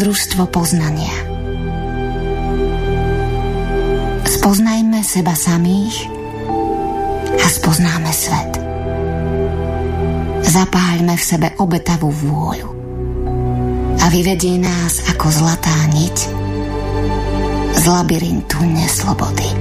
Dobrodružstvo poznania. Spoznajme seba samých a spoznáme svet. Zapáľme v sebe obetavú vôľu a vyvedie nás ako zlatá niť z labyrintu neslobody.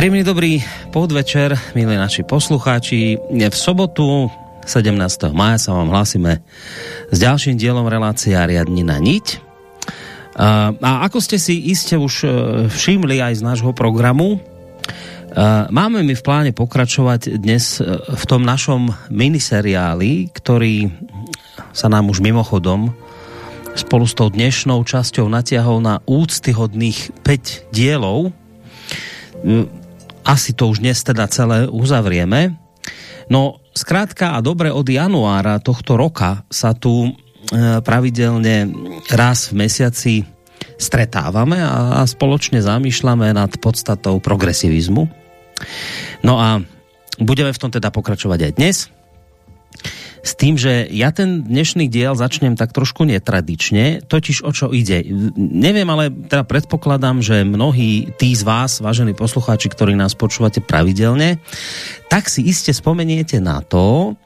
Príjemný dobrý podvečer, milí naši poslucháči. V sobotu 17. maja sa vám hlásime s ďalším dielom relácia Riadnina niť. A ako ste si iste už e, všimli aj z nášho programu, e, máme mi v pláne pokračovať dnes e, v tom našom miniseriáli, ktorý sa nám už mimochodom spolu s tou dnešnou časťou natiahol na úctyhodných 5 dielov asi to už dnes teda celé uzavrieme. No, zkrátka a dobre od januára tohto roka sa tu e, pravidelne raz v mesiaci stretávame a, spoločne zamýšľame nad podstatou progresivizmu. No a budeme v tom teda pokračovať aj dnes tým, že ja ten dnešný diel začnem tak trošku netradične, totiž o čo ide. Neviem, ale teda predpokladám, že mnohí tí z vás, vážení poslucháči, ktorí nás počúvate pravidelne, tak si iste spomeniete na to,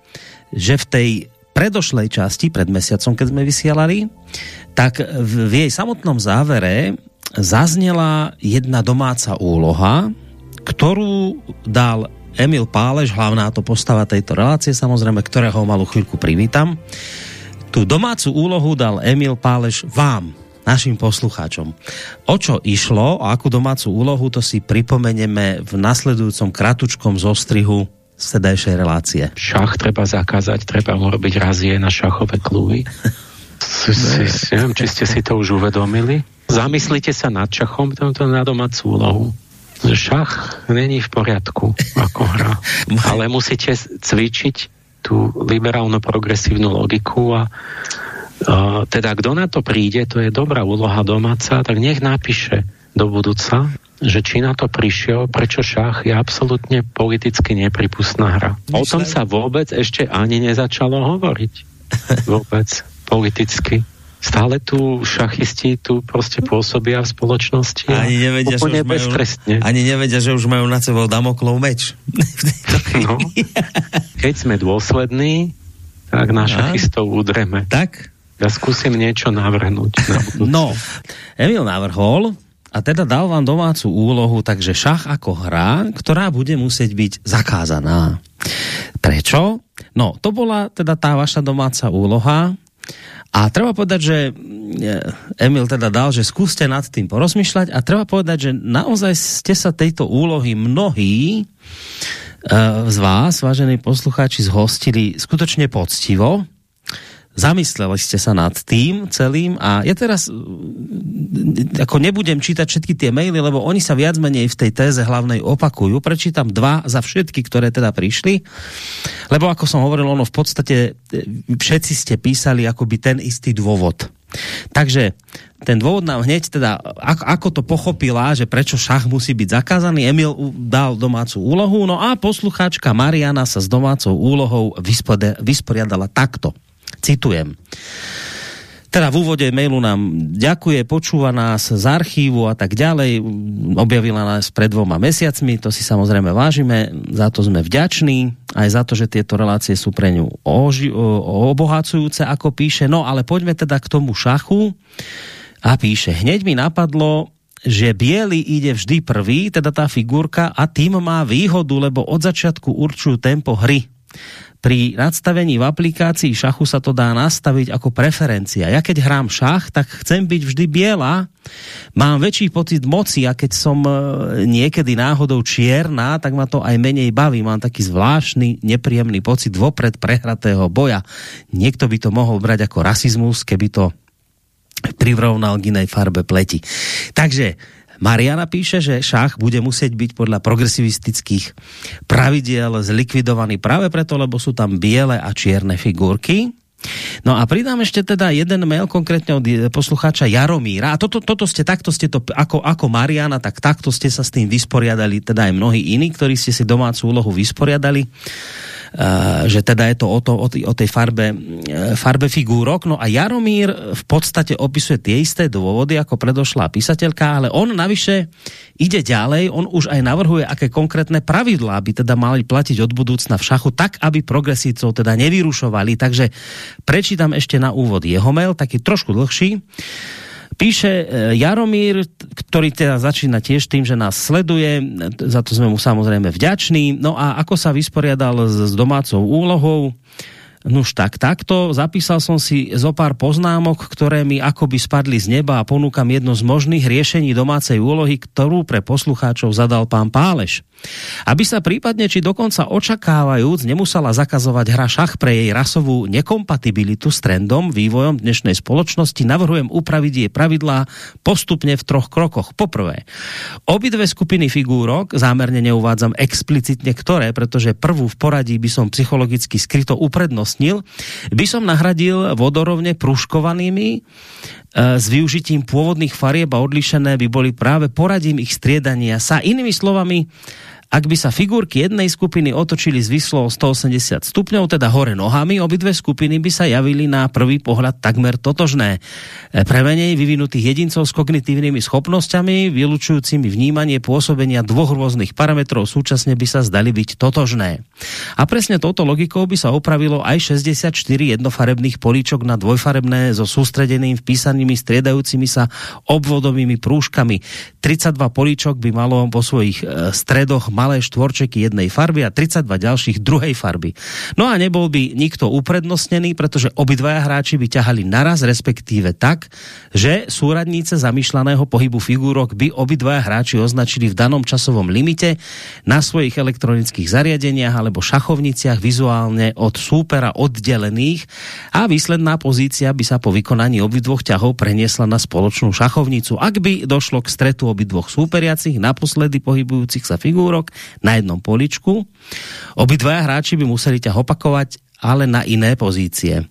že v tej predošlej časti, pred mesiacom, keď sme vysielali, tak v jej samotnom závere zaznela jedna domáca úloha, ktorú dal Emil Pálež, hlavná to postava tejto relácie, samozrejme, ktorého malú chvíľku privítam. Tu domácu úlohu dal Emil Pálež vám, našim poslucháčom. O čo išlo a akú domácu úlohu, to si pripomenieme v nasledujúcom kratučkom zostrihu sedajšej relácie. Šach treba zakázať, treba mu robiť razie na šachové kluby. Neviem, či ste si to už uvedomili. Zamyslite sa nad šachom, tomto na domácu úlohu šach není v poriadku ako hra. Ale musíte cvičiť tú liberálno-progresívnu logiku a uh, teda kto na to príde, to je dobrá úloha domáca, tak nech napíše do budúca, že či na to prišiel, prečo šach je absolútne politicky nepripustná hra. O tom sa vôbec ešte ani nezačalo hovoriť. Vôbec politicky stále tu šachisti tu prostě pôsobia v spoločnosti ani nevedia, že už majú, ani nevedia, že už majú na sebou damoklov meč. no, keď sme dôslední, tak na šachistov udreme. Tak? Ja skúsim niečo navrhnúť. Na no, Emil navrhol, a teda dal vám domácu úlohu, takže šach ako hra, ktorá bude musieť byť zakázaná. Prečo? No, to bola teda tá vaša domáca úloha, a treba povedať, že e, Emil teda dal, že skúste nad tým porozmýšľať a treba povedať, že naozaj ste sa tejto úlohy mnohí e, z vás, vážení poslucháči, zhostili skutočne poctivo. Zamysleli ste sa nad tým celým a ja teraz ako nebudem čítať všetky tie maily, lebo oni sa viac menej v tej téze hlavnej opakujú. Prečítam dva za všetky, ktoré teda prišli, lebo ako som hovoril, ono v podstate všetci ste písali akoby ten istý dôvod. Takže ten dôvod nám hneď teda, ako, ako to pochopila, že prečo šach musí byť zakázaný, Emil dal domácu úlohu, no a poslucháčka Mariana sa s domácou úlohou vysporiadala takto. Citujem. Teda v úvode mailu nám ďakuje, počúva nás z archívu a tak ďalej. Objavila nás pred dvoma mesiacmi, to si samozrejme vážime, za to sme vďační, aj za to, že tieto relácie sú pre ňu obohacujúce, ako píše. No ale poďme teda k tomu šachu a píše, hneď mi napadlo, že biely ide vždy prvý, teda tá figurka a tým má výhodu, lebo od začiatku určujú tempo hry pri nadstavení v aplikácii šachu sa to dá nastaviť ako preferencia. Ja keď hrám šach, tak chcem byť vždy biela, mám väčší pocit moci a keď som e, niekedy náhodou čierna, tak ma to aj menej baví. Mám taký zvláštny, nepríjemný pocit vopred prehratého boja. Niekto by to mohol brať ako rasizmus, keby to privrovnal k inej farbe pleti. Takže Mariana píše, že šach bude musieť byť podľa progresivistických pravidiel zlikvidovaný práve preto, lebo sú tam biele a čierne figurky. No a pridám ešte teda jeden mail konkrétne od poslucháča Jaromíra. A toto, toto ste, takto ste to, ako, ako Mariana, tak takto ste sa s tým vysporiadali, teda aj mnohí iní, ktorí ste si domácu úlohu vysporiadali. Eh, že teda je to o, to, o, tej farbe, eh, farbe figúrok. No a Jaromír v podstate opisuje tie isté dôvody ako predošlá písateľka, ale on navyše ide ďalej, on už aj navrhuje, aké konkrétne pravidlá by teda mali platiť od budúcna v šachu, tak aby progresívcov teda nevyrušovali. Takže prečítam ešte na úvod jeho mail, taký trošku dlhší. Píše e, Jaromír, ktorý teda začína tiež tým, že nás sleduje, za to sme mu samozrejme vďační. No a ako sa vysporiadal s, domácou úlohou, Nuž tak, takto. Zapísal som si zo pár poznámok, ktoré mi akoby spadli z neba a ponúkam jedno z možných riešení domácej úlohy, ktorú pre poslucháčov zadal pán Páleš. Aby sa prípadne, či dokonca očakávajúc, nemusela zakazovať hra šach pre jej rasovú nekompatibilitu s trendom, vývojom dnešnej spoločnosti, navrhujem upraviť jej pravidlá postupne v troch krokoch. Poprvé, obidve skupiny figúrok, zámerne neuvádzam explicitne ktoré, pretože prvú v poradí by som psychologicky skryto uprednostnil, by som nahradil vodorovne pruškovanými e, s využitím pôvodných farieb a odlišené by boli práve poradím ich striedania sa. Inými slovami, ak by sa figurky jednej skupiny otočili z vyslou 180 stupňov, teda hore nohami, obidve skupiny by sa javili na prvý pohľad takmer totožné. E, premenej vyvinutých jedincov s kognitívnymi schopnosťami, vylúčujúcimi vnímanie pôsobenia dvoch rôznych parametrov súčasne by sa zdali byť totožné. A presne touto logikou by sa opravilo aj 64 jednofarebných políčok na dvojfarebné so sústredeným vpísanými striedajúcimi sa obvodovými prúžkami. 32 políčok by malo vo svojich e, stredoch malé štvorčeky jednej farby a 32 ďalších druhej farby. No a nebol by nikto uprednostnený, pretože obidvaja hráči by ťahali naraz, respektíve tak, že súradníce zamýšľaného pohybu figúrok by obidvaja hráči označili v danom časovom limite na svojich elektronických zariadeniach alebo šachovniciach vizuálne od súpera oddelených a výsledná pozícia by sa po vykonaní obidvoch ťahov preniesla na spoločnú šachovnicu. Ak by došlo k stretu obidvoch súperiacich, naposledy pohybujúcich sa figúrok, na jednom poličku. Obidvaja hráči by museli ťa opakovať ale na iné pozície. E,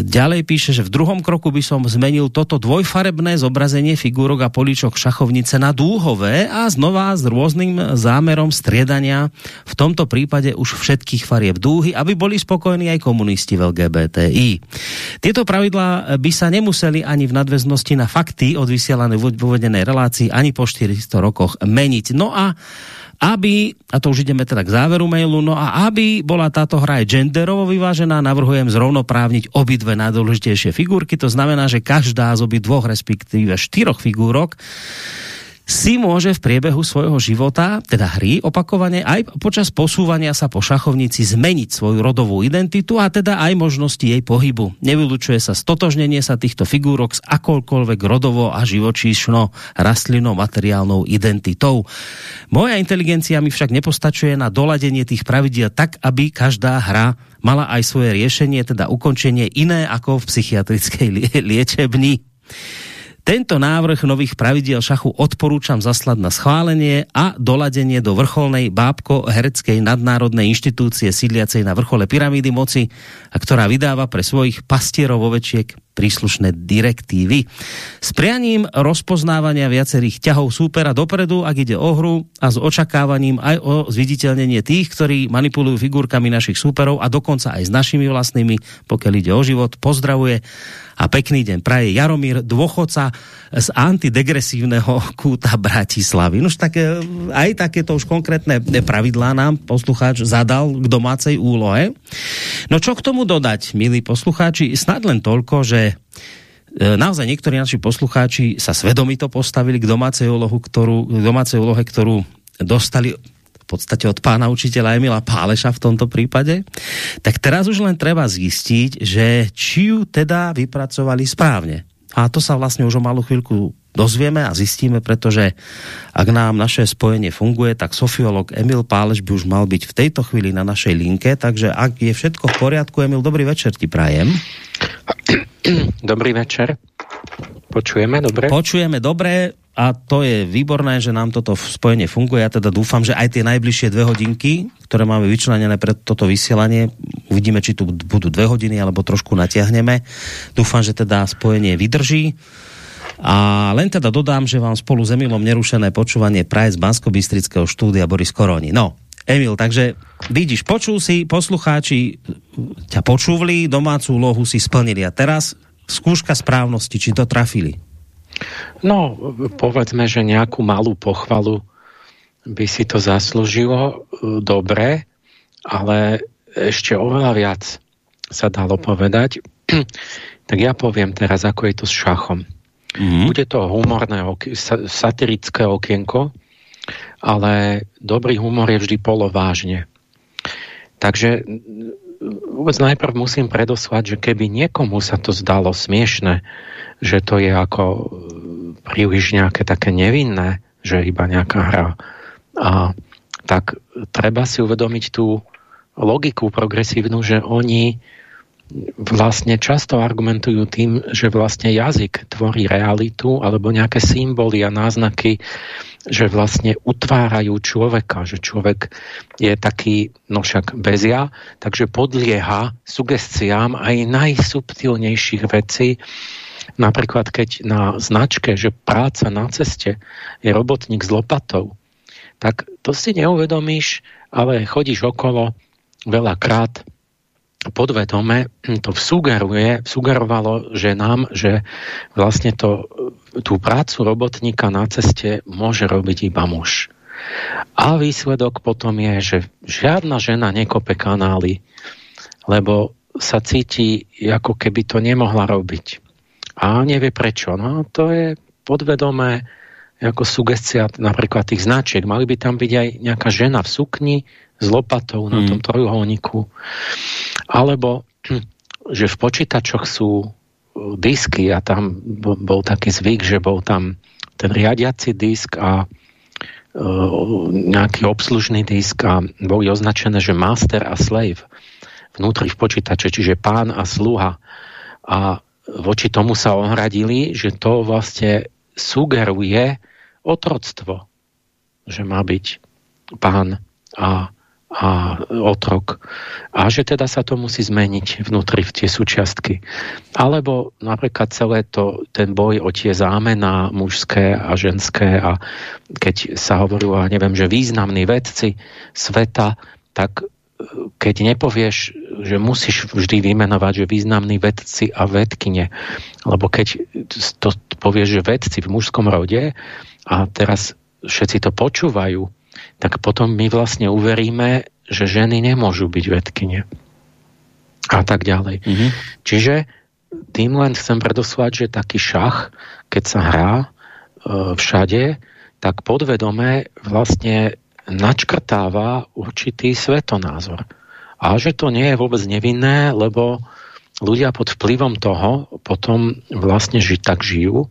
ďalej píše, že v druhom kroku by som zmenil toto dvojfarebné zobrazenie figúrok a políčok šachovnice na dúhové a znova s rôznym zámerom striedania, v tomto prípade už všetkých farieb dúhy, aby boli spokojní aj komunisti v LGBTI. Tieto pravidlá by sa nemuseli ani v nadväznosti na fakty od vysielanej v uvedenej relácii ani po 400 rokoch meniť. No a aby, a to už ideme teda k záveru mailu, no a aby bola táto hra aj genderovo vyvážená, navrhujem zrovnoprávniť obidve najdôležitejšie figurky, to znamená, že každá z obi dvoch, respektíve štyroch figúrok si môže v priebehu svojho života, teda hry, opakovane aj počas posúvania sa po šachovnici zmeniť svoju rodovú identitu a teda aj možnosti jej pohybu. Nevylučuje sa stotožnenie sa týchto figúrok s akoukoľvek rodovo a živočíšno rastlinnou materiálnou identitou. Moja inteligencia mi však nepostačuje na doladenie tých pravidiel tak, aby každá hra mala aj svoje riešenie, teda ukončenie iné ako v psychiatrickej liečebni. Tento návrh nových pravidiel šachu odporúčam zaslať na schválenie a doladenie do vrcholnej bábko hereckej nadnárodnej inštitúcie sídliacej na vrchole pyramídy moci a ktorá vydáva pre svojich pastierov ovečiek príslušné direktívy. S prianím rozpoznávania viacerých ťahov súpera dopredu, ak ide o hru a s očakávaním aj o zviditeľnenie tých, ktorí manipulujú figurkami našich súperov a dokonca aj s našimi vlastnými, pokiaľ ide o život, pozdravuje a pekný deň praje Jaromír Dôchodca z antidegresívneho kúta Bratislavy. Nož tak, aj takéto už konkrétne pravidlá nám poslucháč zadal k domácej úlohe. No čo k tomu dodať, milí poslucháči? Snad len toľko, že e, naozaj niektorí naši poslucháči sa svedomito postavili k domácej, úlohu, ktorú, k domácej úlohe, ktorú dostali podstate od pána učiteľa Emila Páleša v tomto prípade, tak teraz už len treba zistiť, že či ju teda vypracovali správne. A to sa vlastne už o malú chvíľku dozvieme a zistíme, pretože ak nám naše spojenie funguje, tak sofiolog Emil Páleš by už mal byť v tejto chvíli na našej linke, takže ak je všetko v poriadku, Emil, dobrý večer ti prajem. Dobrý večer. Počujeme dobre? Počujeme dobre a to je výborné, že nám toto spojenie funguje. Ja teda dúfam, že aj tie najbližšie dve hodinky, ktoré máme vyčlenené pre toto vysielanie, uvidíme, či tu budú dve hodiny, alebo trošku natiahneme. Dúfam, že teda spojenie vydrží. A len teda dodám, že vám spolu s Emilom nerušené počúvanie praje z bansko štúdia Boris Koroni. No, Emil, takže vidíš, počul si, poslucháči ťa počúvli, domácu úlohu si splnili a teraz skúška správnosti, či to trafili. No, povedzme, že nejakú malú pochvalu by si to zaslúžilo e, dobre, ale ešte oveľa viac sa dalo povedať. tak ja poviem teraz, ako je to s šachom. Mm-hmm. Bude to humorné, satirické okienko, ale dobrý humor je vždy polovážne. Takže vôbec najprv musím predoslať, že keby niekomu sa to zdalo smiešne, že to je ako e, príliš nejaké také nevinné, že iba nejaká hra, a, tak treba si uvedomiť tú logiku progresívnu, že oni vlastne často argumentujú tým, že vlastne jazyk tvorí realitu alebo nejaké symboly a náznaky, že vlastne utvárajú človeka, že človek je taký, no však bezia, takže podlieha sugestiám aj najsubtilnejších vecí, Napríklad, keď na značke, že práca na ceste je robotník s lopatou, tak to si neuvedomíš, ale chodíš okolo veľakrát podvedome to sugeruje, sugerovalo že nám, že vlastne to, tú prácu robotníka na ceste môže robiť iba muž. A výsledok potom je, že žiadna žena nekope kanály, lebo sa cíti, ako keby to nemohla robiť. A nevie prečo. No to je podvedomé ako sugestia napríklad tých značiek. Mali by tam byť aj nejaká žena v sukni s lopatou na tom trojuholníku. Alebo, že v počítačoch sú uh, disky a tam bol taký zvyk, že bol tam ten riadiaci disk a uh, nejaký obslužný disk a boli označené, že master a slave vnútri v počítače, čiže pán a sluha. A voči tomu sa ohradili, že to vlastne sugeruje otroctvo, že má byť pán a, a otrok. A že teda sa to musí zmeniť vnútri v tie súčiastky. Alebo napríklad celé to, ten boj o tie zámená mužské a ženské a keď sa hovorilo, neviem, že významní vedci sveta, tak keď nepovieš, že musíš vždy vymenovať, že významní vedci a vedkine, lebo keď to povieš, že vedci v mužskom rode a teraz všetci to počúvajú, tak potom my vlastne uveríme, že ženy nemôžu byť vedkine. A tak ďalej. Mm-hmm. Čiže tým len chcem predoslať, že taký šach, keď sa hrá e, všade, tak podvedome vlastne načkrtáva určitý svetonázor. A že to nie je vôbec nevinné, lebo ľudia pod vplyvom toho potom vlastne ži, tak žijú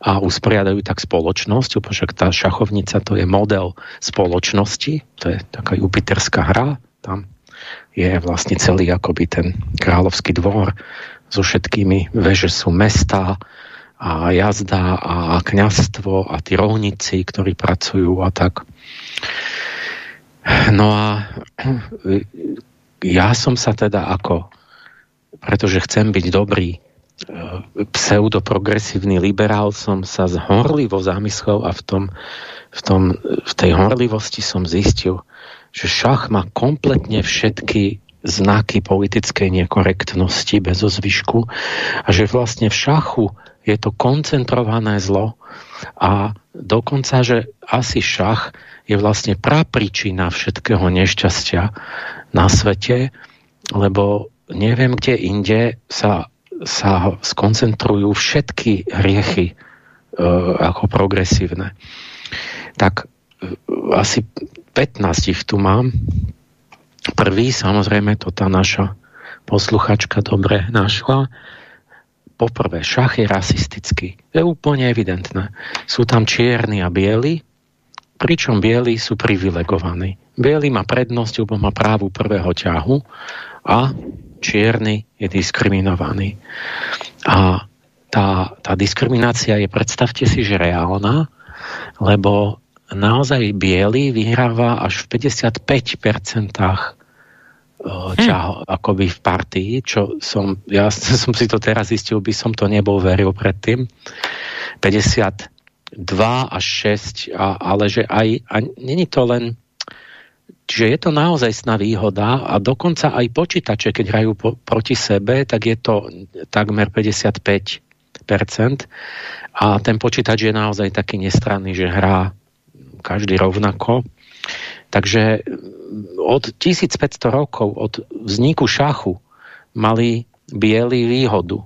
a usporiadajú tak spoločnosť, však tá šachovnica to je model spoločnosti, to je taká jupiterská hra, tam je vlastne celý akoby ten kráľovský dvor so všetkými, veže sú mesta a jazda a kňazstvo a tí rovníci, ktorí pracujú a tak. No a ja som sa teda ako, pretože chcem byť dobrý, pseudoprogresívny liberál som sa zhorlivo zamyslel a v, tom, v, tom, v tej horlivosti som zistil, že šach má kompletne všetky znaky politickej nekorektnosti bez ozvyšku a že vlastne v šachu je to koncentrované zlo a dokonca, že asi šach je vlastne prapričina všetkého nešťastia na svete, lebo neviem, kde inde sa, sa skoncentrujú všetky hriechy e, ako progresívne. Tak e, asi 15 ich tu mám. Prvý, samozrejme, to tá naša posluchačka dobre našla. Poprvé, šach je rasistický. Je úplne evidentné. Sú tam čierni a bieli, pričom bieli sú privilegovaní. Bielý má prednosť, lebo má právu prvého ťahu a čierny je diskriminovaný. A tá, tá diskriminácia je, predstavte si, že reálna, lebo naozaj biely vyhráva až v 55% ťaho, hm. akoby v partii, čo som, ja som si to teraz zistil, by som to nebol veril predtým. 50 2 až 6, a, ale že aj, a není to len, že je to naozaj sná výhoda a dokonca aj počítače, keď hrajú po, proti sebe, tak je to takmer 55% a ten počítač je naozaj taký nestranný, že hrá každý rovnako. Takže od 1500 rokov, od vzniku šachu, mali bieli výhodu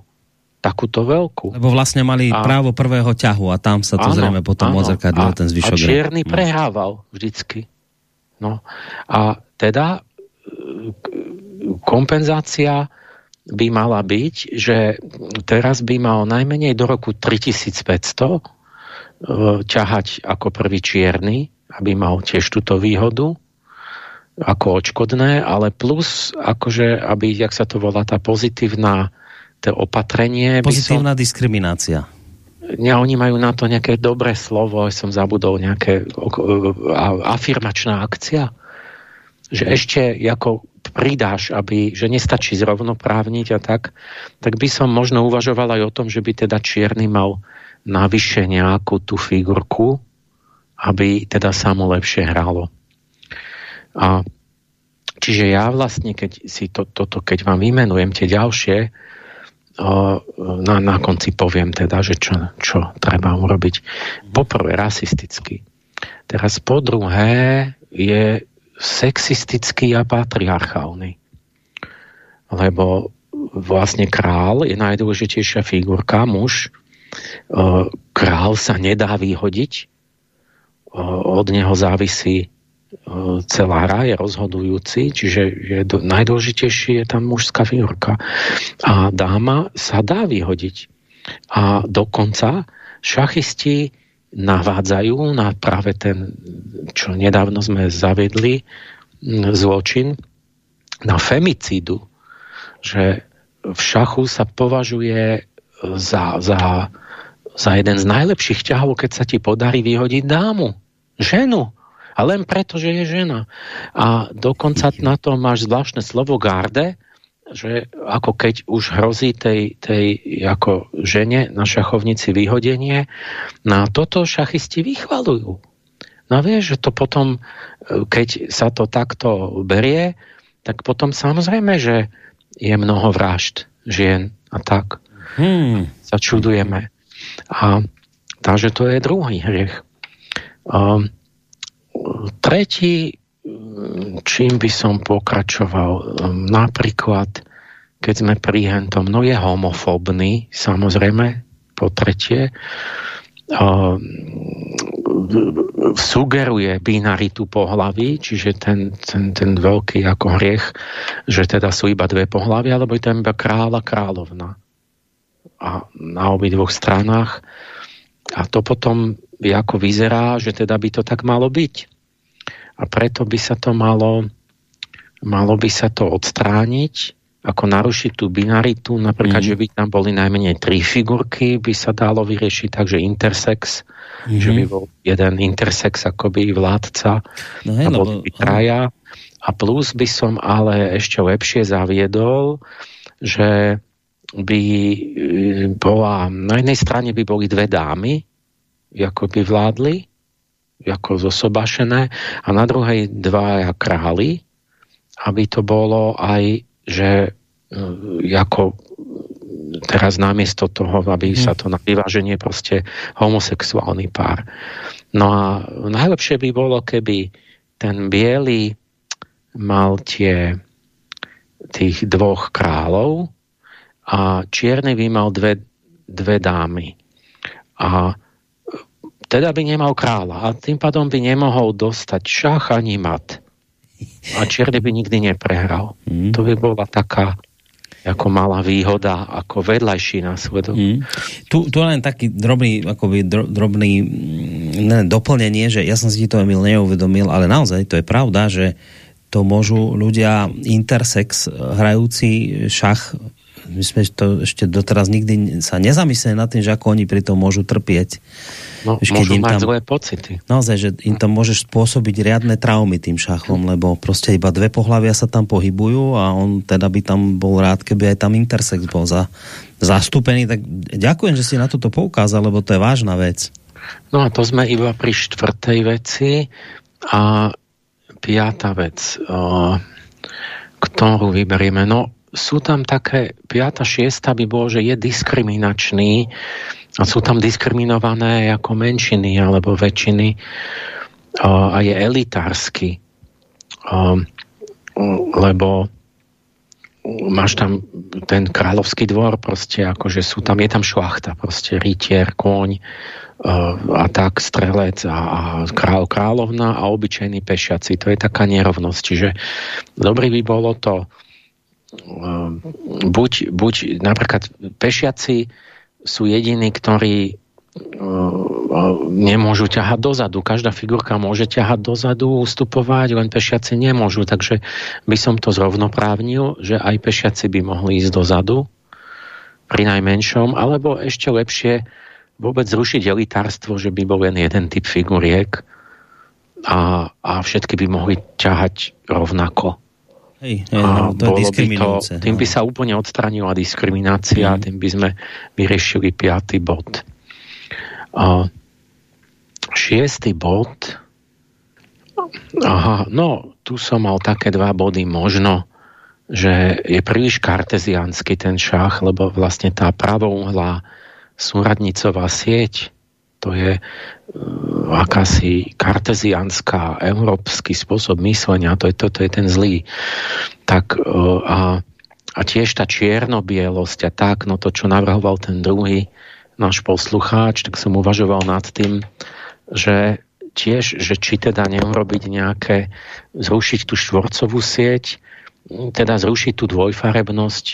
takúto veľkú. Lebo vlastne mali a... právo prvého ťahu a tam sa to áno, zrejme potom odzrkadlo ten zvyšok. A čierny no. prehrával vždycky. No. A teda kompenzácia by mala byť, že teraz by mal najmenej do roku 3500 e, ťahať ako prvý čierny, aby mal tiež túto výhodu ako odškodné, ale plus akože, aby, jak sa to volá, tá pozitívna to opatrenie... Pozitívna som... diskriminácia. Ja, oni majú na to nejaké dobré slovo, som zabudol nejaké afirmačná akcia, že ešte ako pridáš, aby, že nestačí zrovnoprávniť a tak, tak by som možno uvažoval aj o tom, že by teda Čierny mal navyše nejakú tú figurku, aby teda sa mu lepšie hralo. A čiže ja vlastne, keď si to, toto, keď vám vymenujem tie ďalšie, na, na konci poviem teda, že čo, čo treba urobiť. Poprvé rasistický. Teraz po druhé je sexistický a patriarchálny. Lebo vlastne král je najdôležitejšia figurka, muž. Král sa nedá vyhodiť, od neho závisí celá hra je rozhodujúci, čiže je do, najdôležitejšie je tam mužská figurka. A dáma sa dá vyhodiť. A dokonca šachisti navádzajú na práve ten, čo nedávno sme zavedli, zločin na femicídu. Že v šachu sa považuje za, za, za jeden z najlepších ťahov, keď sa ti podarí vyhodiť dámu, ženu a len preto, že je žena. A dokonca na to máš zvláštne slovo garde, že ako keď už hrozí tej, tej ako žene na šachovnici vyhodenie, na toto šachisti vychvalujú. No vieš, že to potom, keď sa to takto berie, tak potom samozrejme, že je mnoho vražd žien a tak. Hmm. Sa čudujeme. A takže to je druhý hriech. Um, Tretí, čím by som pokračoval, napríklad, keď sme pri hentom, no je homofóbny, samozrejme, po tretie, sugeruje binaritu pohlaví, čiže ten, ten, ten veľký ako hriech, že teda sú iba dve pohlavy, alebo je tam iba kráľ a kráľovna. A na obi dvoch stranách. A to potom ako vyzerá, že teda by to tak malo byť. A preto by sa to malo, malo by sa to odstrániť, ako narušiť tú binaritu, napríklad, mm. že by tam boli najmenej tri figurky, by sa dalo vyriešiť tak, že intersex, mm-hmm. že by bol jeden intersex akoby vládca no hej, a boli by traja. A plus by som ale ešte lepšie zaviedol, že by e, bola, na jednej strane by boli dve dámy, ako by vládli, ako zosobašené, a na druhej dva králi, aby to bolo aj, že e, ako teraz namiesto toho, aby sa to na vyváženie proste homosexuálny pár. No a najlepšie by bolo, keby ten biely mal tie tých dvoch kráľov a čierny by mal dve, dve dámy. A teda by nemal kráľa a tým pádom by nemohol dostať šach ani mat. A čierny by nikdy neprehral. Mm. To by bola taká ako malá výhoda, ako vedľajší následok. Mm. Tu, tu len taký drobný, akoby drobný mm, ne, doplnenie, že ja som si to Emil neuvedomil, ale naozaj to je pravda, že to môžu ľudia intersex hrajúci šach my sme to ešte doteraz nikdy sa nezamysleli nad tým, že ako oni pri tom môžu trpieť. No, Víš, môžu mať tam, zlé pocity. Naozaj, že im to môže spôsobiť riadne traumy tým šachom, lebo proste iba dve pohlavia sa tam pohybujú a on teda by tam bol rád, keby aj tam intersex bol za, zastúpený. Tak ďakujem, že si na toto poukázal, lebo to je vážna vec. No a to sme iba pri štvrtej veci a piata vec, ktorú vyberieme. No, sú tam také, 5. 6. by bolo, že je diskriminačný a sú tam diskriminované ako menšiny alebo väčšiny a je elitársky. Lebo máš tam ten kráľovský dvor, proste akože sú tam, je tam šlachta, proste rytier, kôň a tak strelec a, a král, kráľovna a obyčajní pešiaci. To je taká nerovnosť. Čiže dobrý by bolo to buď, buď napríklad pešiaci sú jediní, ktorí ehm, nemôžu ťahať dozadu. Každá figurka môže ťahať dozadu, ustupovať, len pešiaci nemôžu. Takže by som to zrovnoprávnil, že aj pešiaci by mohli ísť dozadu pri najmenšom, alebo ešte lepšie vôbec zrušiť elitárstvo, že by bol len jeden typ figuriek a, a všetky by mohli ťahať rovnako. Hej, hej, no, to je by to, tým by no. sa úplne odstranila diskriminácia, mm. tým by sme vyriešili piatý bod. A, šiestý bod. Aha, no, tu som mal také dva body. Možno, že je príliš karteziánsky ten šach, lebo vlastne tá pravouhlá súradnicová sieť to je uh, akási kartezianská, európsky spôsob myslenia, to je, to, to je ten zlý. Tak uh, a, a tiež tá čierno-bielosť a tak, no to, čo navrhoval ten druhý náš poslucháč, tak som uvažoval nad tým, že tiež, že či teda neurobiť nejaké, zrušiť tú štvorcovú sieť, teda zrušiť tú dvojfarebnosť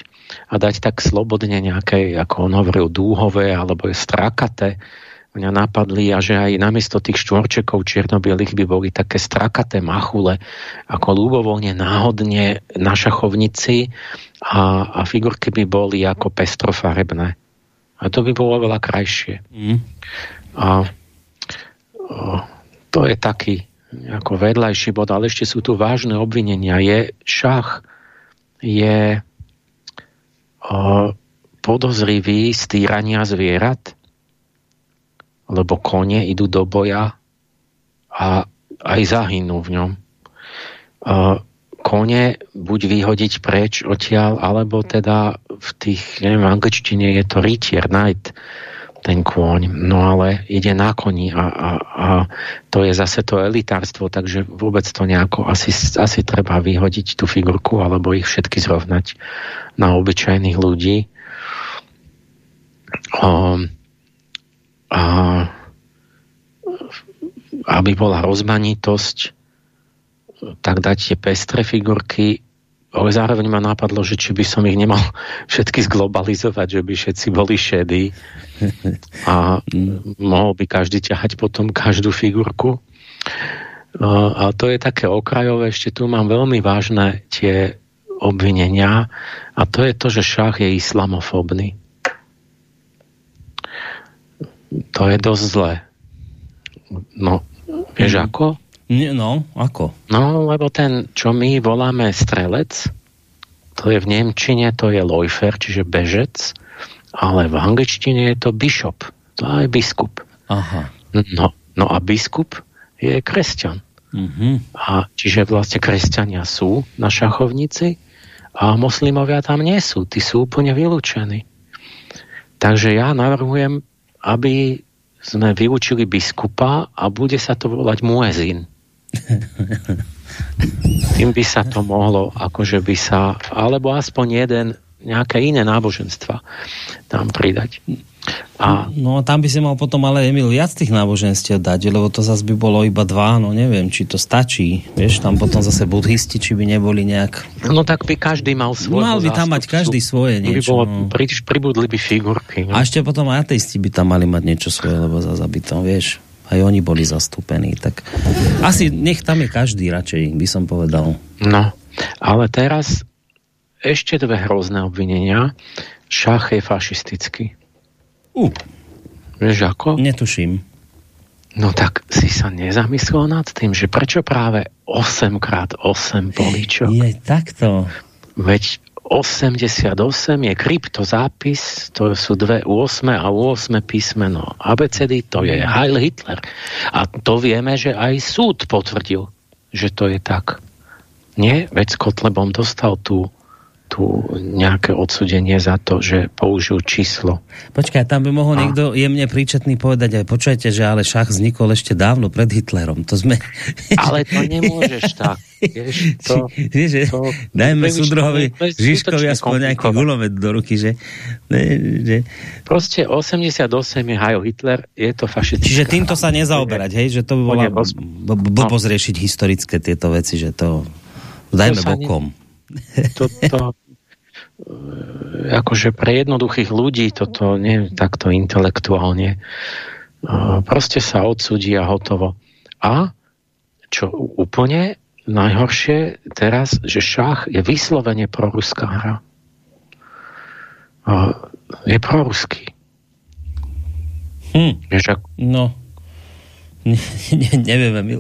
a dať tak slobodne nejaké, ako on hovoril, dúhové alebo strakaté mňa napadli a že aj namiesto tých štvorčekov čiernobielých by boli také strakaté machule, ako ľubovoľne náhodne na šachovnici a, a figurky by boli ako pestrofarebné. A to by bolo veľa krajšie. Mm. A o, to je taký ako vedľajší bod, ale ešte sú tu vážne obvinenia. Je šach, je o, podozrivý z týrania zvierat, lebo kone idú do boja a aj zahynú v ňom. Kone buď vyhodiť preč odtiaľ, alebo teda v tých, neviem, v angličtine je to rytier, knight, ten kôň, no ale ide na koni a, a, a to je zase to elitárstvo, takže vôbec to nejako asi, asi treba vyhodiť tú figurku alebo ich všetky zrovnať na obyčajných ľudí. Um, a aby bola rozmanitosť, tak dať tie pestré figurky, ale zároveň ma napadlo, že či by som ich nemal všetky zglobalizovať, že by všetci boli šedí a mohol by každý ťahať potom každú figurku. A to je také okrajové, ešte tu mám veľmi vážne tie obvinenia a to je to, že šach je islamofóbny. To je dosť zlé. No, vieš mm. ako? No, ako? No, lebo ten, čo my voláme strelec, to je v Nemčine, to je Läufer, čiže bežec, ale v angličtine je to bishop, to je biskup. Aha. No, no a biskup je kresťan. Mm-hmm. A čiže vlastne kresťania sú na šachovnici a moslimovia tam nie sú. Tí sú úplne vylúčení. Takže ja navrhujem, aby sme vyučili biskupa a bude sa to volať muezin. Tým by sa to mohlo, akože by sa, alebo aspoň jeden, nejaké iné náboženstva tam pridať. A... No tam by si mal potom ale Emil viac tých náboženstiev dať, lebo to zase by bolo iba dva, no neviem, či to stačí. Vieš, tam potom zase budhisti, či by neboli nejak... No tak by každý mal svoj. Mal by tam mať každý svoje niečo. By bolo, no. príliš pribudli by figurky. No. A ešte potom ateisti by tam mali mať niečo svoje, lebo zase by to, vieš, aj oni boli zastúpení. Tak asi nech tam je každý radšej, by som povedal. No, ale teraz ešte dve hrozné obvinenia. Šach je fašistický. Uh. Vieš ako? Netuším. No tak si sa nezamyslel nad tým, že prečo práve 8x8 políčok? Je takto. Veď 88 je kryptozápis, to sú dve 8 a 8 písmeno ABCD, to je Heil Hitler. A to vieme, že aj súd potvrdil, že to je tak. Nie? Veď s Kotlebom dostal tú tu nejaké odsudenie za to, že použil číslo. Počkaj, tam by mohol a... niekto jemne príčetný povedať aj počujete, že ale šach vznikol ešte dávno pred Hitlerom. To sme... Ale to nemôžeš tak. Vieš, to, že to, dajme súdruhovi Žižkovi aspoň nejaký gulomet do ruky, že, ne, že... Proste 88 je Hajo Hitler, je to fašistická. Čiže týmto sa nezaoberať, hej? Že to by bola blbosť riešiť historické tieto veci, že to dajme bokom. Toto E, akože pre jednoduchých ľudí toto nie takto intelektuálne. Proste sa odsudí a hotovo. A čo úplne najhoršie teraz, že šach je vyslovene proruská hra. Je proruský. Hm. Vieš, ak... No. Ne, ne, neviem,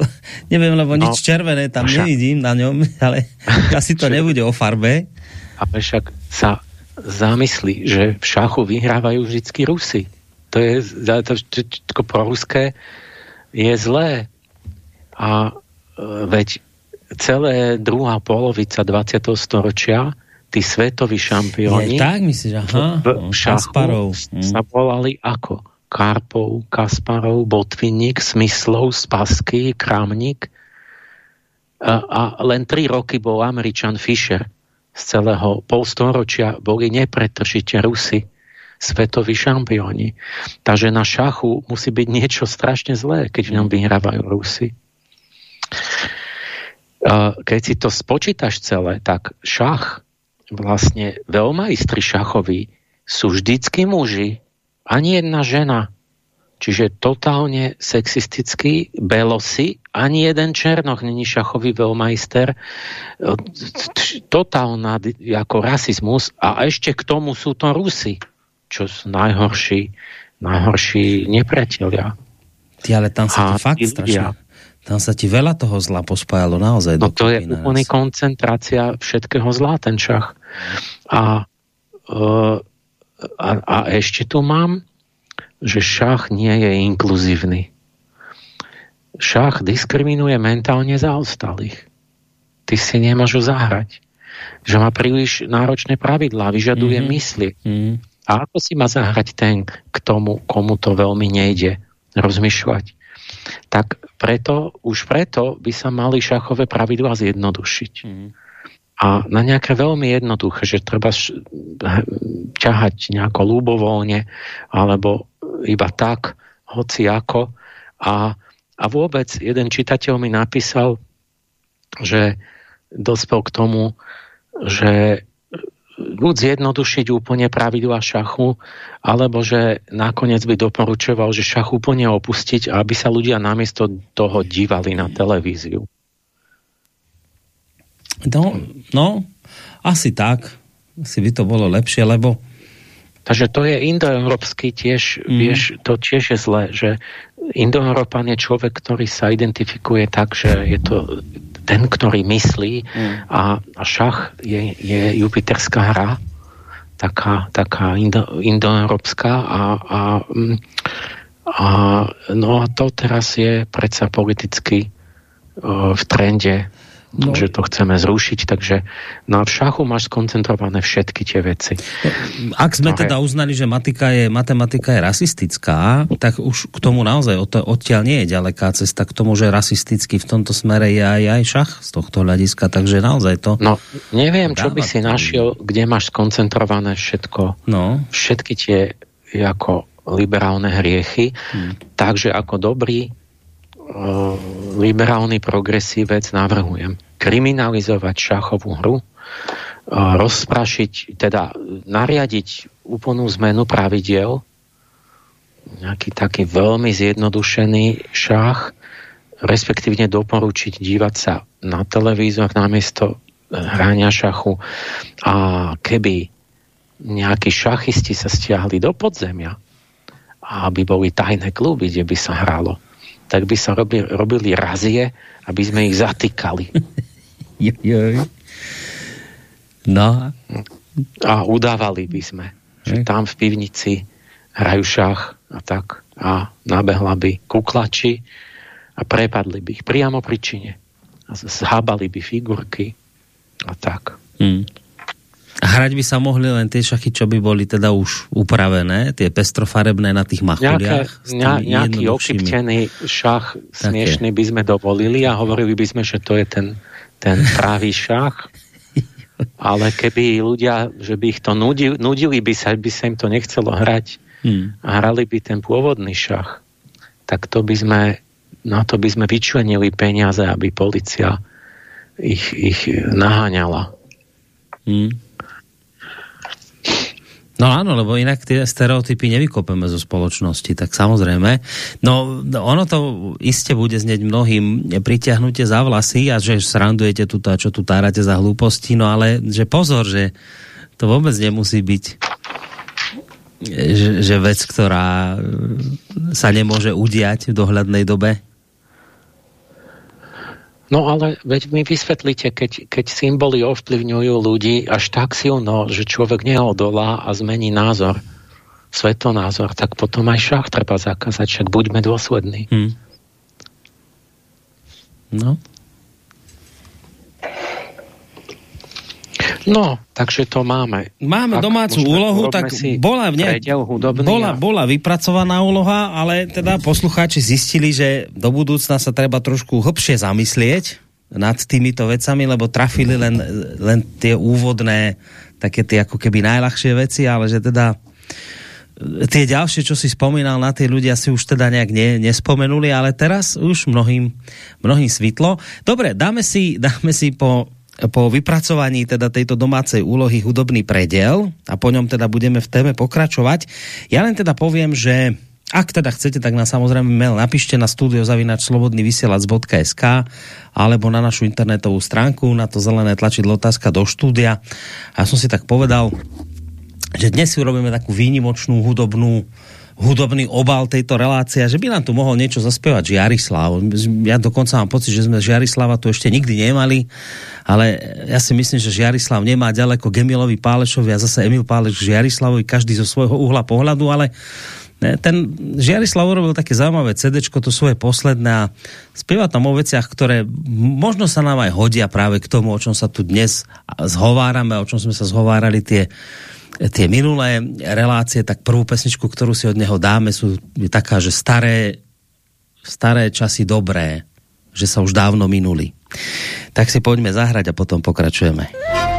neviem, lebo no, nič červené tam však... nevidím na ňom, ale asi to nebude o farbe. Ale však sa zamyslí, že v šachu vyhrávajú vždycky Rusy. To je to, to proruské je zlé. A e, veď celé druhá polovica 20. storočia tí svetoví šampióni je, tak myslíš, aha, v šachu Kasparov. Sa volali ako? Karpov, Kasparov, Botvinník, Smyslov, Spasky, Kramník. A, a len tri roky bol Američan Fischer z celého polstoročia boli nepretržite Rusy, svetoví šampióni. Takže na šachu musí byť niečo strašne zlé, keď v ňom vyhrávajú Rusy. Keď si to spočítaš celé, tak šach, vlastne veľmajstri šachoví sú vždycky muži, ani jedna žena. Čiže totálne sexistický, belosi, ani jeden Černoch není šachový veľmajster. Totálna ako rasizmus a ešte k tomu sú to Rusy, čo sú najhorší, najhorší nepriatelia. Ty, ale tam sa ti fakt strašne... Tam sa ti veľa toho zla pospájalo naozaj. No to je úplne koncentrácia všetkého zla, ten šach. A, e, a, a ešte tu mám že šach nie je inkluzívny. Šach diskriminuje mentálne zaostalých. Ty si nemôžu zahrať. Že má príliš náročné pravidlá, vyžaduje mm-hmm. mysli. Mm-hmm. A ako si má zahrať ten k tomu, komu to veľmi nejde rozmýšľať? Tak preto, už preto by sa mali šachové pravidlá zjednodušiť. Mm-hmm a na nejaké veľmi jednoduché, že treba ťahať nejako ľubovoľne alebo iba tak, hoci ako a, A vôbec jeden čitateľ mi napísal, že dospel k tomu, že buď zjednodušiť úplne pravidla šachu, alebo že nakoniec by doporučoval, že šach úplne opustiť, aby sa ľudia namiesto toho dívali na televíziu. No, no, asi tak. Asi by to bolo lepšie, lebo Takže to je indoeurópsky tiež, mm. vieš, to tiež je zlé, že indoeurópan je človek, ktorý sa identifikuje tak, že je to ten, ktorý myslí mm. a, a šach je, je jupiterská hra, taká, taká indo, indoeurópska a, a, mm, a no a to teraz je predsa politicky v trende no. že to chceme zrušiť, takže no a v šachu máš skoncentrované všetky tie veci. Ak sme no, teda uznali, že matika je, matematika je rasistická, tak už k tomu naozaj od, odtiaľ nie je ďaleká cesta k tomu, že rasisticky v tomto smere je aj, aj šach z tohto hľadiska, takže naozaj to... No, neviem, čo by si našiel, kde máš skoncentrované všetko, no. všetky tie ako liberálne hriechy, hmm. takže ako dobrý liberálny progresívec navrhujem kriminalizovať šachovú hru, rozprašiť, teda nariadiť úplnú zmenu pravidiel, nejaký taký veľmi zjednodušený šach, respektívne doporučiť dívať sa na televízor namiesto hrania šachu. A keby nejakí šachisti sa stiahli do podzemia, aby boli tajné kluby, kde by sa hralo tak by sa robili, robili razie, aby sme ich zatýkali. no. A udávali by sme, že tam v pivnici hrajú šach a tak. A nabehla by kuklači a prepadli by ich priamo pri čine. A zhábali by figurky a tak. Hmm. Hrať by sa mohli len tie šachy, čo by boli teda už upravené, tie pestrofarebné na tých machuliach. Nejaké, nejaký okyptený šach smiešný by sme dovolili a hovorili by sme, že to je ten, ten pravý šach. Ale keby ľudia, že by ich to nudili, nudili by sa, by sa im to nechcelo hrať hmm. a hrali by ten pôvodný šach, tak to by sme, na to by sme vyčlenili peniaze, aby policia ich, ich naháňala. Hmm. No áno, lebo inak tie stereotypy nevykopeme zo spoločnosti, tak samozrejme. No ono to iste bude znieť mnohým pritiahnutie za vlasy a že srandujete tu a čo tu tárate za hlúposti, no ale že pozor, že to vôbec nemusí byť že, že vec, ktorá sa nemôže udiať v dohľadnej dobe. No ale veď mi vysvetlíte, keď, keď symboly ovplyvňujú ľudí až tak silno, že človek neodolá a zmení názor, svetonázor, tak potom aj šach treba zakázať, však buďme dôslední. Hmm. No. No, takže to máme. Máme Ak domácu úlohu, tak bola, ne, bola, bola vypracovaná úloha, ale teda poslucháči zistili, že do budúcna sa treba trošku hlbšie zamyslieť nad týmito vecami, lebo trafili len, len tie úvodné, také tie ako keby najľahšie veci, ale že teda tie ďalšie, čo si spomínal, na tie ľudia si už teda nejak ne, nespomenuli, ale teraz už mnohým, mnohým svitlo. Dobre, dáme si, dáme si po po vypracovaní teda tejto domácej úlohy hudobný predel a po ňom teda budeme v téme pokračovať. Ja len teda poviem, že ak teda chcete, tak na samozrejme mail napíšte na studiozavinačslobodnyvysielac.sk alebo na našu internetovú stránku, na to zelené tlačidlo otázka do štúdia. A som si tak povedal, že dnes si urobíme takú výnimočnú hudobnú hudobný obal tejto relácie, že by nám tu mohol niečo zaspievať Žiarislav. Ja dokonca mám pocit, že sme Žiarislava tu ešte nikdy nemali, ale ja si myslím, že Žiarislav nemá ďaleko Gemilovi Pálešovi a zase Emil Páleš Žiarislavovi, každý zo svojho uhla pohľadu, ale ten Žiarislav urobil také zaujímavé CD, to svoje posledné a spieva tam o veciach, ktoré možno sa nám aj hodia práve k tomu, o čom sa tu dnes zhovárame, o čom sme sa zhovárali tie tie minulé relácie, tak prvú pesničku, ktorú si od neho dáme, sú taká, že staré, staré časy dobré, že sa už dávno minuli. Tak si poďme zahrať a potom pokračujeme. mi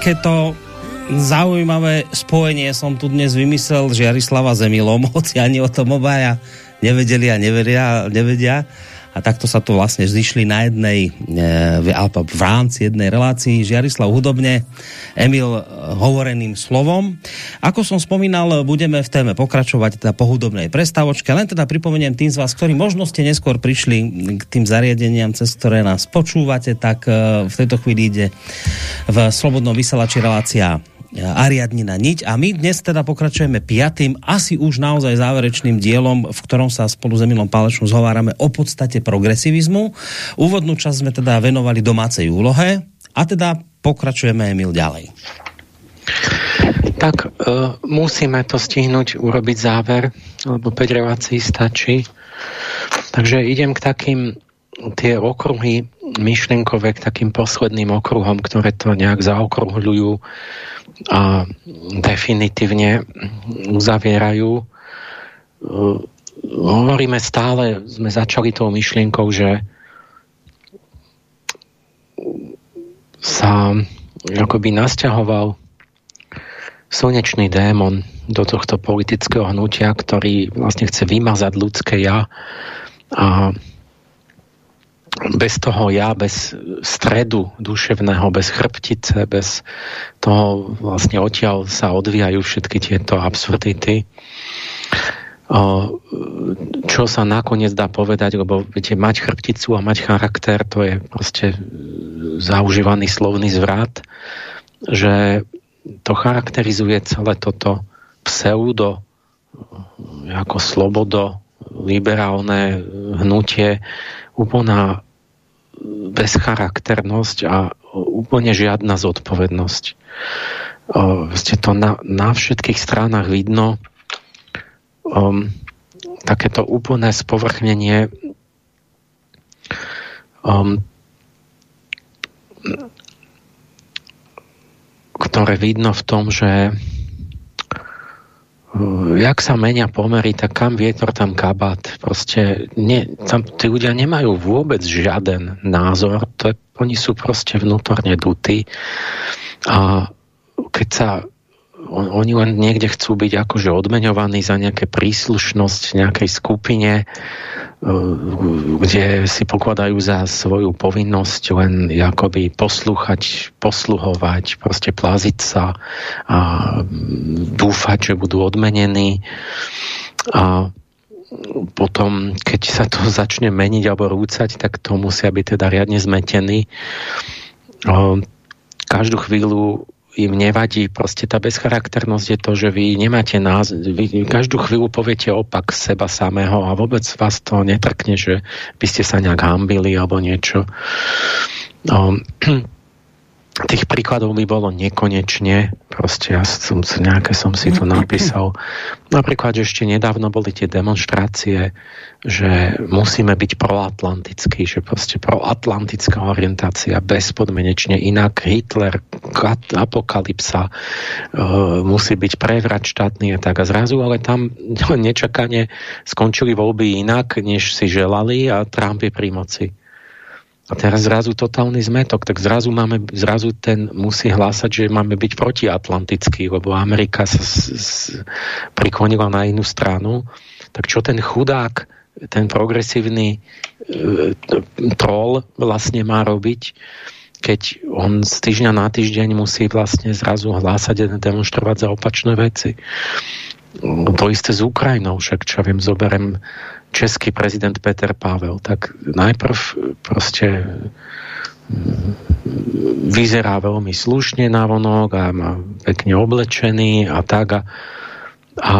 takéto zaujímavé spojenie som tu dnes vymyslel Žiarislava Zemilom, hoci ani o tom obaja nevedeli a nevedia, nevedia. A takto sa tu vlastne zišli na jednej, e, v rámci jednej relácii Žiarislav hudobne, Emil e, hovoreným slovom. Ako som spomínal, budeme v téme pokračovať teda po hudobnej prestávočke. Len teda pripomeniem tým z vás, ktorí možno ste neskôr prišli k tým zariadeniam, cez ktoré nás počúvate, tak e, v tejto chvíli ide v Slobodnom vysielači relácia Ariadnina Niť a my dnes teda pokračujeme piatým, asi už naozaj záverečným dielom, v ktorom sa spolu s Emilom Pálečom zhovárame o podstate progresivizmu. Úvodnú časť sme teda venovali domácej úlohe a teda pokračujeme Emil ďalej. Tak uh, musíme to stihnúť urobiť záver, lebo 5 relácií stačí. Takže idem k takým tie okruhy myšlenkové k takým posledným okruhom, ktoré to nejak zaokruhľujú a definitívne uzavierajú. Hovoríme stále, sme začali tou myšlienkou, že sa akoby nasťahoval slnečný démon do tohto politického hnutia, ktorý vlastne chce vymazať ľudské ja a bez toho ja, bez stredu duševného, bez chrbtice, bez toho vlastne odtiaľ sa odvíjajú všetky tieto absurdity. Čo sa nakoniec dá povedať, lebo viete, mať chrbticu a mať charakter, to je proste zaužívaný slovný zvrat, že to charakterizuje celé toto pseudo ako slobodo liberálne hnutie úplná bezcharakternosť a úplne žiadna zodpovednosť. Ste to na, na všetkých stranách vidno. Um, takéto úplné spovrchnenie um, ktoré vidno v tom, že jak sa menia pomery, tak kam vietor, tam kabát. Proste nie, tam tí ľudia nemajú vôbec žiaden názor, to oni sú proste vnútorne dutí a keď sa on, oni len niekde chcú byť akože odmeňovaní za nejaké príslušnosť nejakej skupine, kde si pokladajú za svoju povinnosť len akoby poslúchať, posluhovať, proste pláziť sa a dúfať, že budú odmenení. A potom, keď sa to začne meniť alebo rúcať, tak to musia byť teda riadne zmetení. Každú chvíľu im nevadí. Proste tá bezcharakternosť je to, že vy nemáte nás, vy každú chvíľu poviete opak seba samého a vôbec vás to netrkne, že by ste sa nejak hambili alebo niečo. No, tých príkladov by bolo nekonečne. Proste ja som, nejaké som si to napísal. Napríklad, že ešte nedávno boli tie demonstrácie, že musíme byť proatlantickí, že proste proatlantická orientácia bezpodmenečne inak Hitler, apokalypsa e, musí byť prevrat štátny a tak. A zrazu ale tam nečakane skončili voľby inak, než si želali a Trump je pri moci. A teraz zrazu totálny zmetok, tak zrazu, máme, zrazu ten musí hlásať, že máme byť protiatlantický, lebo Amerika sa s, s, priklonila na inú stranu. Tak čo ten chudák, ten progresívny e, troll vlastne má robiť, keď on z týždňa na týždeň musí vlastne zrazu hlásať a demonstrovať za opačné veci. To isté s Ukrajinou, však čo viem, zoberem český prezident Peter Pavel, tak najprv proste mm, vyzerá veľmi slušne na vonok a má pekne oblečený a tak a, a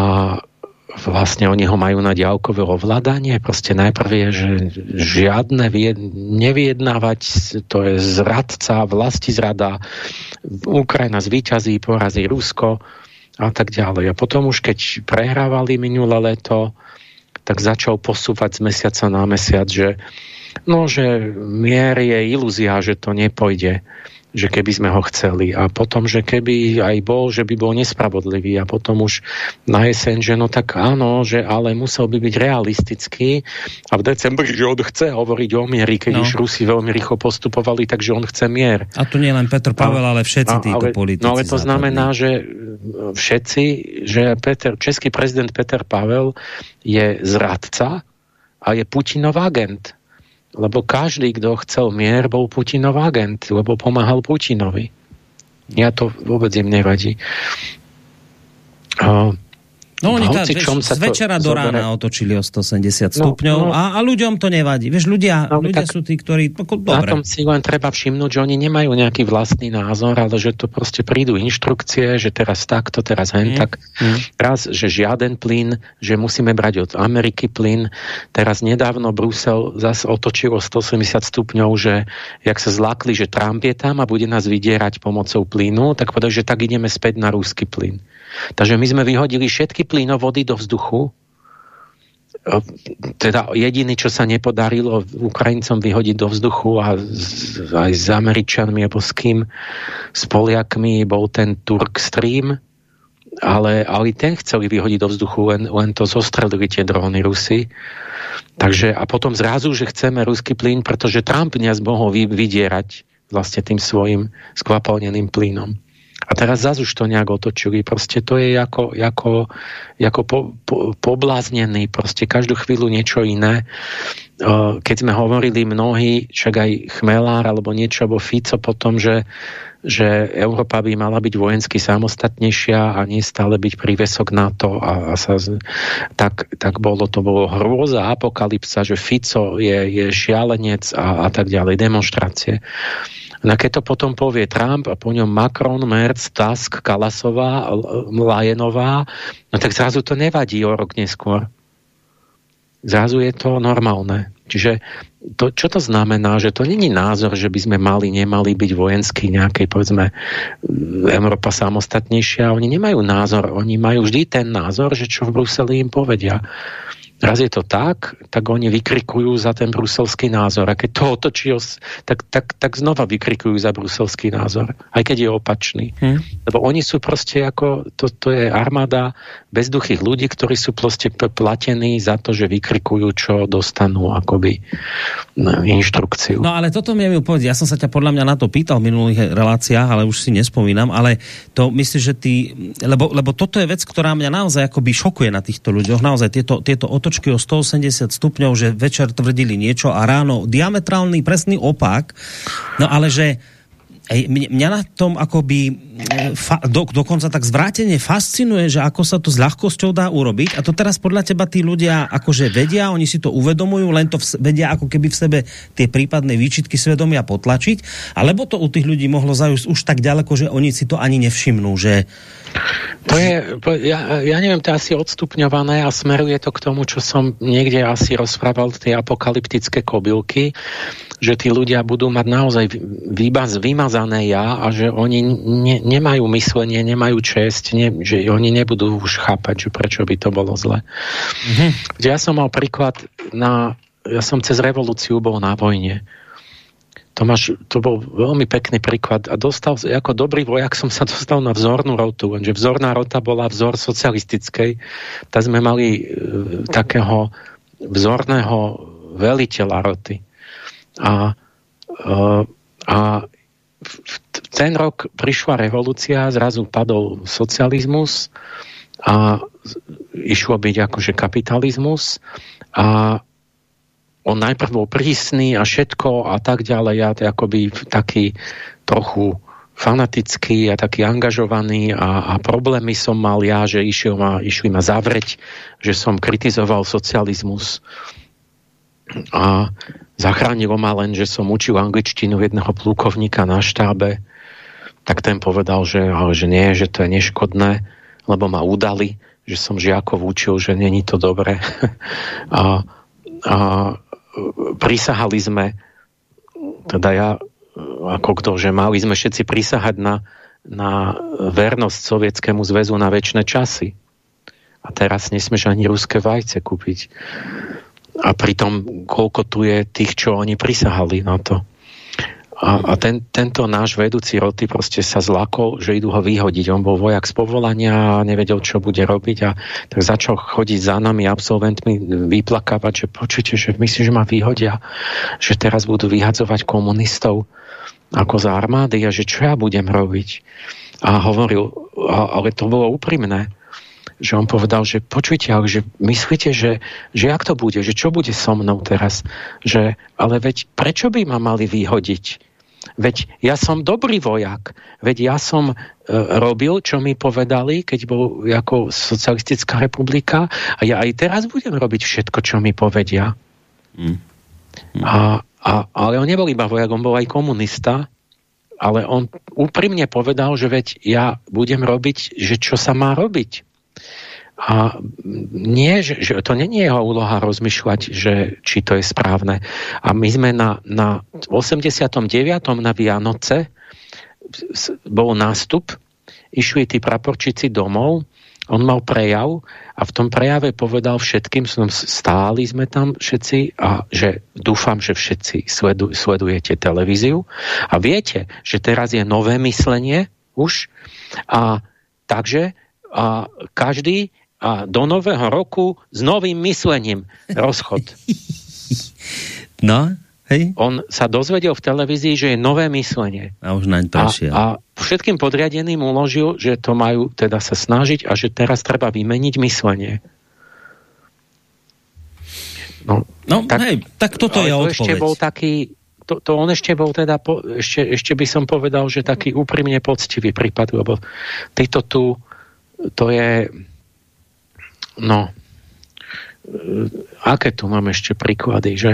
vlastne oni ho majú na ďalkové ovládanie. Proste najprv je, že žiadne nevyjednávať, to je zradca, vlasti zrada, Ukrajina zvíťazí, porazí Rusko a tak ďalej. A potom už keď prehrávali minulé leto, tak začal posúvať z mesiaca na mesiac, že, no, že mier je ilúzia, že to nepojde že keby sme ho chceli. A potom, že keby aj bol, že by bol nespravodlivý. A potom už na jeseň, že no tak áno, že ale musel by byť realistický. A v decembri, že on chce hovoriť o miery, keď no. už Rusi veľmi rýchlo postupovali, takže on chce mier. A tu nie len Petr Pavel, ale všetci títo ale, politici. No ale to západní. znamená, že všetci, že Peter, český prezident Peter Pavel je zradca a je Putinov agent lebo každý, kto chcel mier, bol Putinov agent, lebo pomáhal Putinovi. Ja to vôbec im nevadí. no No oni tá, vieš, z večera do zoberie... rána otočili o 180 no, stupňov no, a, a ľuďom to nevadí. Vieš, ľudia, no, ľudia sú tí, ktorí... Dobre. Na tom si len treba všimnúť, že oni nemajú nejaký vlastný názor, ale že to proste prídu inštrukcie, že teraz takto, teraz hen mm. tak. Mm. Raz, že žiaden plyn, že musíme brať od Ameriky plyn. Teraz nedávno Brusel zase otočil o 180 stupňov, že jak sa zlakli, že Trump je tam a bude nás vydierať pomocou plynu, tak povedali, že tak ideme späť na rúsky plyn. Takže my sme vyhodili všetky plynovody do vzduchu, teda jediný, čo sa nepodarilo Ukrajincom vyhodiť do vzduchu a z, aj s Američanmi alebo s kým, s Poliakmi bol ten Turk Stream, ale, ale ten chceli vyhodiť do vzduchu, len, len to zostrelili tie dróny Rusy. Takže a potom zrazu, že chceme ruský plyn, pretože Trump nás mohol vydierať vlastne tým svojim skvapalneným plynom. A teraz zase už to nejak otočili. Proste to je ako, ako, ako po, po, pobláznený. Proste každú chvíľu niečo iné. Keď sme hovorili mnohí, však aj Chmelár alebo niečo, alebo Fico potom, že, že Európa by mala byť vojensky samostatnejšia a nie stále byť prívesok NATO a, a sa, tak, tak bolo to bolo hrôza, apokalypsa, že Fico je, je šialenec a, a tak ďalej, demonstrácie. No keď to potom povie Trump a po ňom Macron, Merz, Tusk, Kalasová, Lajenová, no tak zrazu to nevadí o rok neskôr. Zrazu je to normálne. Čiže to, čo to znamená, že to není názor, že by sme mali, nemali byť vojenský nejakej, povedzme, Európa samostatnejšia. Oni nemajú názor, oni majú vždy ten názor, že čo v Bruseli im povedia raz je to tak, tak oni vykrikujú za ten bruselský názor. A keď to otočí, tak, tak, tak znova vykrikujú za bruselský názor. Aj keď je opačný. Hmm. Lebo oni sú proste ako, to, to je armáda bezduchých ľudí, ktorí sú proste platení za to, že vykrikujú, čo dostanú akoby no, inštrukciu. No ale toto mi je povedať. Ja som sa ťa podľa mňa na to pýtal v minulých reláciách, ale už si nespomínam, ale to myslíš, že ty, lebo, lebo toto je vec, ktorá mňa naozaj akoby šokuje na týchto ľuďoch. Naozaj tieto, tieto otočky o 180 stupňov, že večer tvrdili niečo a ráno diametrálny presný opak. No ale že mňa na tom akoby fa, do, dokonca tak zvrátenie fascinuje, že ako sa to s ľahkosťou dá urobiť. A to teraz podľa teba tí ľudia akože vedia, oni si to uvedomujú, len to v, vedia ako keby v sebe tie prípadné výčitky svedomia potlačiť, alebo to u tých ľudí mohlo zajúť už tak ďaleko, že oni si to ani nevšimnú, že to je, ja, ja neviem, to je asi odstupňované a smeruje to k tomu, čo som niekde asi rozprával, tie apokalyptické kobylky, že tí ľudia budú mať naozaj výbaz, vymazané ja a že oni ne, nemajú myslenie, nemajú česť, ne, že oni nebudú už chápať, že prečo by to bolo zle. Mm-hmm. Ja som mal príklad na, ja som cez revolúciu bol na vojne to, máš, to bol veľmi pekný príklad a dostal, ako dobrý vojak som sa dostal na vzornú rotu, lenže vzorná rota bola vzor socialistickej, tak sme mali e, takého vzorného veliteľa roty. A, e, a ten rok prišla revolúcia, zrazu padol socializmus a išlo byť akože kapitalizmus a on najprv bol prísny a všetko a tak ďalej. Ja to akoby taký trochu fanatický a taký angažovaný a, a problémy som mal ja, že išiel ma, išli ma zavrieť, že som kritizoval socializmus a zachránilo ma len, že som učil angličtinu jedného plúkovníka na štábe, tak ten povedal, že, ale že nie, že to je neškodné, lebo ma udali, že som žiakov učil, že není to dobré. a, a prisahali sme, teda ja ako kto, že mali sme všetci prisahať na, na vernosť Sovietskému zväzu na väčšie časy. A teraz nesmeš ani ruské vajce kúpiť. A pritom, koľko tu je tých, čo oni prisahali na to. A, a ten, tento náš vedúci roty proste sa zlakol, že idú ho vyhodiť. On bol vojak z povolania a nevedel, čo bude robiť a tak začal chodiť za nami absolventmi, vyplakávať, že počujte, že myslím, že ma vyhodia, že teraz budú vyhadzovať komunistov ako za armády a že čo ja budem robiť. A hovoril, ale to bolo úprimné, že on povedal, že počujte, ale že myslíte, že, že jak to bude, že čo bude so mnou teraz, že ale veď prečo by ma mali vyhodiť? Veď ja som dobrý vojak. Veď ja som e, robil, čo mi povedali, keď bol ako socialistická republika a ja aj teraz budem robiť všetko, čo mi povedia. Mm. Mm. A, a, ale on nebol iba vojak, on bol aj komunista, ale on úprimne povedal, že veď ja budem robiť, že čo sa má robiť. A nie, že, že to není jeho úloha rozmýšľať, že či to je správne. A my sme na, na 89. na Vianoce bol nástup, išli tí praporčici domov, on mal prejav a v tom prejave povedal všetkým, stáli sme tam všetci a že dúfam, že všetci sledu, sledujete televíziu a viete, že teraz je nové myslenie už a takže a každý a do nového roku s novým myslením rozchod. No, hej. On sa dozvedel v televízii, že je nové myslenie. A už naň prešiel. A, a všetkým podriadeným uložil, že to majú teda sa snažiť a že teraz treba vymeniť myslenie. No, no tak, hej, tak toto je to ešte bol taký, to, to on ešte bol teda, po, ešte, ešte by som povedal, že taký úprimne poctivý prípad, lebo títo tu, to je, No, e, aké tu mám ešte príklady, že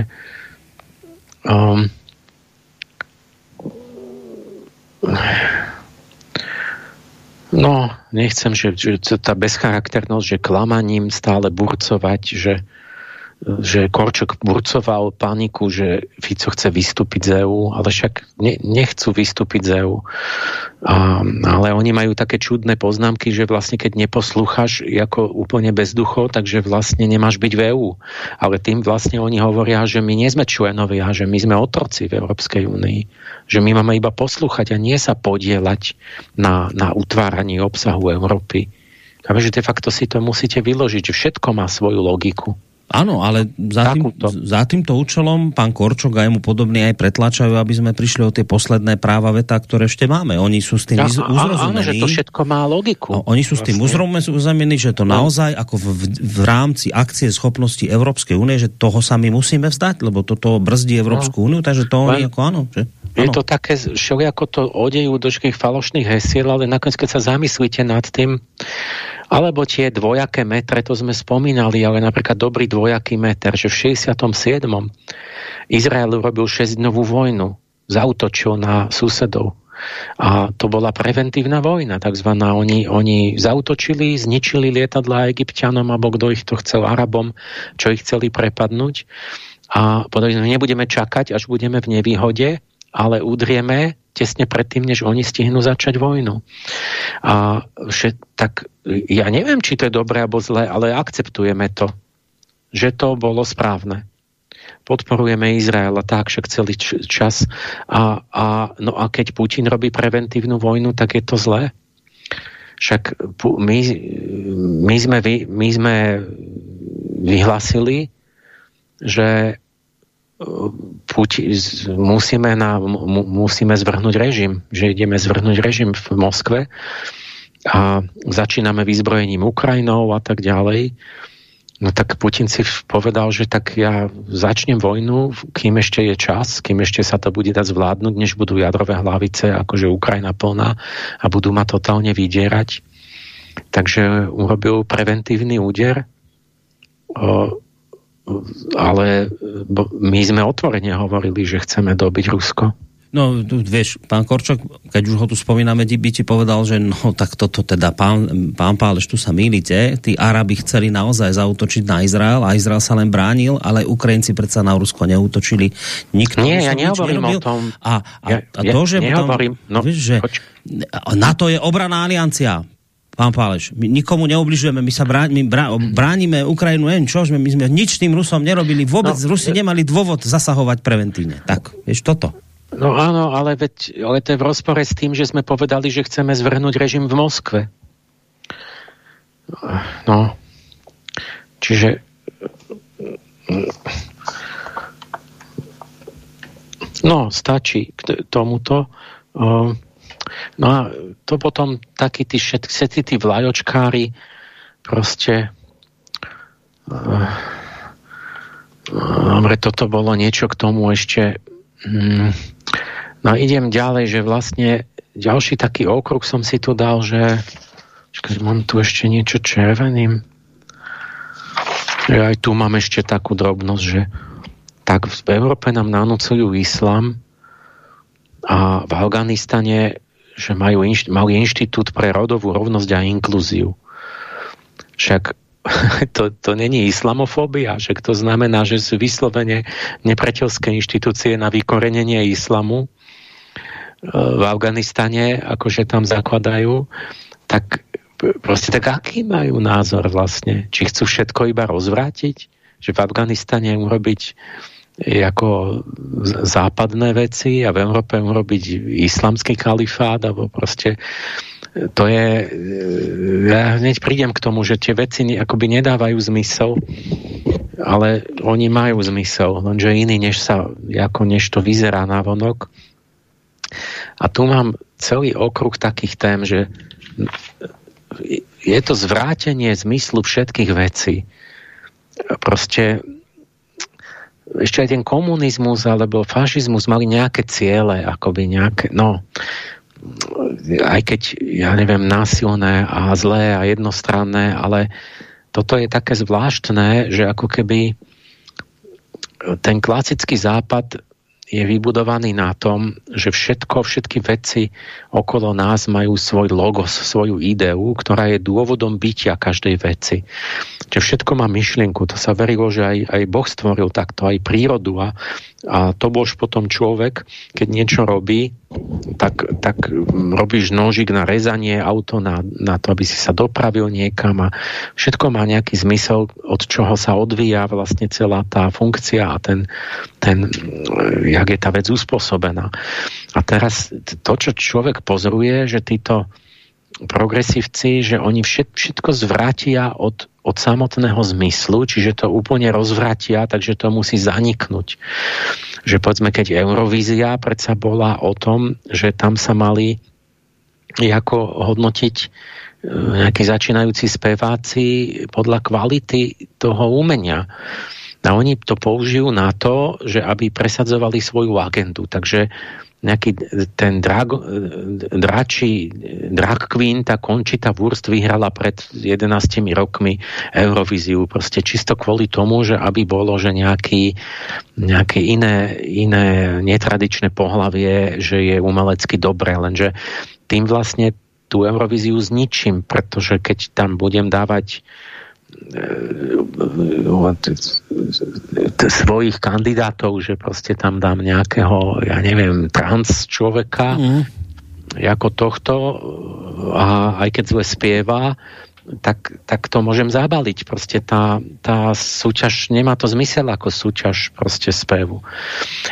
um, no, nechcem, že, že tá bezcharakternosť, že klamaním stále burcovať, že že Korčok burcoval paniku, že Fico chce vystúpiť z EU, ale však ne, nechcú vystúpiť z EU. A, ale oni majú také čudné poznámky, že vlastne keď neposlúchaš ako úplne bezducho, takže vlastne nemáš byť v EU. Ale tým vlastne oni hovoria, že my nie sme členovia, že my sme otroci v Európskej únii. Že my máme iba poslúchať a nie sa podielať na, na utváraní obsahu Európy. Takže de facto si to musíte vyložiť, že všetko má svoju logiku. Áno, ale za, tým, za týmto účelom pán Korčok a jemu podobný aj pretlačajú, aby sme prišli o tie posledné práva veta, ktoré ešte máme. Oni sú s tým ja, uzrozumení. Áno, že to všetko má logiku. Oni sú vlastne. s tým uzrozumení, že to no. naozaj ako v, v rámci akcie schopnosti Európskej únie, že toho sa my musíme vzdať, lebo toto brzdí Európsku no. úniu, takže to oni ako áno. Že? Je to také, ako to odejú do falošných hesiel, ale nakoniec, keď sa zamyslíte nad tým, alebo tie dvojaké metre, to sme spomínali, ale napríklad dobrý dvojaký meter, že v 67. Izrael urobil 6-dňovú vojnu, zautočil na susedov. A to bola preventívna vojna, takzvaná. Oni, oni zautočili, zničili lietadla egyptianom, alebo kto ich to chcel, Arabom, čo ich chceli prepadnúť. A povedali, nebudeme čakať, až budeme v nevýhode, ale udrieme tesne predtým, než oni stihnú začať vojnu. A že, tak ja neviem, či to je dobré alebo zlé, ale akceptujeme to, že to bolo správne. Podporujeme Izraela tak, však celý čas. A, a, no a keď Putin robí preventívnu vojnu, tak je to zlé. Však my, my, sme, my sme vyhlasili, že Puti, musíme, na, musíme zvrhnúť režim, že ideme zvrhnúť režim v Moskve a začíname vyzbrojením Ukrajinou a tak ďalej. No tak Putin si povedal, že tak ja začnem vojnu, kým ešte je čas, kým ešte sa to bude dať zvládnuť, než budú jadrové hlavice, akože Ukrajina plná a budú ma totálne vydierať. Takže urobil preventívny úder ale my sme otvorene hovorili, že chceme dobiť Rusko. No, vieš, pán Korčok, keď už ho tu spomíname, by ti povedal, že no, tak toto teda, pán, pán Páleš, tu sa mýlite, tí Arabi chceli naozaj zautočiť na Izrael a Izrael sa len bránil, ale Ukrajinci predsa na Rusko neútočili. Nikto Nie, ja nehovorím o tom. A, a, ja, a to, že nehovorím. Potom, no, vieš, že NATO je obraná aliancia pán Páleš, my nikomu neubližujeme, my sa brá, my brá, bránime Ukrajinu, neviem čo, my, sme nič tým Rusom nerobili, vôbec no, Rusi nemali dôvod zasahovať preventívne. Tak, vieš, toto. No áno, ale, veď, ale to je v rozpore s tým, že sme povedali, že chceme zvrhnúť režim v Moskve. No, čiže no, stačí k tomuto. No a to potom takí tí všetci tí vlajočkári proste uh, dobre, toto bolo niečo k tomu ešte um, No idem ďalej, že vlastne ďalší taký okruh som si tu dal, že čakaj, mám tu ešte niečo červeným. Že aj tu mám ešte takú drobnosť, že tak v Európe nám nanúcujú islám a v Afganistane, že majú inšt- mali inštitút pre rodovú rovnosť a inklúziu. Však to, to není islamofóbia, že to znamená, že sú vyslovene nepriateľské inštitúcie na vykorenenie islamu v Afganistane, akože tam zakladajú, tak proste tak aký majú názor vlastne? Či chcú všetko iba rozvrátiť? Že v Afganistane urobiť ako západné veci a v Európe urobiť islamský kalifát alebo proste to je ja hneď prídem k tomu, že tie veci akoby nedávajú zmysel ale oni majú zmysel lenže iný než sa ako než to vyzerá na vonok a tu mám celý okruh takých tém, že je to zvrátenie zmyslu všetkých vecí. Proste ešte aj ten komunizmus alebo fašizmus mali nejaké ciele, akoby nejaké, no, aj keď, ja neviem, násilné a zlé a jednostranné, ale toto je také zvláštne, že ako keby ten klasický západ je vybudovaný na tom, že všetko, všetky veci okolo nás majú svoj logos, svoju ideu, ktorá je dôvodom bytia každej veci. Čiže všetko má myšlienku. To sa verilo, že aj, aj Boh stvoril takto, aj prírodu a, a to bož potom človek, keď niečo robí, tak, tak robíš nožik na rezanie auto, na, na to, aby si sa dopravil niekam a všetko má nejaký zmysel, od čoho sa odvíja vlastne celá tá funkcia a ten, ten jak je tá vec uspôsobená. A teraz to, čo človek pozoruje, že títo progresívci, že oni všet, všetko zvratia od, od samotného zmyslu, čiže to úplne rozvratia, takže to musí zaniknúť. Že povedzme, keď Eurovízia predsa bola o tom, že tam sa mali ako hodnotiť e, nejakí začínajúci speváci podľa kvality toho umenia. A oni to použijú na to, že aby presadzovali svoju agendu. Takže nejaký ten drag, dračí drag queen, tá Končita Wurst vyhrala pred 11 rokmi Eurovíziu, proste čisto kvôli tomu, že aby bolo, že nejaký, nejaké iné, iné netradičné pohlavie, že je umelecky dobré, lenže tým vlastne tú Eurovíziu zničím, pretože keď tam budem dávať svojich kandidátov, že proste tam dám nejakého, ja neviem, trans človeka mm. ako tohto a aj keď zle spieva, tak, tak to môžem zabaliť. Proste tá, tá súťaž, nemá to zmysel ako súťaž proste spevu.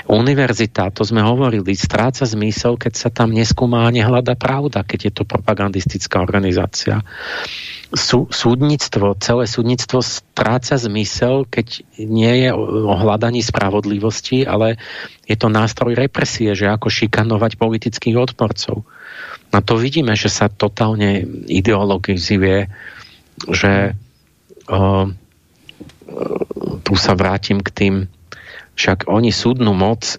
Univerzita, to sme hovorili, stráca zmysel, keď sa tam neskúma a nehľada pravda, keď je to propagandistická organizácia sú, súdnictvo, celé súdnictvo stráca zmysel, keď nie je o hľadaní spravodlivosti, ale je to nástroj represie, že ako šikanovať politických odporcov. Na to vidíme, že sa totálne ideologizuje, že o, tu sa vrátim k tým, však oni súdnu moc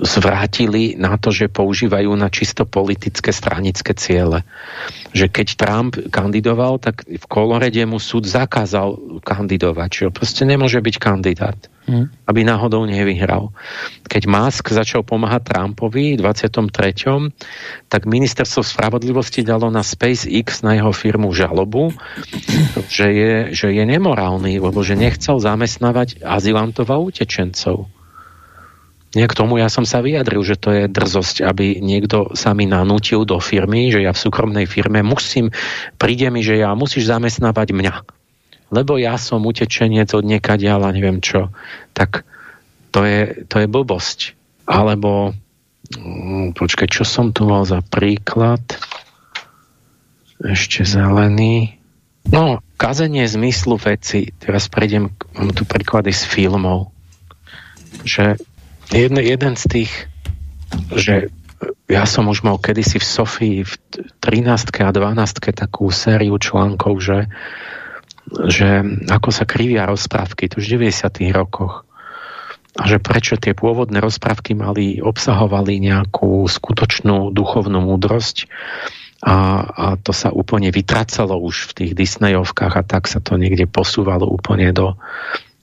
zvrátili na to, že používajú na čisto politické stranické ciele. Že keď Trump kandidoval, tak v Kolorede mu súd zakázal kandidovať, že proste nemôže byť kandidát, hmm. aby náhodou nevyhral. Keď Musk začal pomáhať Trumpovi v 23., tak ministerstvo spravodlivosti dalo na SpaceX, na jeho firmu žalobu, že je, že je nemorálny, lebo že nechcel zamestnávať azylantov a utečencov. Nie k tomu ja som sa vyjadril, že to je drzosť, aby niekto sa mi nanútil do firmy, že ja v súkromnej firme musím, príde mi, že ja musíš zamestnávať mňa. Lebo ja som utečenec od niekaďala, neviem čo. Tak to je, to je blbosť. Alebo mm, počkaj, čo som tu mal za príklad? Ešte zelený. No, kazenie zmyslu veci. Teraz prejdem, mám tu príklady z filmov. Že jeden, jeden z tých, že ja som už mal kedysi v Sofii v 13. a 12. takú sériu článkov, že, že ako sa krivia rozprávky, to už v 90. rokoch. a že prečo tie pôvodné rozprávky mali, obsahovali nejakú skutočnú duchovnú múdrosť a, a to sa úplne vytracalo už v tých Disneyovkách a tak sa to niekde posúvalo úplne do,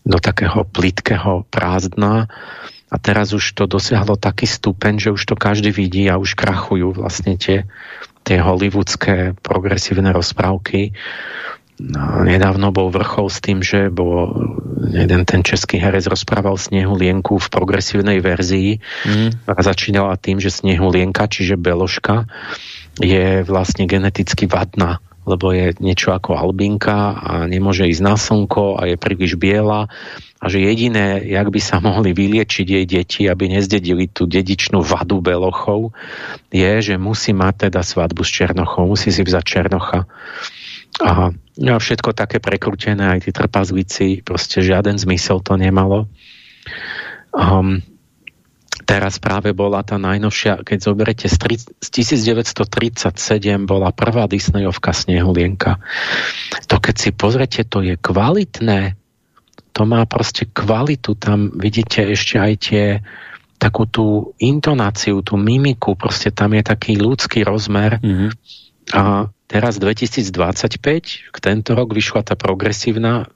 do takého plitkého prázdna a teraz už to dosiahlo taký stupeň, že už to každý vidí a už krachujú vlastne tie, tie hollywoodské progresívne rozprávky No, nedávno bol vrchol s tým, že bol jeden ten český herec rozprával Snehu Lienku v progresívnej verzii mm. a začínala tým, že Snehu Lienka, čiže Beloška, je vlastne geneticky vadná lebo je niečo ako albinka a nemôže ísť na slnko a je príliš biela a že jediné, jak by sa mohli vyliečiť jej deti, aby nezdedili tú dedičnú vadu belochov, je, že musí mať teda svadbu s Černochou, musí si vzať Černocha. A No všetko také prekrútené, aj tí trpazlíci, proste žiaden zmysel to nemalo. Um, teraz práve bola tá najnovšia, keď zoberete z, tri, z 1937 bola prvá Disneyovka Snehulienka. To keď si pozrete, to je kvalitné, to má proste kvalitu, tam vidíte ešte aj tie takú tú intonáciu, tú mimiku, proste tam je taký ľudský rozmer mm-hmm. a teraz 2025, tento rok vyšla tá progresívna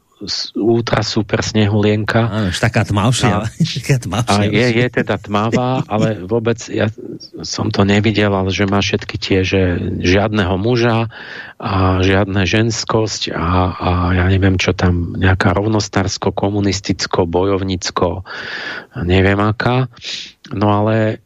ultra super snehulienka. Áno, taká tmavšia. A, tmavšia a je, je teda tmavá, ale vôbec ja som to nevidel, ale že má všetky tie, že žiadneho muža a žiadne ženskosť a, a ja neviem, čo tam, nejaká rovnostársko, komunisticko, bojovnicko, neviem aká. No ale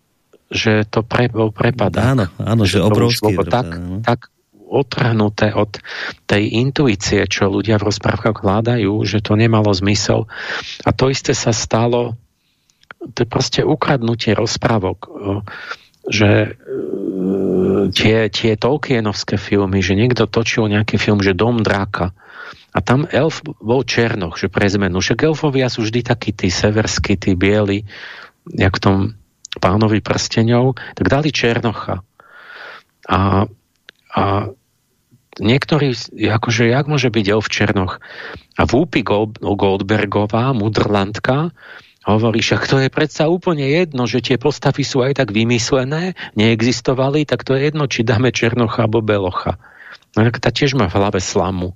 že to pre, bol prepadák. Áno, áno, že, že obrovský. Tak, tak otrhnuté od tej intuície, čo ľudia v rozprávkach hľadajú, že to nemalo zmysel. A to isté sa stalo, to je proste ukradnutie rozprávok, že e, tie, tie Tolkienovské filmy, že niekto točil nejaký film, že Dom dráka, a tam elf bol černoch, že pre zmenu. Však elfovia sú vždy takí tí severskí, tí bieli, jak tom pánovi prsteňov, tak dali černocha. A, a niektorí, akože jak môže byť elf Černoch? A Whoopi Goldbergová, mudrlandka, hovorí, že to je predsa úplne jedno, že tie postavy sú aj tak vymyslené, neexistovali, tak to je jedno, či dáme Černocha alebo Belocha. No tá tiež má v hlave slamu.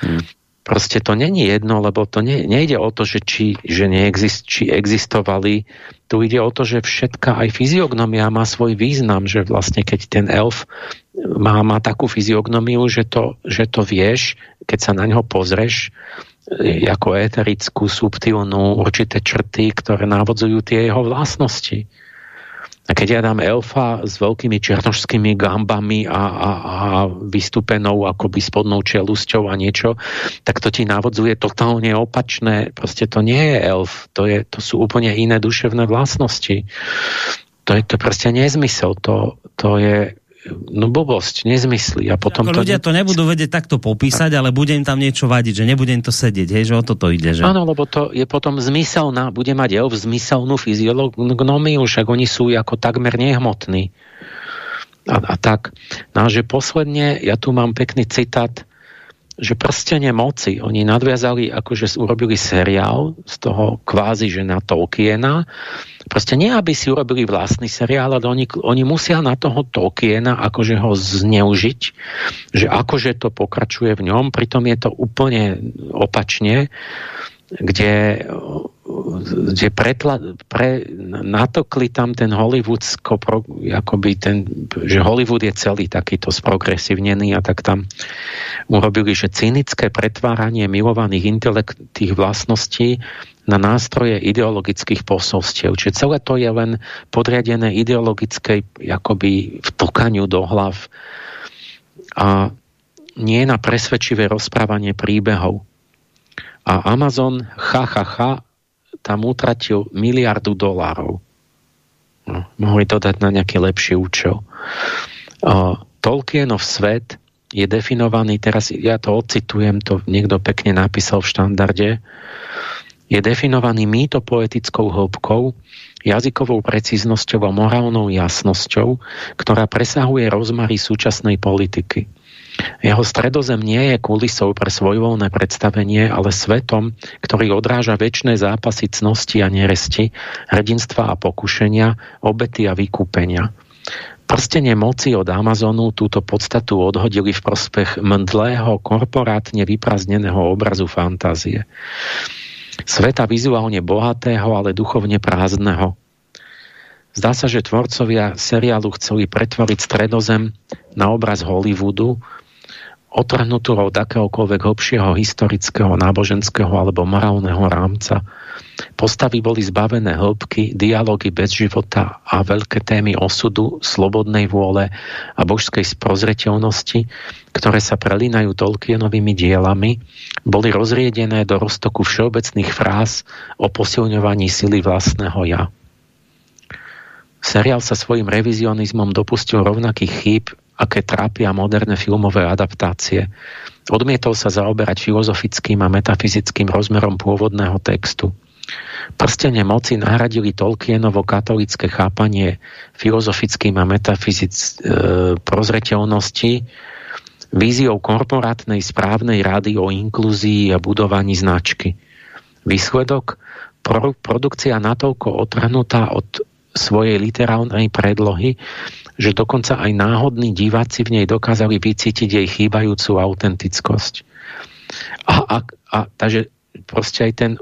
Hmm. Proste to není jedno, lebo to ne, nejde o to, že či, že neexist, či existovali. Tu ide o to, že všetká aj fyziognomia má svoj význam, že vlastne keď ten elf má, má takú fyziognomiu, že to, že to vieš, keď sa na ňo pozreš, e, ako eterickú, subtilnú, určité črty, ktoré navodzujú tie jeho vlastnosti. A keď ja dám elfa s veľkými černožskými gambami a, a, a vystúpenou akoby spodnou čelusťou a niečo, tak to ti navodzuje totálne opačné. Proste to nie je elf, to, je, to sú úplne iné duševné vlastnosti. To je to proste nezmysel, to, to je no blbosť, nezmysly. A potom Ako to... ľudia to nebudú vedieť takto popísať, ale bude im tam niečo vadiť, že nebude im to sedieť, hej, že o toto ide. Že? Áno, lebo to je potom zmyselná, bude mať elf zmyselnú fyziológnomiu, však oni sú ako takmer nehmotní. A, a tak. No a že posledne, ja tu mám pekný citát, že prstenie moci, oni nadviazali, akože urobili seriál z toho kvázi, že na Tolkiena, Proste nie, aby si urobili vlastný seriál, ale oni, oni musia na toho Tolkiena akože ho zneužiť, že akože to pokračuje v ňom, pritom je to úplne opačne, kde, kde pretla, pre, natokli tam ten hollywoodsko, akoby ten, že Hollywood je celý takýto sprogresívnený a tak tam urobili, že cynické pretváranie milovaných intelektných vlastností na nástroje ideologických posolstiev. Čiže celé to je len podriadené ideologickej akoby vtlkaniu do hlav a nie na presvedčivé rozprávanie príbehov. A Amazon, ha, ha, ha, tam utratil miliardu dolárov. No, mohli to dať na nejaký lepší účel. Uh, Tolkienov svet je definovaný, teraz ja to ocitujem, to niekto pekne napísal v štandarde, je definovaný mýtopoetickou hĺbkou, jazykovou precíznosťou a morálnou jasnosťou, ktorá presahuje rozmary súčasnej politiky. Jeho stredozem nie je kulisou pre svojvoľné predstavenie, ale svetom, ktorý odráža väčšie zápasy cnosti a neresti, hrdinstva a pokušenia, obety a vykúpenia. Prstenie moci od Amazonu túto podstatu odhodili v prospech mdlého, korporátne vyprazneného obrazu fantázie. Sveta vizuálne bohatého, ale duchovne prázdneho. Zdá sa, že tvorcovia seriálu chceli pretvoriť stredozem na obraz Hollywoodu, otrhnutú od akéhokoľvek hlbšieho historického, náboženského alebo morálneho rámca. Postavy boli zbavené hĺbky, dialógy bez života a veľké témy osudu, slobodnej vôle a božskej sprozreteľnosti, ktoré sa prelínajú Tolkienovými dielami, boli rozriedené do roztoku všeobecných fráz o posilňovaní sily vlastného ja. Seriál sa svojim revizionizmom dopustil rovnakých chýb aké trápia moderné filmové adaptácie. Odmietol sa zaoberať filozofickým a metafyzickým rozmerom pôvodného textu. Prstenie moci nahradili Tolkienovo katolické chápanie filozofickým a metafyzic e, prozreteľnosti víziou korporátnej správnej rady o inklúzii a budovaní značky. Výsledok? Pro, produkcia natoľko otrhnutá od svojej literálnej predlohy, že dokonca aj náhodní diváci v nej dokázali vycítiť jej chýbajúcu autentickosť. A, a, a takže proste aj ten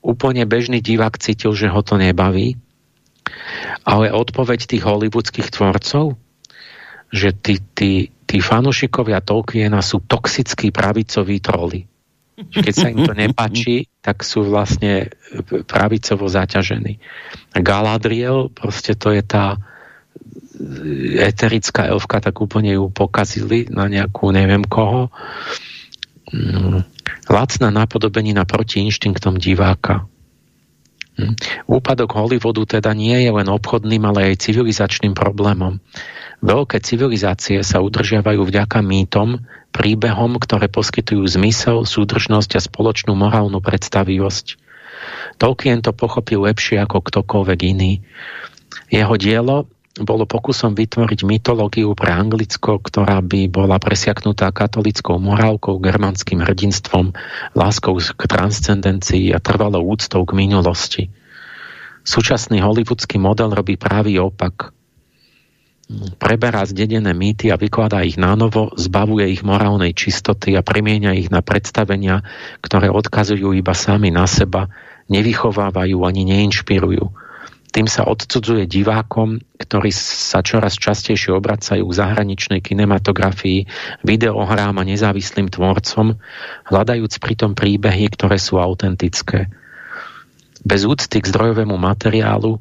úplne bežný divák cítil, že ho to nebaví, ale odpoveď tých hollywoodských tvorcov, že tí, tí, tí fanušikovia Tolkiena sú toxickí pravicoví troli. Keď sa im to nepáči, tak sú vlastne pravicovo zaťažení. Galadriel, proste to je tá, eterická elfka, tak úplne ju pokazili na nejakú neviem koho. Mm, lacná napodobenina proti inštinktom diváka. Mm. Úpadok Hollywoodu teda nie je len obchodným, ale aj civilizačným problémom. Veľké civilizácie sa udržiavajú vďaka mýtom, príbehom, ktoré poskytujú zmysel, súdržnosť a spoločnú morálnu predstavivosť. Tolkien to pochopil lepšie ako ktokoľvek iný. Jeho dielo bolo pokusom vytvoriť mytológiu pre Anglicko, ktorá by bola presiaknutá katolickou morálkou, germánskym hrdinstvom, láskou k transcendencii a trvalou úctou k minulosti. Súčasný hollywoodský model robí pravý opak. Preberá zdedené mýty a vykladá ich na novo, zbavuje ich morálnej čistoty a premieňa ich na predstavenia, ktoré odkazujú iba sami na seba, nevychovávajú ani neinšpirujú tým sa odcudzuje divákom, ktorí sa čoraz častejšie obracajú k zahraničnej kinematografii, videohrám a nezávislým tvorcom, hľadajúc pritom príbehy, ktoré sú autentické. Bez úcty k zdrojovému materiálu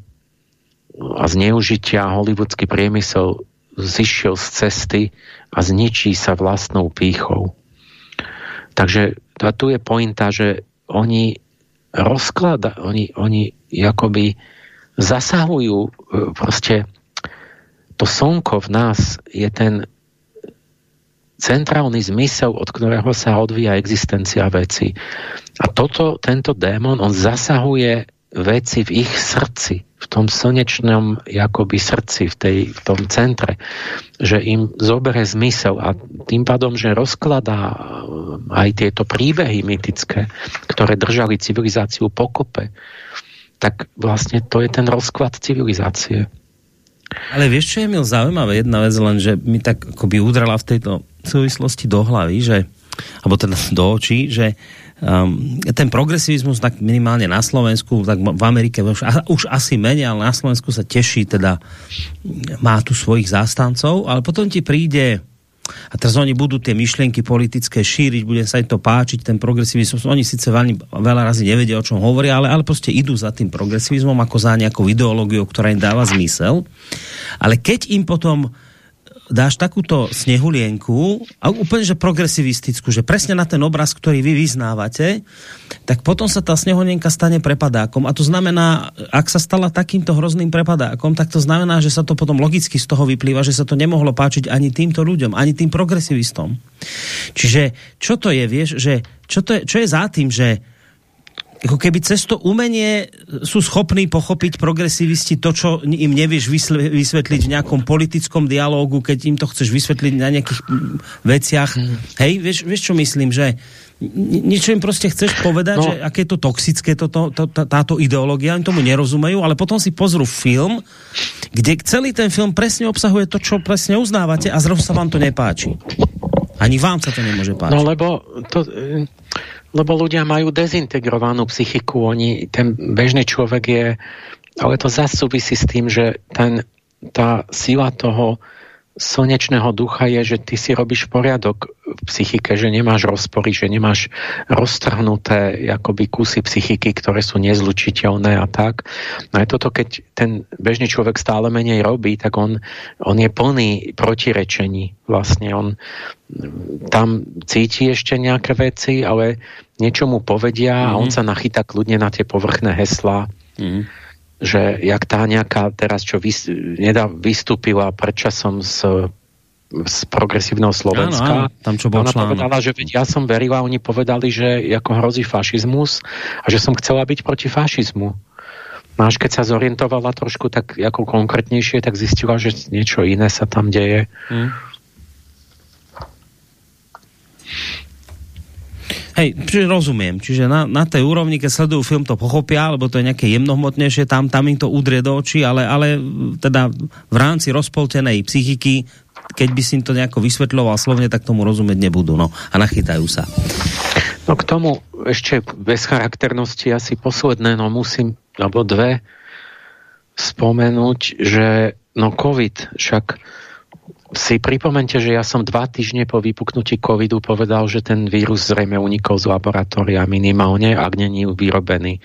a zneužitia hollywoodsky priemysel zišiel z cesty a zničí sa vlastnou pýchou. Takže tu je pointa, že oni rozklada, oni, oni akoby zasahujú e, proste to slnko v nás je ten centrálny zmysel, od ktorého sa odvíja existencia veci. A toto, tento démon, on zasahuje veci v ich srdci, v tom slnečnom jakoby srdci, v, tej, v tom centre, že im zobere zmysel a tým pádom, že rozkladá aj tieto príbehy mytické, ktoré držali civilizáciu pokope, tak vlastne to je ten rozklad civilizácie. Ale vieš, čo je mil zaujímavé? Jedna vec len, že mi tak akoby udrala v tejto súvislosti do hlavy, že, alebo teda do očí, že um, ten progresivizmus tak minimálne na Slovensku, tak v Amerike už, už asi menej, ale na Slovensku sa teší, teda má tu svojich zástancov, ale potom ti príde a teraz oni budú tie myšlienky politické šíriť, bude sa im to páčiť, ten progresivizmus. Oni síce veľmi, veľa razy nevedia, o čom hovoria, ale, ale proste idú za tým progresivizmom ako za nejakou ideológiou, ktorá im dáva zmysel. Ale keď im potom dáš takúto snehulienku, a úplne že progresivistickú, že presne na ten obraz, ktorý vy vyznávate, tak potom sa tá snehulienka stane prepadákom. A to znamená, ak sa stala takýmto hrozným prepadákom, tak to znamená, že sa to potom logicky z toho vyplýva, že sa to nemohlo páčiť ani týmto ľuďom, ani tým progresivistom. Čiže čo to je, vieš, že čo, to je, čo je za tým, že ako keby cez to umenie sú schopní pochopiť progresivisti to, čo im nevieš vysvetliť v nejakom politickom dialógu, keď im to chceš vysvetliť na nejakých veciach. Mm. Hej, vieš, vieš čo myslím, že niečo im proste chceš povedať, no. že aké je to toxické to, to, to, táto ideológia, oni tomu nerozumejú, ale potom si pozrú film, kde celý ten film presne obsahuje to, čo presne uznávate a zrovna sa vám to nepáči. Ani vám sa to nemôže páčiť. No lebo to, lebo ľudia majú dezintegrovanú psychiku, oni, ten bežný človek je, ale to zase súvisí s tým, že ten, tá sila toho slnečného ducha je, že ty si robíš poriadok v psychike, že nemáš rozpory, že nemáš roztrhnuté akoby kusy psychiky, ktoré sú nezlučiteľné a tak. No je toto, keď ten bežný človek stále menej robí, tak on, on je plný protirečení. Vlastne on tam cíti ešte nejaké veci, ale niečo mu povedia mm-hmm. a on mhm. sa nachytá kľudne na tie povrchné heslá. Mm-hmm že jak tá nejaká teraz, čo vys, nedá, vystúpila predčasom z z progresívneho Slovenska. Áno, áno, tam čo bol ona článok. povedala, že ja som verila, oni povedali, že ako hrozí fašizmus a že som chcela byť proti fašizmu. No až keď sa zorientovala trošku tak ako konkrétnejšie, tak zistila, že niečo iné sa tam deje. Hmm. Hej, čiže rozumiem. Čiže na, na tej úrovni, keď sledujú film, to pochopia, lebo to je nejaké jemnohmotnejšie, tam, tam im to udrie do očí, ale, ale teda v rámci rozpoltenej psychiky, keď by si im to nejako vysvetľoval slovne, tak tomu rozumieť nebudú. No, a nachytajú sa. No k tomu ešte bez charakternosti asi posledné, no musím, alebo dve spomenúť, že no COVID, však si pripomente, že ja som dva týždne po vypuknutí covidu povedal, že ten vírus zrejme unikol z laboratória minimálne, ak není vyrobený.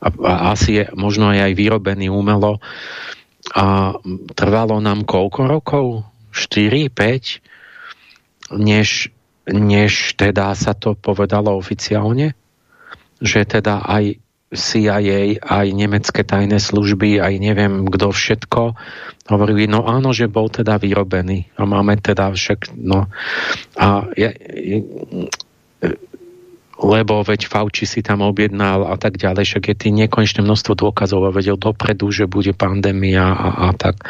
A, a asi je možno aj vyrobený umelo. A trvalo nám koľko rokov? 4, 5? Než, než teda sa to povedalo oficiálne? Že teda aj CIA, aj nemecké tajné služby, aj neviem kto všetko hovorili, no áno, že bol teda vyrobený. A máme teda však, no. A ja, lebo veď Fauci si tam objednal a tak ďalej, však je tým nekonečné množstvo dôkazov a vedel dopredu, že bude pandémia a, a tak.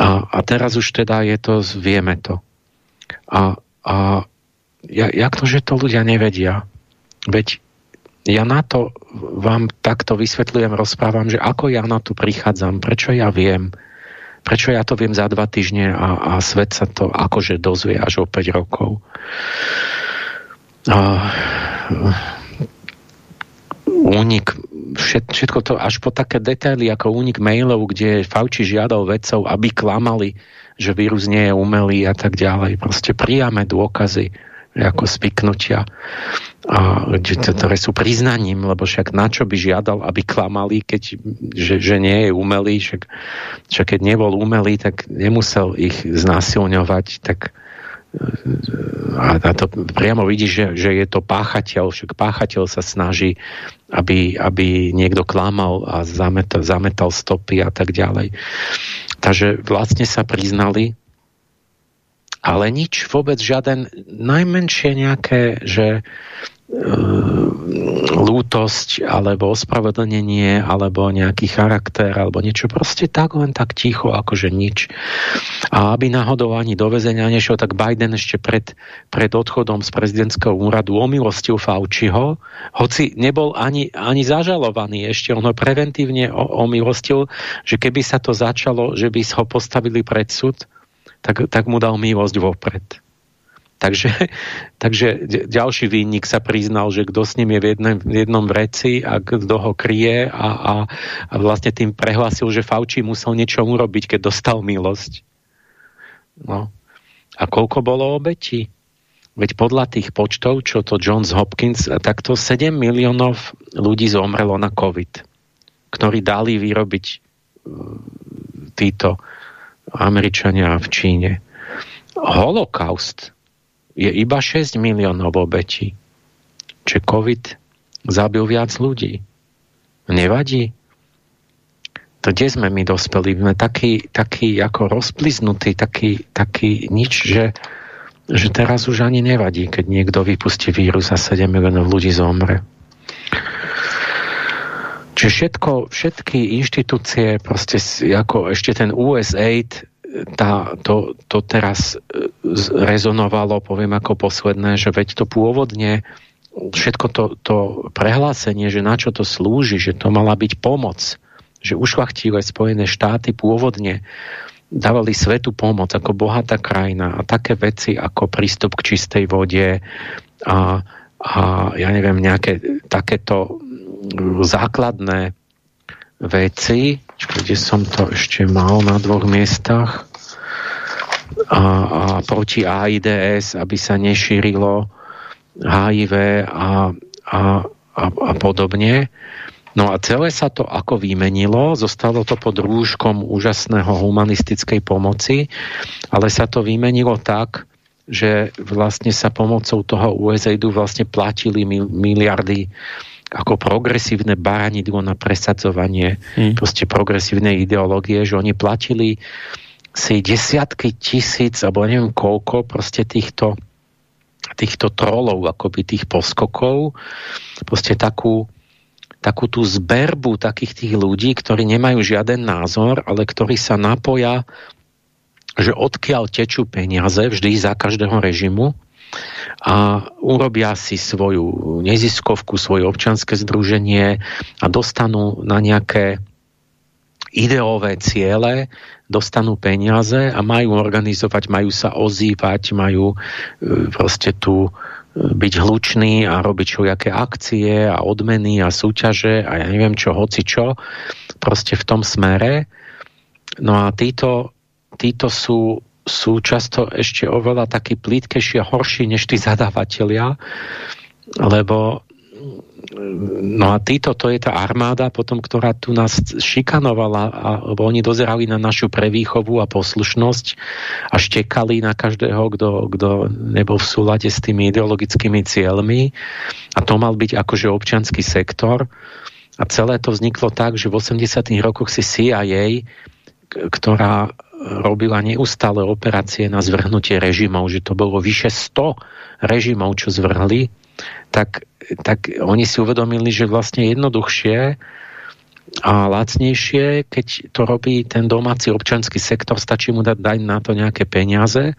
A, a teraz už teda je to, vieme to. A, a ja, jak to, že to ľudia nevedia? Veď ja na to vám takto vysvetľujem, rozprávam, že ako ja na to prichádzam, prečo ja viem, prečo ja to viem za dva týždne a, a svet sa to akože dozvie až o 5 rokov. A, únik, všet, všetko to až po také detaily ako únik mailov, kde Fauci žiadal vedcov, aby klamali, že vírus nie je umelý a tak ďalej. Proste priame dôkazy ako spiknutia a, ktoré sú priznaním, lebo však na čo by žiadal, aby klamali, keď, že, že nie je umelý, však, však keď nebol umelý, tak nemusel ich znásilňovať, tak a, a to priamo vidíš, že, že je to páchateľ, však páchateľ sa snaží, aby, aby niekto klamal a zametal, zametal stopy a tak ďalej. Takže vlastne sa priznali, ale nič, vôbec žiaden najmenšie nejaké, že lútosť alebo ospravedlnenie alebo nejaký charakter alebo niečo. Proste tak len tak ticho akože nič. A aby náhodou ani do väzenia nešiel tak Biden ešte pred, pred odchodom z prezidentského úradu omilostil Fauciho hoci nebol ani, ani zažalovaný. Ešte ono preventívne omilostil že keby sa to začalo že by ho postavili pred súd tak, tak mu dal milosť vopred Takže, takže ďalší výnik sa priznal, že kto s ním je v jednom, v jednom vreci a kto ho kryje a, a, a vlastne tým prehlásil, že Fauci musel niečo urobiť, keď dostal milosť. No. A koľko bolo obetí? Veď podľa tých počtov, čo to Johns Hopkins, takto 7 miliónov ľudí zomrelo na COVID, ktorí dali vyrobiť e, títo Američania v Číne. Holokaust je iba 6 miliónov obetí. Čiže COVID zabil viac ľudí. Nevadí? To kde sme my dospeli? Sme takí, takí ako rozpliznutí, taký, taký nič, že, že teraz už ani nevadí, keď niekto vypustí vírus a 7 miliónov ľudí zomre. Že všetko, všetky inštitúcie, proste ako ešte ten USAID, tá, to, to teraz e, rezonovalo, poviem ako posledné, že veď to pôvodne všetko to, to prehlásenie, že na čo to slúži, že to mala byť pomoc, že ušlachtilé Spojené štáty pôvodne dávali svetu pomoc ako bohatá krajina a také veci ako prístup k čistej vode a, a ja neviem, nejaké takéto základné veci, kde som to ešte mal na dvoch miestach a, a proti AIDS, aby sa nešírilo HIV a, a, a, a podobne. No a celé sa to ako vymenilo, zostalo to pod rúškom úžasného humanistickej pomoci, ale sa to vymenilo tak, že vlastne sa pomocou toho USAIDu vlastne platili miliardy ako progresívne baranidlo na presadzovanie hmm. proste progresívnej ideológie, že oni platili si desiatky tisíc, alebo neviem koľko, proste týchto týchto trolov, akoby tých poskokov, proste takú, takú tú zberbu takých tých ľudí, ktorí nemajú žiaden názor, ale ktorí sa napoja, že odkiaľ tečú peniaze vždy za každého režimu a urobia si svoju neziskovku, svoje občanské združenie a dostanú na nejaké ideové ciele, dostanú peniaze a majú organizovať, majú sa ozývať, majú e, proste tu e, byť hlučný a robiť všelijaké akcie a odmeny a súťaže a ja neviem čo, hoci čo, proste v tom smere. No a títo, títo sú sú často ešte oveľa takí plítkejší a horší než tí zadávateľia, lebo no a títo, to je tá armáda potom, ktorá tu nás šikanovala a lebo oni dozerali na našu prevýchovu a poslušnosť a štekali na každého, kto nebol v súlade s tými ideologickými cieľmi a to mal byť akože občanský sektor a celé to vzniklo tak, že v 80. rokoch si CIA ktorá robila neustále operácie na zvrhnutie režimov, že to bolo vyše 100 režimov, čo zvrhli, tak, tak oni si uvedomili, že vlastne jednoduchšie a lacnejšie, keď to robí ten domáci občanský sektor, stačí mu dať, dať na to nejaké peniaze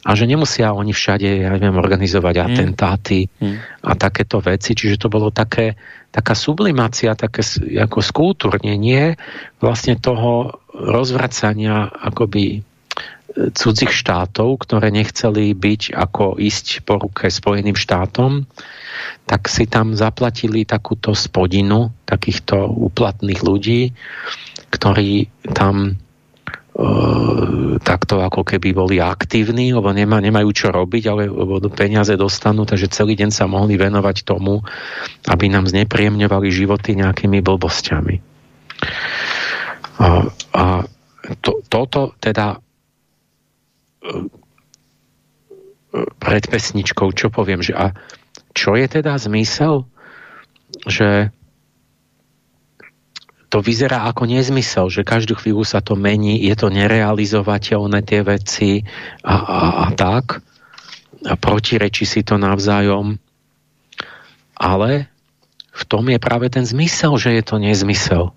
a že nemusia oni všade, ja neviem, organizovať mm. atentáty mm. a takéto veci. Čiže to bolo také, taká sublimácia, také ako skúturnenie vlastne toho rozvracania akoby e, cudzích štátov, ktoré nechceli byť ako ísť po ruke Spojeným štátom, tak si tam zaplatili takúto spodinu takýchto úplatných ľudí, ktorí tam takto ako keby boli aktívni, lebo nemá, nemajú čo robiť, ale lebo peniaze dostanú, takže celý deň sa mohli venovať tomu, aby nám znepríjemňovali životy nejakými blbosťami. A, a to, toto teda e, pred pesničkou, čo poviem, že a čo je teda zmysel, že to vyzerá ako nezmysel, že každú chvíľu sa to mení, je to nerealizovateľné tie veci a, a, a tak. A protirečí si to navzájom. Ale v tom je práve ten zmysel, že je to nezmysel.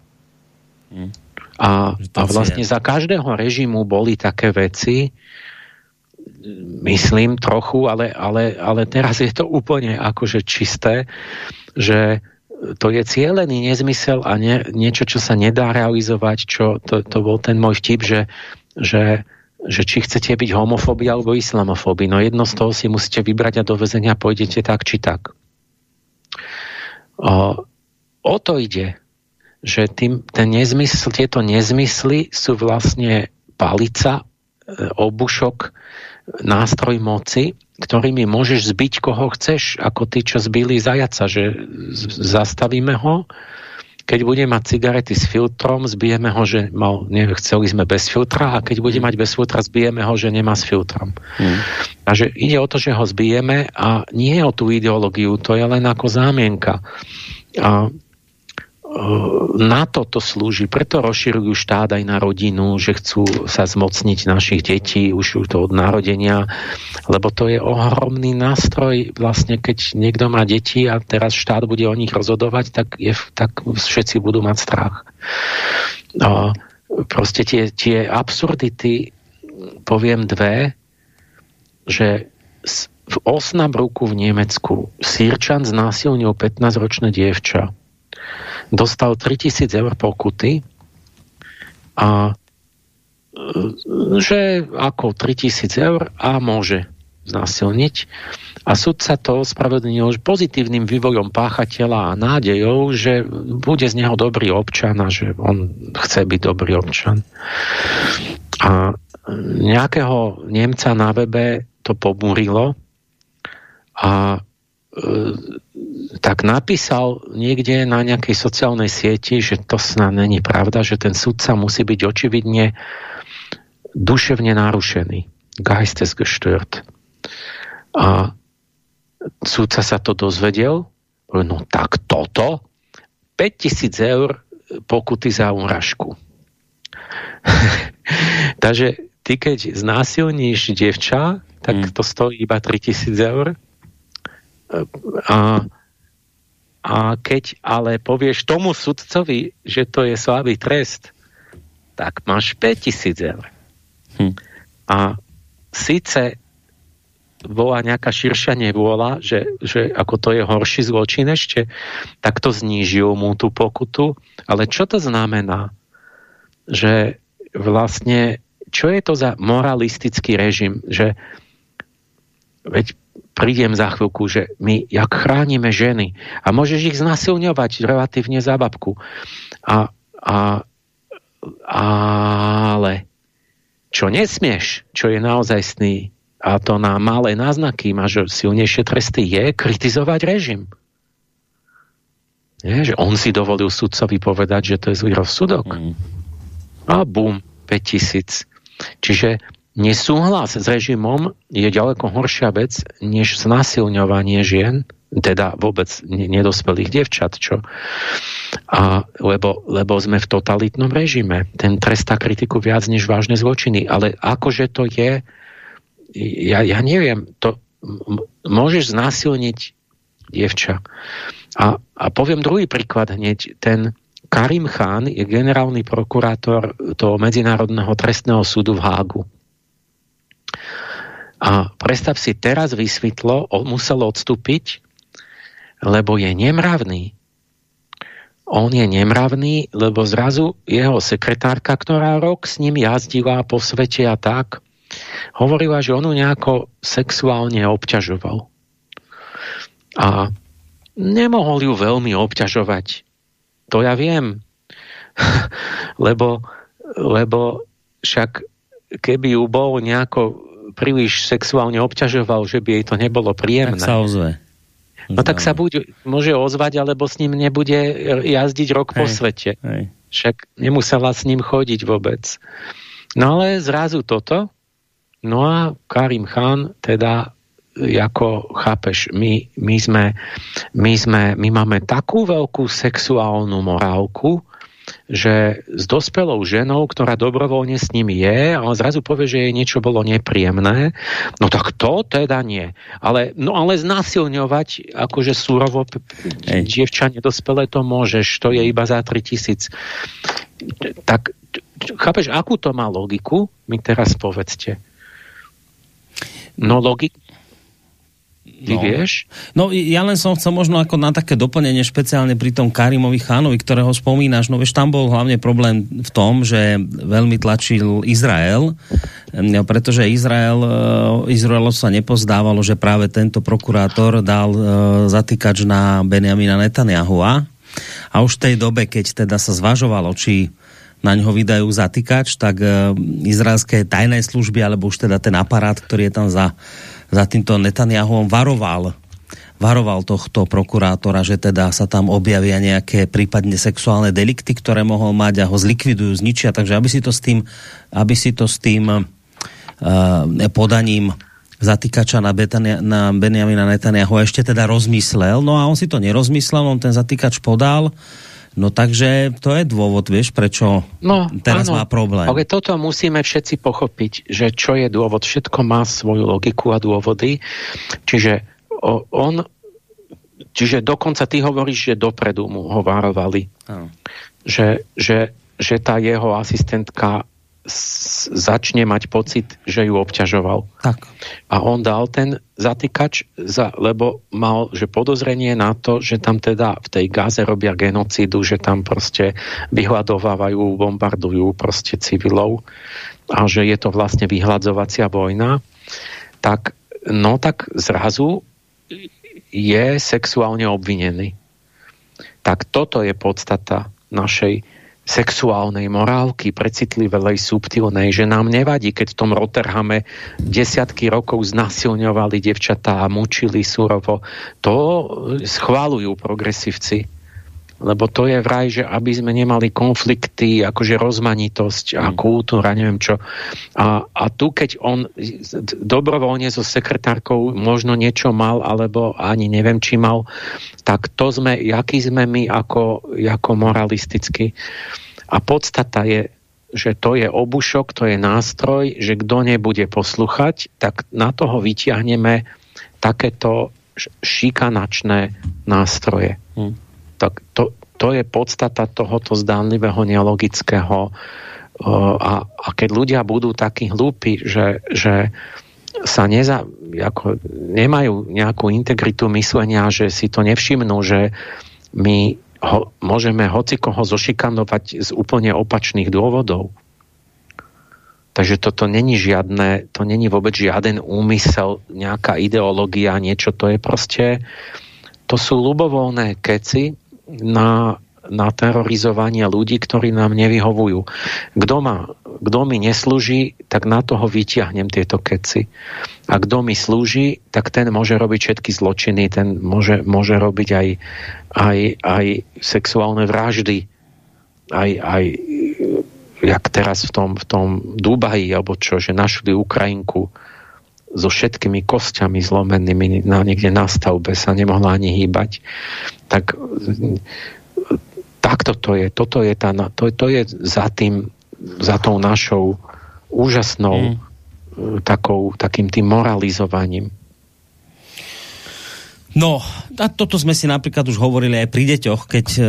Hm. A, a vlastne za každého režimu boli také veci, myslím trochu, ale, ale, ale teraz je to úplne akože čisté, že to je cieľený nezmysel a nie, niečo, čo sa nedá realizovať, čo to, to bol ten môj vtip, že, že, že či chcete byť homofóbi alebo islamofóbi. No jedno z toho si musíte vybrať a do väzenia pôjdete tak či tak. O, o to ide, že tým, ten nezmysl, tieto nezmysly sú vlastne palica, e, obušok, nástroj moci, ktorými môžeš zbiť koho chceš, ako tí, čo zbili zajaca, že zastavíme ho, keď bude mať cigarety s filtrom, zbijeme ho, že mal, nie, chceli sme bez filtra a keď bude mm. mať bez filtra, zbijeme ho, že nemá s filtrom. Mm. Takže ide o to, že ho zbijeme a nie o tú ideológiu, to je len ako zámienka. A, na to slúži, preto rozširujú štát aj na rodinu, že chcú sa zmocniť našich detí už to od narodenia, lebo to je ohromný nástroj, vlastne keď niekto má deti a teraz štát bude o nich rozhodovať, tak, je, tak všetci budú mať strach. A proste tie, tie absurdity, poviem dve, že v Osnabruku v Nemecku. Sýrčan znásilnil 15-ročné dievča dostal 3000 eur pokuty a e, že ako 3000 eur a môže znásilniť. A súd sa to ospravedlnil pozitívnym vývojom páchateľa a nádejou, že bude z neho dobrý občan a že on chce byť dobrý občan. A nejakého Nemca na webe to pomúrilo a e, tak napísal niekde na nejakej sociálnej sieti, že to snad není pravda, že ten sudca musí byť očividne duševne narušený. Geistesgestört. A sudca sa to dozvedel, no tak toto, 5000 eur pokuty za umražku. Takže ty keď znásilníš dievča, tak mm. to stojí iba 3000 eur. A a keď ale povieš tomu sudcovi, že to je slabý trest, tak máš 5000 eur. Hm. A síce bola nejaká širšia nevôľa, že, že ako to je horší zločin ešte, tak to znížil mu tú pokutu. Ale čo to znamená? Že vlastne, čo je to za moralistický režim? Že veď prídem za chvíľku, že my jak chránime ženy a môžeš ich znasilňovať relatívne za babku. A, a, ale čo nesmieš, čo je naozajstný a to na malé náznaky máš silnejšie tresty, je kritizovať režim. Nie, že on si dovolil sudcovi povedať, že to je zlý rozsudok. Mm. A bum, 5000. Čiže nesúhlas s režimom je ďaleko horšia vec, než znasilňovanie žien, teda vôbec nedospelých devčat, čo? A, lebo, lebo sme v totalitnom režime. Ten trestá kritiku viac než vážne zločiny. Ale akože to je, ja, ja neviem, to môžeš znásilniť dievča. A, a poviem druhý príklad hneď. Ten Karim Khan je generálny prokurátor toho Medzinárodného trestného súdu v Hágu. A predstav si, teraz vysvetlo, musel odstúpiť, lebo je nemravný. On je nemravný, lebo zrazu jeho sekretárka, ktorá rok s ním jazdila po svete a tak, hovorila, že on ju nejako sexuálne obťažoval. A nemohol ju veľmi obťažovať. To ja viem. lebo, lebo však keby ju bol nejako príliš sexuálne obťažoval, že by jej to nebolo príjemné. Tak sa ozve. No tak sa buď môže ozvať, alebo s ním nebude jazdiť rok Hej. po svete. Hej. Však nemusela s ním chodiť vôbec. No ale zrazu toto. No a Karim Khan teda ako chápeš, my, my, sme, my, sme, my máme takú veľkú sexuálnu morálku, že s dospelou ženou, ktorá dobrovoľne s ním je a on zrazu povie, že jej niečo bolo nepríjemné, no tak to teda nie. Ale, no ale znasilňovať akože súrovo dievča nedospelé to môžeš, to je iba za 3000. Tak chápeš, akú to má logiku? Mi teraz povedzte. No logik, Ty no. vieš? No ja len som chcel možno ako na také doplnenie špeciálne pri tom Karimovi Chánovi, ktorého spomínaš, no vieš, tam bol hlavne problém v tom, že veľmi tlačil Izrael, pretože Izrael, e, Izrael sa nepozdávalo, že práve tento prokurátor dal e, zatýkač na Benjamina Netanyahua a už v tej dobe, keď teda sa zvažovalo, či na ňo vydajú zatýkač, tak e, izraelské tajné služby, alebo už teda ten aparát, ktorý je tam za za týmto Netanyahuom varoval varoval tohto prokurátora, že teda sa tam objavia nejaké prípadne sexuálne delikty, ktoré mohol mať a ho zlikvidujú, zničia. Takže aby si to s tým, aby si to s tým uh, podaním zatýkača na, Betania, na Benjamina Netanyahu ešte teda rozmyslel. No a on si to nerozmyslel, on ten zatýkač podal No takže to je dôvod, vieš, prečo no, teraz áno, má problém. Ale toto musíme všetci pochopiť, že čo je dôvod. Všetko má svoju logiku a dôvody. Čiže on Čiže dokonca ty hovoríš, že dopredu mu ho varovali. Že, že, že tá jeho asistentka začne mať pocit, že ju obťažoval. Tak. A on dal ten zatýkač, za, lebo mal že podozrenie na to, že tam teda v tej Gáze robia genocídu, že tam proste vyhľadovávajú, bombardujú proste civilov a že je to vlastne vyhľadzovacia vojna. Tak, no tak zrazu je sexuálne obvinený. Tak toto je podstata našej sexuálnej morálky, precitlivej, subtilnej, že nám nevadí, keď v tom Rotterhame desiatky rokov znasilňovali devčatá a mučili surovo. To schválujú progresívci lebo to je vraj, že aby sme nemali konflikty, akože rozmanitosť a mm. kultúra, neviem čo. A, a tu, keď on dobrovoľne so sekretárkou možno niečo mal, alebo ani neviem, či mal, tak to sme, jaký sme my ako, ako moralisticky. A podstata je, že to je obušok, to je nástroj, že kto nebude posluchať, tak na toho vyťahneme takéto šikanačné nástroje. Hmm tak to, to je podstata tohoto zdánlivého nelogického a, a keď ľudia budú takí hlúpi, že, že sa neza, ako, nemajú nejakú integritu myslenia, že si to nevšimnú, že my ho, môžeme hocikoho zošikanovať z úplne opačných dôvodov. Takže toto není žiadne, to není vôbec žiaden úmysel, nejaká ideológia, niečo, to je proste, to sú ľubovoľné keci, na, na terorizovanie ľudí, ktorí nám nevyhovujú. Kto, ma, kto mi neslúži, tak na toho vyťahnem tieto keci. A kto mi slúži, tak ten môže robiť všetky zločiny, ten môže, môže robiť aj, aj, aj sexuálne vraždy, aj, aj jak teraz v tom, v tom Dubaji, alebo čo, že našli Ukrajinku so všetkými kostiami zlomenými na, niekde na stavbe sa nemohla ani hýbať. Tak takto to je. Toto je, tá, to, to je za tým, za tou našou úžasnou mm. takou, takým tým moralizovaním. No, a toto sme si napríklad už hovorili aj pri deťoch, keď uh,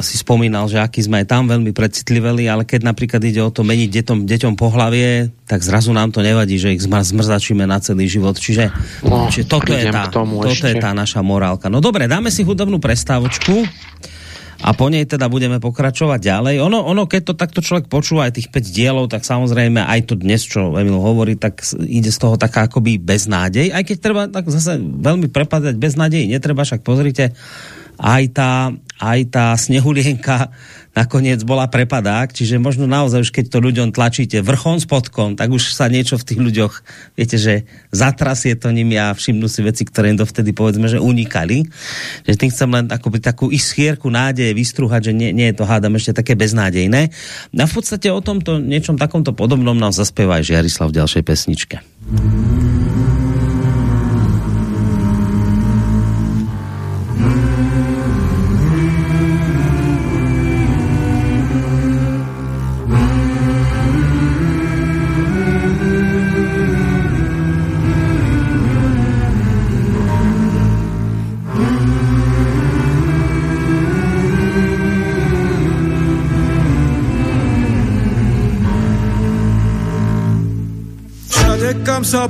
si spomínal, že aký sme aj tam veľmi precitliveli, ale keď napríklad ide o to meniť deťom, deťom pohlavie, tak zrazu nám to nevadí, že ich zmrzačíme na celý život. Čiže, no, čiže toto, je tá, toto je tá naša morálka. No dobre, dáme si hudobnú prestávočku a po nej teda budeme pokračovať ďalej. Ono, ono keď to takto človek počúva aj tých 5 dielov, tak samozrejme aj to dnes, čo Emil hovorí, tak ide z toho taká akoby beznádej. Aj keď treba tak zase veľmi prepadať beznádej, netreba, však pozrite, aj tá, aj tá snehulienka nakoniec bola prepadák, čiže možno naozaj už keď to ľuďom tlačíte vrchom spodkom, tak už sa niečo v tých ľuďoch, viete, že zatrasie to nimi a všimnú si veci, ktoré im dovtedy povedzme, že unikali. Že tým chcem len akoby takú ischierku nádeje vystruhať, že nie, nie je to hádam ešte také beznádejné. A v podstate o tomto niečom takomto podobnom nám zaspieva aj Žiarislav v ďalšej pesničke. sa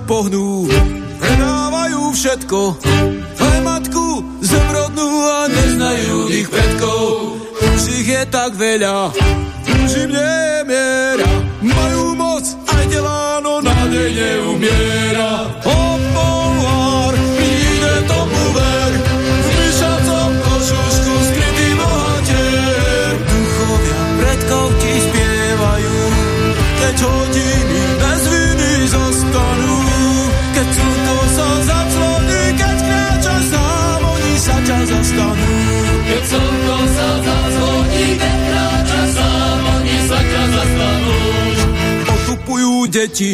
pohnú, predávajú všetko. Aj matku zemrodnú a neznajú ich predkov. Už ich je tak veľa, už im nie je miera. Majú moc, aj delá, no nádej neumiera. Zastanú. Keď slnko sa keď kráčaš sám, oni sa ťa zastanú. Okupujú deti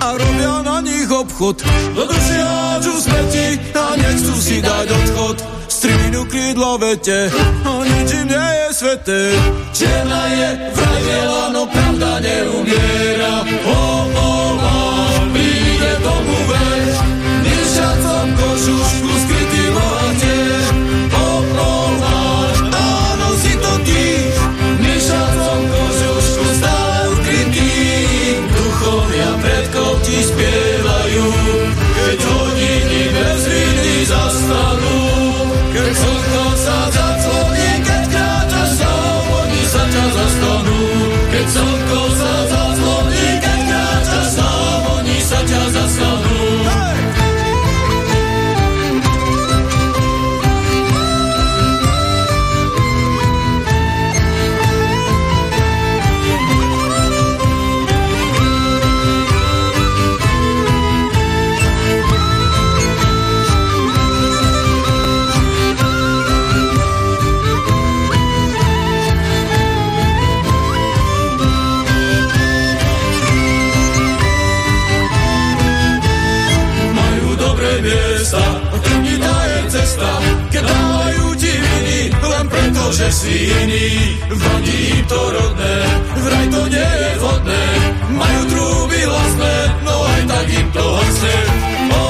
a robia na nich obchod. Do duši hádžu smeti a nechcú si dať odchod. Z Strínu krídla vete a ničím nie je sveté. Černá je vraj no pravda neumiera. O, o, o, príde tomu ver, že si iný. Vadí im to rodné, vraj to nie je vhodné, majú trúby hlasné, no aj tak im to hasne. O,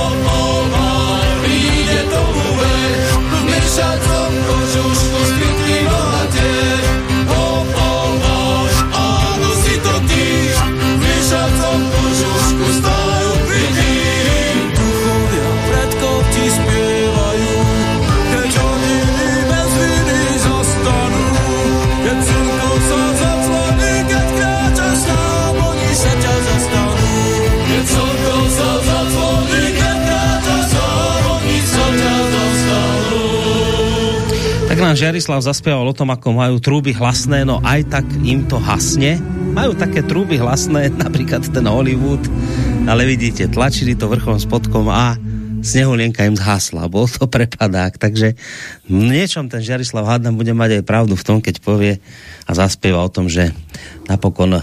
Tak nám Žiarislav zaspieval o tom, ako majú trúby hlasné, no aj tak im to hasne. Majú také trúby hlasné, napríklad ten Hollywood, ale vidíte, tlačili to vrchom spodkom a snehulienka im zhasla, bol to prepadák, takže v niečom ten Žiarislav hádam bude mať aj pravdu v tom, keď povie a zaspieva o tom, že napokon e,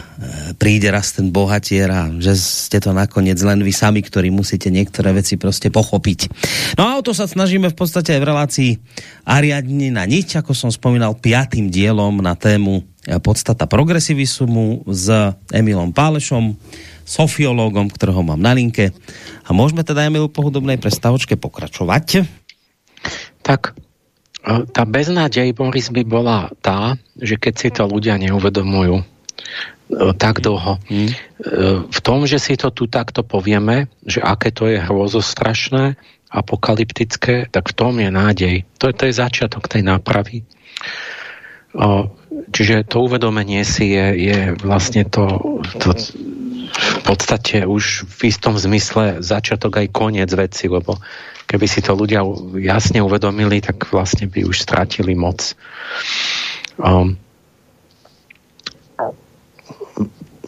príde raz ten bohatier a že ste to nakoniec len vy sami, ktorí musíte niektoré veci proste pochopiť. No a o to sa snažíme v podstate aj v relácii Ariadne na niť, ako som spomínal, piatým dielom na tému e, podstata progresivisumu s Emilom Pálešom, sofiológom, ktorého mám na linke. A môžeme teda, Emil, po hudobnej prestavočke pokračovať. Tak e, tá beznádej, Boris, by bola tá, že keď si to ľudia neuvedomujú e, tak dlho, Mm. e, v tom, že si to tu takto povieme, že aké to je hrozostrašné, apokalyptické, tak v tom je nádej. To, to je začiatok tej nápravy. Čiže to uvedomenie si je, je vlastne to, to v podstate už v istom zmysle začiatok aj koniec veci, lebo keby si to ľudia jasne uvedomili, tak vlastne by už stratili moc. Um,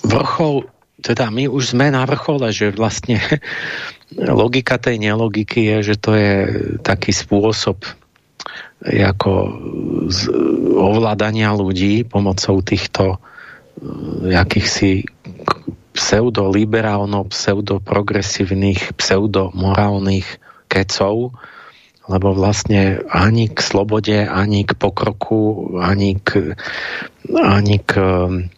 vrchol, teda my už sme na vrchole, že vlastne logika tej nelogiky je, že to je taký spôsob ako z, ovládania ľudí pomocou týchto eh, akýchsi pseudoliberálno, pseudoprogresívnych, pseudomorálnych kecov, lebo vlastne ani k slobode, ani k pokroku, ani k, ani k um,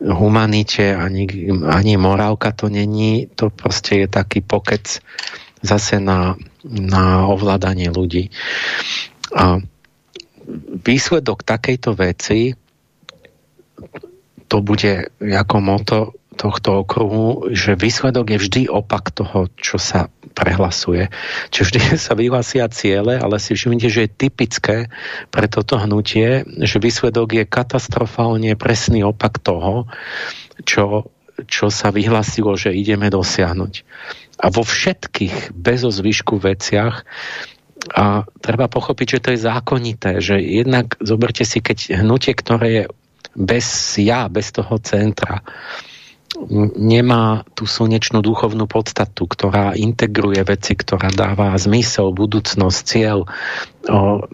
humanite, ani, ani morálka to není, to proste je taký pokec zase na, na ovládanie ľudí. A výsledok takejto veci to bude ako moto tohto okruhu, že výsledok je vždy opak toho, čo sa prehlasuje. Čiže vždy sa vyhlasia ciele, ale si všimnite, že je typické pre toto hnutie, že výsledok je katastrofálne presný opak toho, čo, čo sa vyhlasilo, že ideme dosiahnuť. A vo všetkých bezo zvyšku veciach a treba pochopiť, že to je zákonité, že jednak zoberte si, keď hnutie, ktoré je bez ja, bez toho centra, nemá tú slnečnú duchovnú podstatu, ktorá integruje veci, ktorá dáva zmysel, budúcnosť, cieľ, o,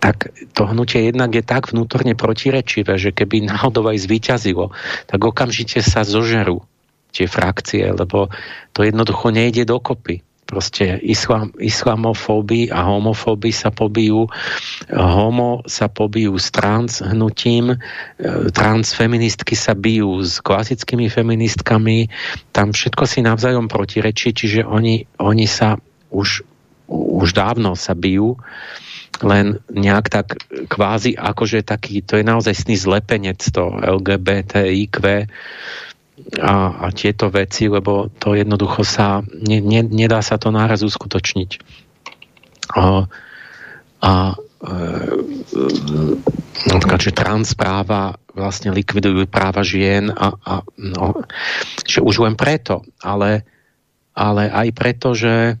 tak to hnutie jednak je tak vnútorne protirečivé, že keby náhodou aj zvíťazilo, tak okamžite sa zožerú tie frakcie, lebo to jednoducho nejde dokopy. Proste islam, islamofóby a homofóby sa pobijú, homo sa pobijú s trans hnutím, e, transfeministky sa bijú s klasickými feministkami, tam všetko si navzájom protirečí, čiže oni, oni sa už, už dávno sa bijú, len nejak tak kvázi akože taký, to je naozaj sný zlepenec to LGBTIQ a, a tieto veci, lebo to jednoducho sa, ne, ne, nedá sa to náraz uskutočniť. A, a e, že trans práva vlastne likvidujú práva žien a, a no, že už len preto, ale, ale aj preto, že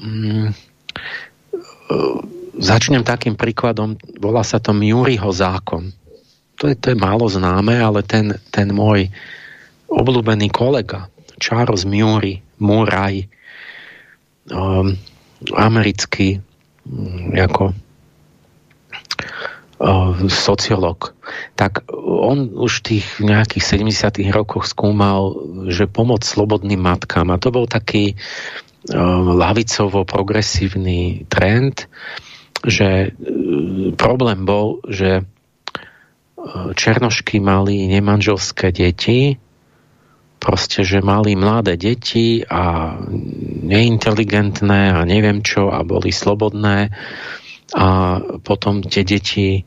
mm, e, začnem takým príkladom, volá sa to Muriho zákon to je, to je málo známe, ale ten, ten môj obľúbený kolega, Charles Murray, Murray, um, americký um, ako uh, sociológ, tak on už v tých nejakých 70 rokoch skúmal, že pomoc slobodným matkám. A to bol taký uh, lavicovo-progresívny trend, že uh, problém bol, že Černošky mali nemanželské deti, proste, že mali mladé deti a neinteligentné a neviem čo a boli slobodné a potom tie deti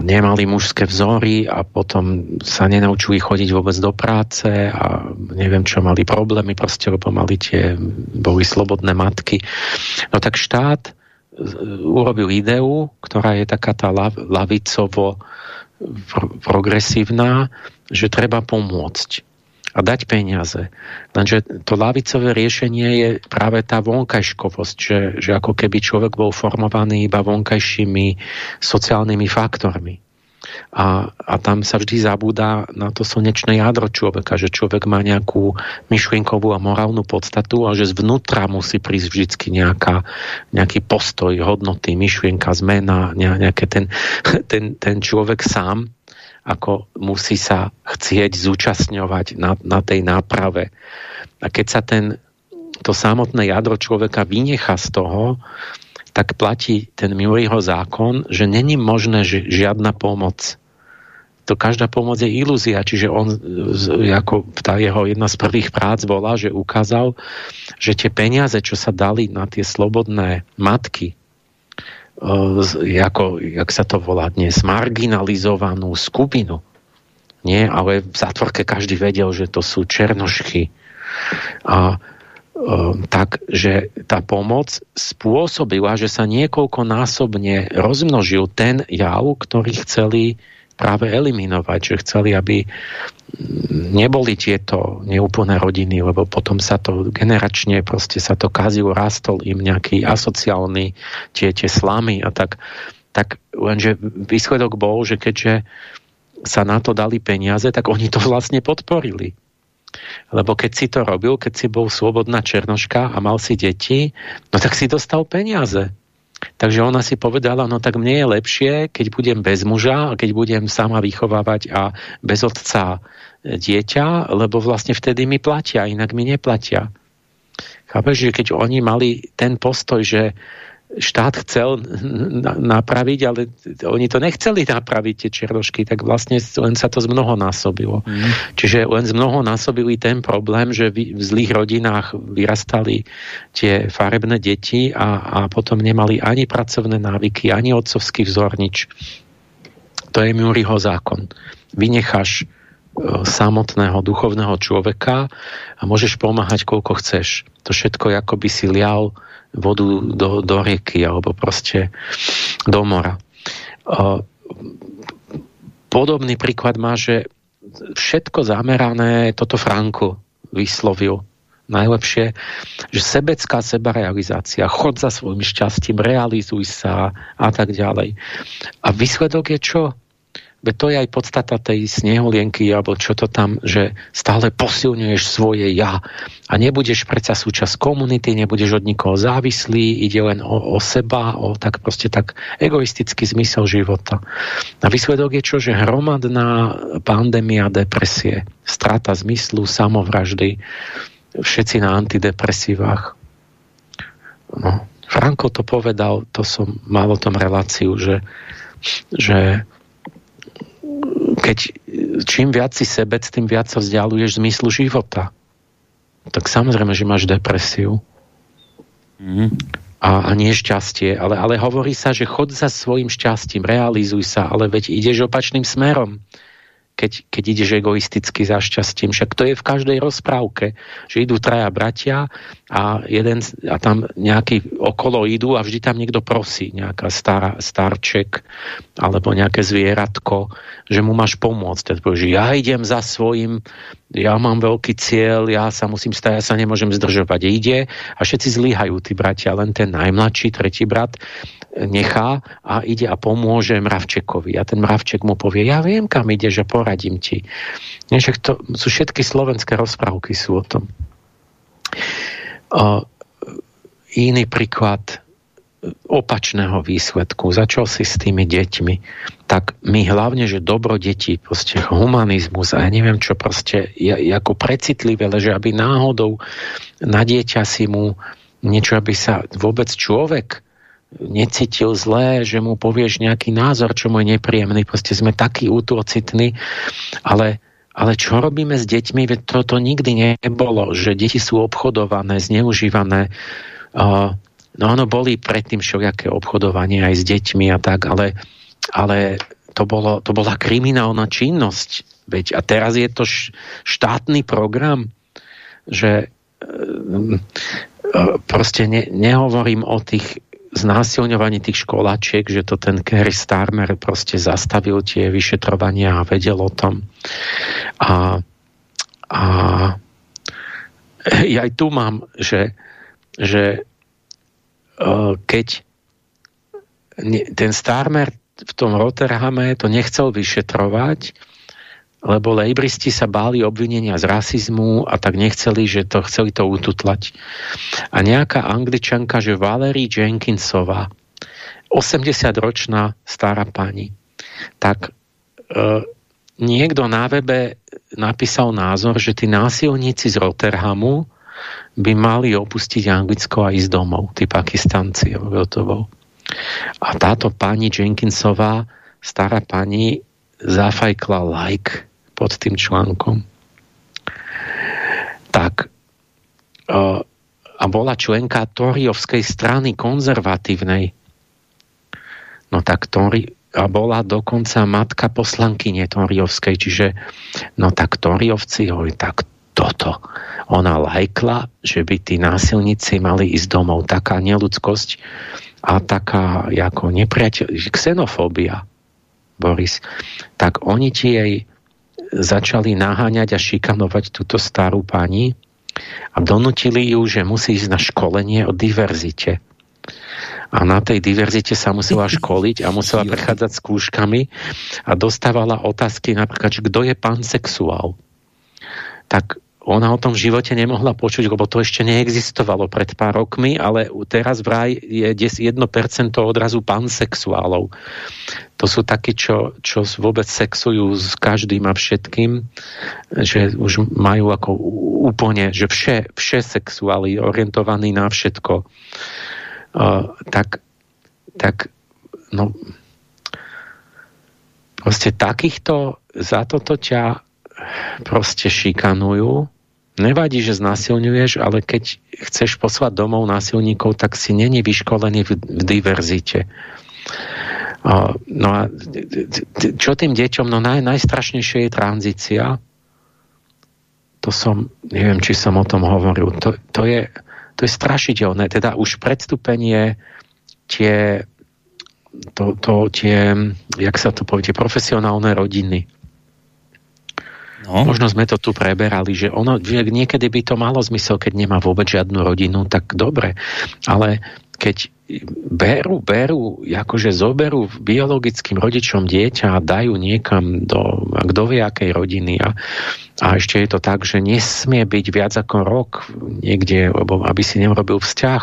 nemali mužské vzory a potom sa nenaučili chodiť vôbec do práce a neviem čo, mali problémy proste, lebo mali tie, boli slobodné matky. No tak štát urobil ideu, ktorá je taká tá lavicovo progresívna, že treba pomôcť a dať peniaze. Lenže to lavicové riešenie je práve tá vonkajškovosť, že, že ako keby človek bol formovaný iba vonkajšími sociálnymi faktormi. A, a tam sa vždy zabúda na to slnečné jadro človeka, že človek má nejakú myšlienkovú a morálnu podstatu a že zvnútra musí prísť vždy nejaká, nejaký postoj, hodnoty, myšlienka, zmena, nejaké ten, ten, ten človek sám ako musí sa chcieť zúčastňovať na, na tej náprave. A keď sa ten, to samotné jadro človeka vynecha z toho, tak platí ten Murrayho zákon, že není možné ži- žiadna pomoc. To každá pomoc je ilúzia, čiže on, ako tá jeho jedna z prvých prác bola, že ukázal, že tie peniaze, čo sa dali na tie slobodné matky, ako, jak sa to volá dnes, marginalizovanú skupinu. Nie, ale v zátvorke každý vedel, že to sú černošky. A tak, že tá pomoc spôsobila, že sa niekoľkonásobne rozmnožil ten jav, ktorý chceli práve eliminovať, že chceli, aby neboli tieto neúplné rodiny, lebo potom sa to generačne proste sa to kazilo, rastol im nejaký asociálny tie, tie slamy a tak, tak lenže výsledok bol, že keďže sa na to dali peniaze, tak oni to vlastne podporili. Lebo keď si to robil, keď si bol slobodná černoška a mal si deti, no tak si dostal peniaze. Takže ona si povedala, no tak mne je lepšie, keď budem bez muža keď budem sama vychovávať a bez otca dieťa, lebo vlastne vtedy mi platia, inak mi neplatia. Chápeš, že keď oni mali ten postoj, že štát chcel napraviť, ale oni to nechceli napraviť, tie černošky, tak vlastne len sa to z mnoho násobilo. Mm. Čiže len z mnoho násobili ten problém, že v zlých rodinách vyrastali tie farebné deti a, a potom nemali ani pracovné návyky, ani otcovský vzor, nič. To je Muriho zákon. Vynecháš samotného duchovného človeka a môžeš pomáhať koľko chceš. To všetko ako by si lial vodu do, do rieky alebo proste do mora. Podobný príklad má, že všetko zamerané, toto Franko vyslovil najlepšie, že sebecká sebarealizácia, chod za svojim šťastím, realizuj sa a tak ďalej. A výsledok je čo? Veď to je aj podstata tej sneholienky, alebo čo to tam, že stále posilňuješ svoje ja a nebudeš predsa súčasť komunity, nebudeš od nikoho závislý, ide len o, o seba, o tak proste tak egoistický zmysel života. A výsledok je čo? Že hromadná pandémia depresie, strata zmyslu, samovraždy, všetci na antidepresívach. No, Franko to povedal, to som mal o tom reláciu, že, že keď čím viac si sebec, tým viac sa vzdialuješ zmyslu života. Tak samozrejme, že máš depresiu. Mm. A, a nie šťastie. Ale, ale hovorí sa, že chod za svojim šťastím, realizuj sa, ale veď ideš opačným smerom keď, keď ideš egoisticky za šťastím. Však to je v každej rozprávke, že idú traja bratia a, jeden, a tam nejaký okolo idú a vždy tam niekto prosí, nejaká stará, starček alebo nejaké zvieratko, že mu máš pomôcť. že ja idem za svojim, ja mám veľký cieľ, ja sa musím stať, ja sa nemôžem zdržovať. Ide a všetci zlyhajú, tí bratia, len ten najmladší, tretí brat nechá a ide a pomôže mravčekovi. A ten mravček mu povie, ja viem, kam ide, že poradím ti. Že to sú všetky slovenské rozprávky sú o tom. O, iný príklad opačného výsledku. Začal si s tými deťmi. Tak my hlavne, že dobro detí, proste humanizmus a ja neviem čo proste, je, ako precitlivé, že aby náhodou na dieťa si mu niečo, aby sa vôbec človek necítil zlé, že mu povieš nejaký názor, čo mu je nepríjemný. Proste sme takí útocitní, ale, ale čo robíme s deťmi? Veď toto nikdy nebolo, že deti sú obchodované, zneužívané. Uh, no ono boli predtým všelijaké obchodovanie aj s deťmi a tak, ale, ale to, bolo, to bola kriminálna činnosť. Veď a teraz je to štátny program, že uh, proste ne, nehovorím o tých znásilňovaní tých školačiek, že to ten Kerry Starmer proste zastavil tie vyšetrovania a vedel o tom. A, a aj tu mám, že, že keď ten Starmer v tom Rotterdame to nechcel vyšetrovať, lebo lejbristi sa báli obvinenia z rasizmu a tak nechceli, že to chceli to ututlať. A nejaká angličanka, že Valerie Jenkinsová, 80-ročná stará pani, tak e, niekto na webe napísal názor, že tí násilníci z Rotterhamu by mali opustiť Anglicko a ísť domov, tí pakistanci. To bol. A táto pani Jenkinsová, stará pani, zafajkla like pod tým článkom. Tak a bola členka Toriovskej strany konzervatívnej. No tak Tori, a bola dokonca matka poslankyne Toriovskej, čiže no tak Toriovci, oj, tak toto. Ona lajkla, že by tí násilníci mali ísť domov. Taká neludskosť a taká ako nepriateľ, xenofóbia, Boris. Tak oni ti jej začali naháňať a šikanovať túto starú pani a donutili ju, že musí ísť na školenie o diverzite. A na tej diverzite sa musela školiť a musela prechádzať skúškami a dostávala otázky napríklad, že kto je pansexuál. Tak ona o tom živote nemohla počuť, lebo to ešte neexistovalo pred pár rokmi, ale teraz vraj je 1% odrazu pansexuálov. To sú takí, čo, čo vôbec sexujú s každým a všetkým, že už majú ako úplne, že vše, vše sexuáli orientovaní na všetko. Uh, tak, tak no proste takýchto za toto ťa proste šikanujú. Nevadí, že znasilňuješ, ale keď chceš poslať domov násilníkov, tak si není vyškolený v, v diverzite. No a čo tým deťom? No naj, najstrašnejšie je tranzícia. To som, neviem, či som o tom hovoril. To, to, je, to je strašidelné. Teda už predstúpenie tie, to, to, tie, jak sa to povie, tie profesionálne rodiny No. Možno sme to tu preberali, že ono, niekedy by to malo zmysel, keď nemá vôbec žiadnu rodinu, tak dobre. Ale keď berú, berú, akože zoberú biologickým rodičom dieťa a dajú niekam do, kto vie akej rodiny. A, a ešte je to tak, že nesmie byť viac ako rok niekde, lebo aby si neurobil vzťah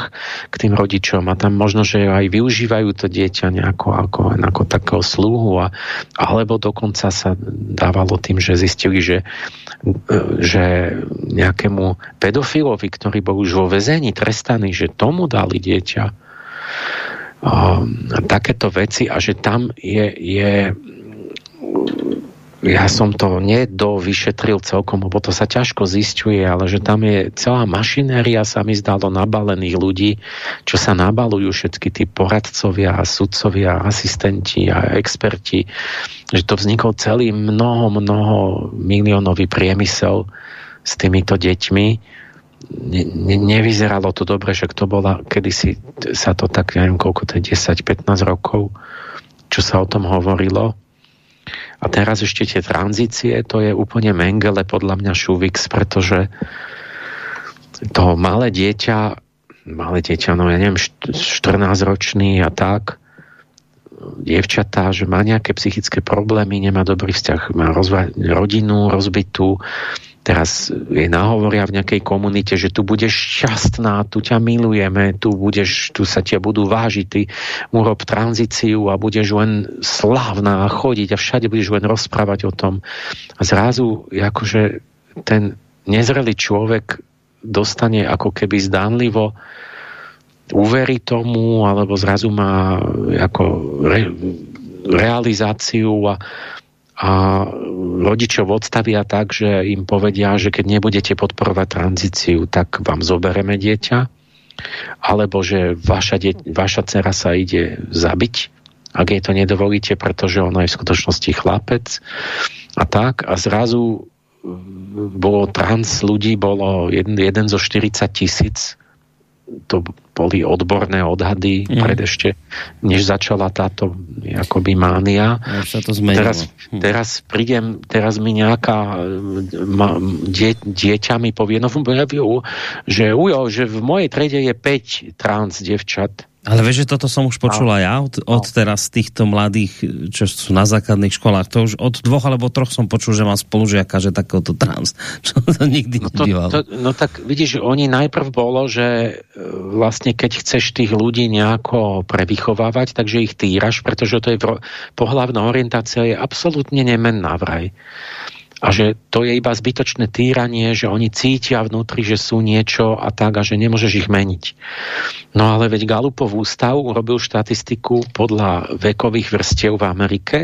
k tým rodičom. A tam možno, že aj využívajú to dieťa nejako ako, ako takého sluhu. A, alebo dokonca sa dávalo tým, že zistili, že, že nejakému pedofilovi, ktorý bol už vo väzení trestaný, že tomu dali dieťa takéto veci a že tam je, je ja som to nedovyšetril celkom, lebo to sa ťažko zistuje, ale že tam je celá mašinéria sa mi zdalo nabalených ľudí, čo sa nabalujú všetky tí poradcovia, sudcovia, asistenti a experti, že to vznikol celý mnoho, mnoho miliónový priemysel s týmito deťmi ne, ne, nevyzeralo to dobre, že to bola, kedysi sa to tak, neviem koľko to je, 10-15 rokov, čo sa o tom hovorilo. A teraz ešte tie tranzície, to je úplne mengele podľa mňa Šuvix, pretože to malé dieťa, malé dieťa, no ja neviem, 14-ročný a tak, dievčatá, že má nejaké psychické problémy, nemá dobrý vzťah, má rozva- rodinu rozbitú, teraz je nahovoria v nejakej komunite, že tu budeš šťastná, tu ťa milujeme, tu, budeš, tu sa ťa budú vážiť, ty urob tranzíciu a budeš len slávna a chodiť a všade budeš len rozprávať o tom. A zrazu akože ten nezrelý človek dostane ako keby zdánlivo uverí tomu, alebo zrazu má ako re, realizáciu a a rodičov odstavia tak, že im povedia, že keď nebudete podporovať tranzíciu, tak vám zobereme dieťa, alebo že vaša, die, vaša dcera sa ide zabiť, ak jej to nedovolíte, pretože ona je v skutočnosti chlapec a tak. A zrazu bolo trans ľudí, bolo jeden, jeden zo 40 tisíc to boli odborné odhady mm. pred ešte, než začala táto akoby mánia. sa to Teraz, hm. teraz prídem, teraz mi nejaká ma, die, dieťa mi povie, no že ujo, že v mojej trede je 5 trans devčat ale vieš, že toto som už počula ja od, od teraz týchto mladých, čo sú na základných školách. To už od dvoch alebo troch som počul, že mám spolužiaka, že takéhoto trans. Čo to nikdy no, to, to, no tak vidíš, oni najprv bolo, že e, vlastne keď chceš tých ľudí nejako prevychovávať, takže ich týraš, pretože to je pohľavná orientácia je absolútne nemenná vraj a že to je iba zbytočné týranie, že oni cítia vnútri, že sú niečo a tak a že nemôžeš ich meniť. No ale veď Galupov ústav urobil štatistiku podľa vekových vrstiev v Amerike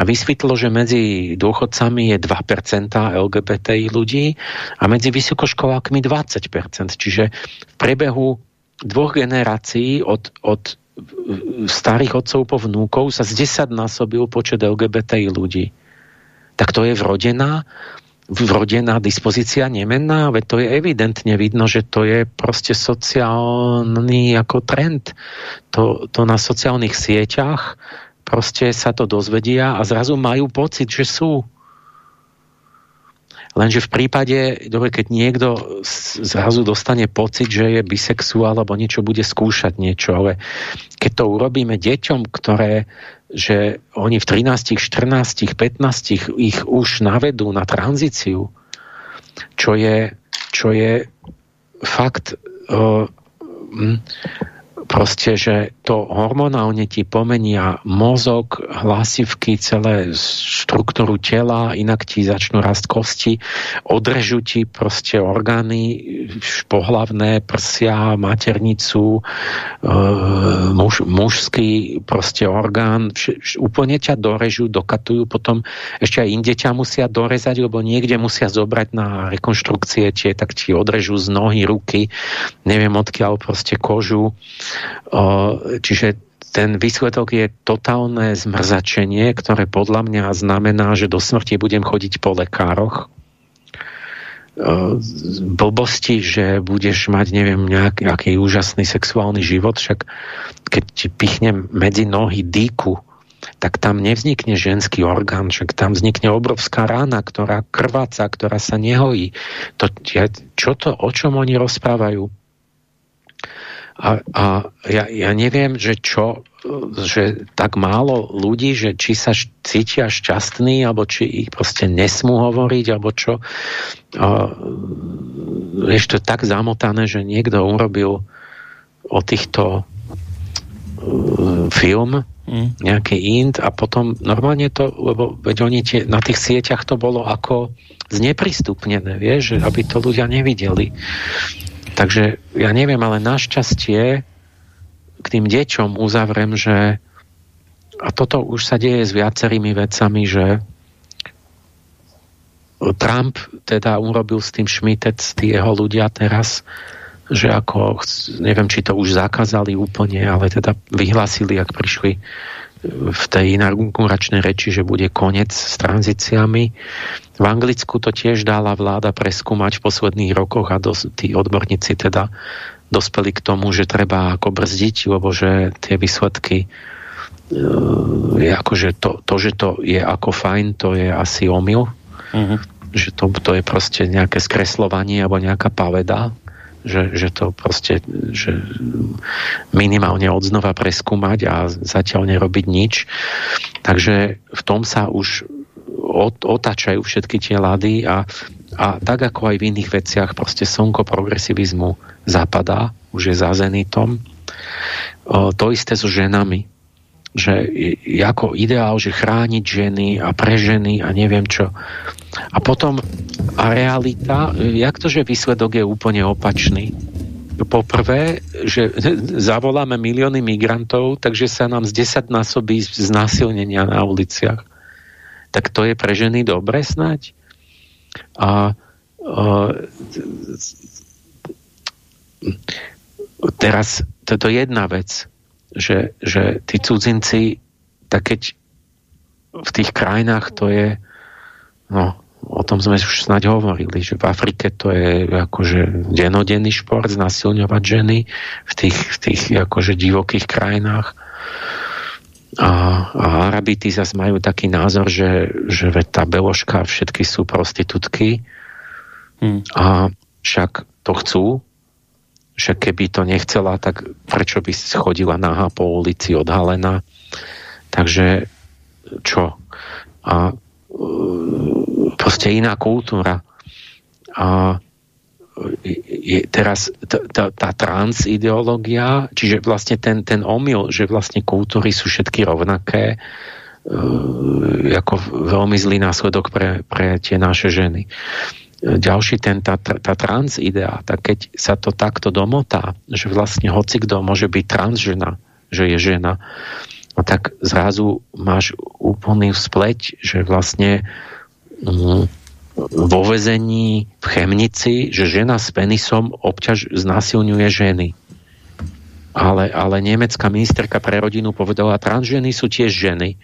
a vysvetlo, že medzi dôchodcami je 2% LGBTI ľudí a medzi vysokoškolákmi 20%. Čiže v priebehu dvoch generácií od, od starých otcov po vnúkov sa z 10 násobil počet LGBTI ľudí tak to je vrodená, vrodená dispozícia nemenná, veď to je evidentne vidno, že to je proste sociálny ako trend. To, to na sociálnych sieťach proste sa to dozvedia a zrazu majú pocit, že sú. Lenže v prípade, dobre, keď niekto zrazu dostane pocit, že je bisexuál alebo niečo bude skúšať niečo, ale keď to urobíme deťom, ktoré že oni v 13, 14, 15 ich už navedú na tranzíciu, čo je, čo je fakt uh, proste, že to hormonálne ti pomenia mozog, hlasivky, celé štruktúru tela, inak ti začnú rast kosti, odrežú ti proste orgány pohlavné, prsia, maternicu, e, muž, mužský proste orgán, vš, úplne ťa dorežú, dokatujú, potom ešte aj inde ťa musia dorezať, lebo niekde musia zobrať na rekonštrukcie tie, tak ti odrežú z nohy, ruky, neviem odkiaľ proste kožu, Čiže ten výsledok je totálne zmrzačenie, ktoré podľa mňa znamená, že do smrti budem chodiť po lekároch. Blbosti, že budeš mať, neviem, nejaký aký úžasný sexuálny život, však keď ti pichnem medzi nohy dýku, tak tam nevznikne ženský orgán, však tam vznikne obrovská rána, ktorá krváca, ktorá sa nehojí. To, čo to, o čom oni rozprávajú? A, a ja, ja neviem, že čo, že tak málo ľudí, že či sa cítia šťastní, alebo či ich proste nesmú hovoriť, alebo čo. A, ešte tak zamotané, že niekto urobil o týchto uh, film, mm. nejaký int a potom normálne to, lebo veď oni tie, na tých sieťach to bolo ako zneprístupnené, vieš, aby to ľudia nevideli. Takže ja neviem, ale našťastie k tým deťom uzavrem, že a toto už sa deje s viacerými vecami, že Trump teda urobil s tým Schmitec, tí jeho ľudia teraz, že ako, neviem, či to už zakázali úplne, ale teda vyhlásili, ak prišli v tej inauguračnej reči, že bude koniec s tranzíciami. V Anglicku to tiež dala vláda preskúmať v posledných rokoch a dos, tí odborníci teda dospeli k tomu, že treba ako brzdiť, lebo že tie výsledky je akože to, to, že to je ako fajn, to je asi omyl. Uh-huh. Že to, to je proste nejaké skreslovanie alebo nejaká paveda že, že to proste že minimálne odznova preskúmať a zatiaľ nerobiť nič. Takže v tom sa už otáčajú všetky tie lady a, a tak ako aj v iných veciach proste slnko progresivizmu zapadá, už je za zenitom. To isté so ženami že ako ideál, že chrániť ženy a pre ženy a neviem čo. A potom a realita, jak to, že výsledok je úplne opačný? Poprvé, že zavoláme milióny migrantov, takže sa nám z 10 násobí znásilnenia na uliciach. Tak to je pre ženy dobre snať? A, a teraz toto je jedna vec že, že tí cudzinci, tak keď v tých krajinách to je, no, o tom sme už snáď hovorili, že v Afrike to je akože denodenný šport znasilňovať ženy v tých, v tých akože divokých krajinách. A, a Arabity zase majú taký názor, že, že tá beložka všetky sú prostitútky hmm. a však to chcú, že keby to nechcela, tak prečo by chodila náha po ulici odhalená. Takže čo? A e, proste iná kultúra. A je teraz tá, tá trans ideológia, čiže vlastne ten, ten omyl, že vlastne kultúry sú všetky rovnaké, e, ako veľmi zlý následok pre, pre tie naše ženy ďalší ten, tá, tá trans tak keď sa to takto domotá, že vlastne hoci môže byť trans žena, že je žena, no tak zrazu máš úplný spleť, že vlastne mm, vo vezení v Chemnici, že žena s penisom obťaž znásilňuje ženy. Ale, ale nemecká ministerka pre rodinu povedala, transženy sú tiež ženy.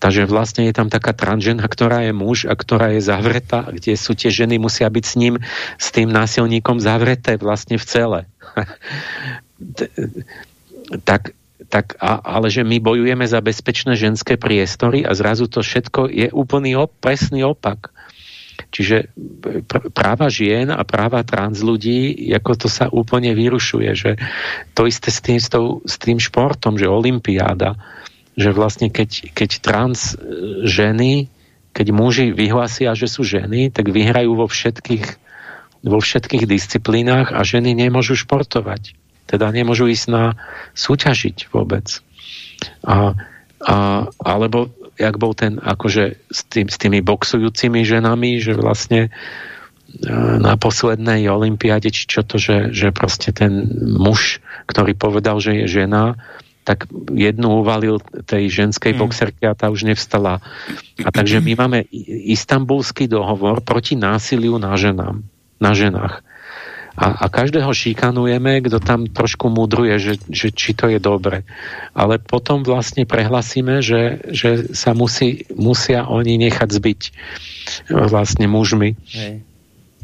Takže vlastne je tam taká transžena, ktorá je muž a ktorá je zavretá, kde sú tie ženy, musia byť s ním, s tým násilníkom zavreté vlastne v cele. tak, tak a, ale že my bojujeme za bezpečné ženské priestory a zrazu to všetko je úplný op, presný opak. Čiže pr- práva žien a práva trans ľudí, ako to sa úplne vyrušuje, že to isté s tým, s, tou, s tým športom, že olympiáda, že vlastne keď, keď trans e, ženy, keď muži vyhlásia, že sú ženy, tak vyhrajú vo všetkých, vo všetkých disciplínach a ženy nemôžu športovať. Teda nemôžu ísť na súťažiť vôbec. A, a, alebo jak bol ten akože s, tým, s tými boxujúcimi ženami, že vlastne e, na poslednej olympiáde, či čo to, že, že proste ten muž, ktorý povedal, že je žena, tak jednu uvalil tej ženskej mm. boxerke a tá už nevstala. A takže my máme istambulský dohovor proti násiliu na, ženám, na ženách. A, a každého šikanujeme, kto tam trošku mudruje, že, že či to je dobre. Ale potom vlastne prehlasíme, že, že sa musí, musia oni nechať zbyť vlastne mužmi. Hej.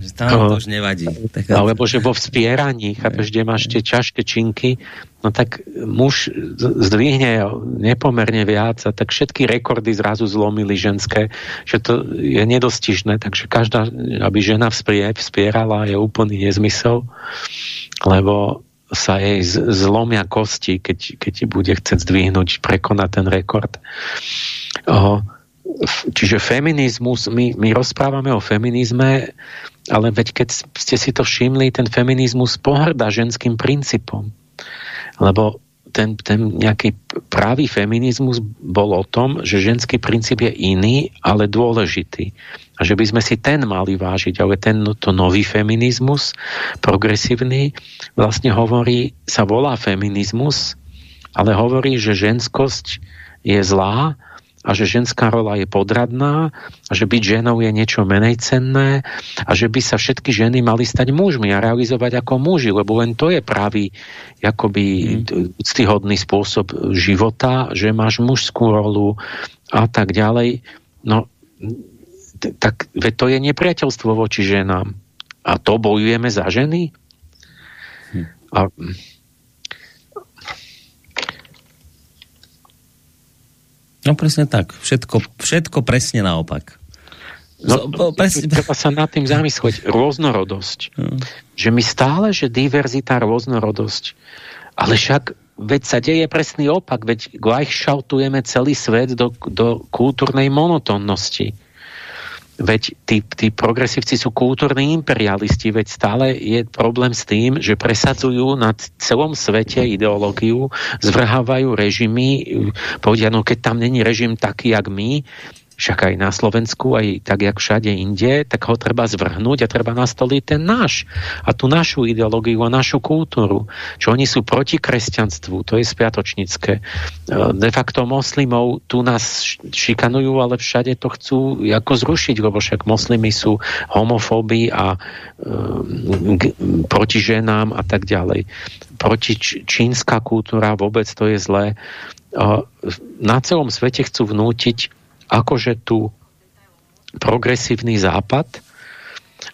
Že tam to už nevadí. Tak... Alebo že vo vspieraní, chápeš, kde máš tie ťažké činky, no tak muž zdvihne nepomerne viac a tak všetky rekordy zrazu zlomili ženské, že to je nedostižné, takže každá, aby žena vspierala, je úplný nezmysel, lebo sa jej zlomia kosti, keď, keď bude chcieť zdvihnúť, prekonať ten rekord. O, čiže feminizmus, my, my rozprávame o feminizme, ale veď keď ste si to všimli, ten feminizmus pohrda ženským princípom. Lebo ten, ten nejaký pravý feminizmus bol o tom, že ženský princíp je iný, ale dôležitý. A že by sme si ten mali vážiť, ale ten to nový feminizmus, progresívny, vlastne hovorí, sa volá feminizmus, ale hovorí, že ženskosť je zlá a že ženská rola je podradná a že byť ženou je niečo menej cenné a že by sa všetky ženy mali stať mužmi a realizovať ako muži, lebo len to je pravý akoby mm. úctyhodný spôsob života, že máš mužskú rolu a tak ďalej. No, tak to je nepriateľstvo voči ženám. A to bojujeme za ženy? Hm. A No presne tak. Všetko, všetko presne naopak. No, presne... Treba sa nad tým zamyslieť. Rôznorodosť. No. Že my stále, že diverzita, rôznorodosť. Ale však veď sa deje presný opak. Veď gleichschaltujeme celý svet do, do kultúrnej monotónnosti. Veď tí, tí progresívci sú kultúrni imperialisti, veď stále je problém s tým, že presadzujú na celom svete ideológiu, zvrhávajú režimy, povedia, no keď tam není režim taký, jak my, však aj na Slovensku, aj tak, jak všade inde, tak ho treba zvrhnúť a treba nastoliť ten náš a tú našu ideológiu a našu kultúru. Čo oni sú proti kresťanstvu, to je spiatočnícke. De facto moslimov tu nás šikanujú, ale všade to chcú ako zrušiť, lebo však moslimy sú homofóby a e, proti ženám a tak ďalej. Proti čínska kultúra vôbec to je zlé. Na celom svete chcú vnútiť akože tu progresívny západ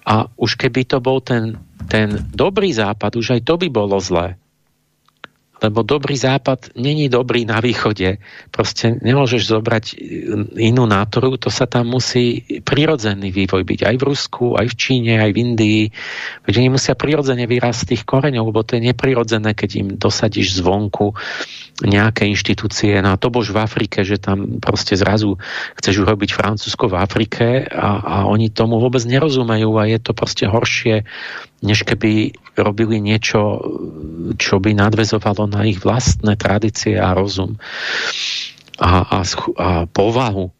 a už keby to bol ten, ten dobrý západ, už aj to by bolo zlé. Lebo dobrý západ není dobrý na východe. Proste nemôžeš zobrať inú nátoru, to sa tam musí prirodzený vývoj byť. Aj v Rusku, aj v Číne, aj v Indii. Veď oni musia prirodzene vyrásť z tých koreňov, lebo to je neprirodzené, keď im dosadíš zvonku nejaké inštitúcie, no a to bož v Afrike, že tam proste zrazu chceš urobiť Francúzsko v Afrike a, a oni tomu vôbec nerozumejú a je to proste horšie, než keby robili niečo, čo by nadvezovalo na ich vlastné tradície a rozum a, a, a povahu.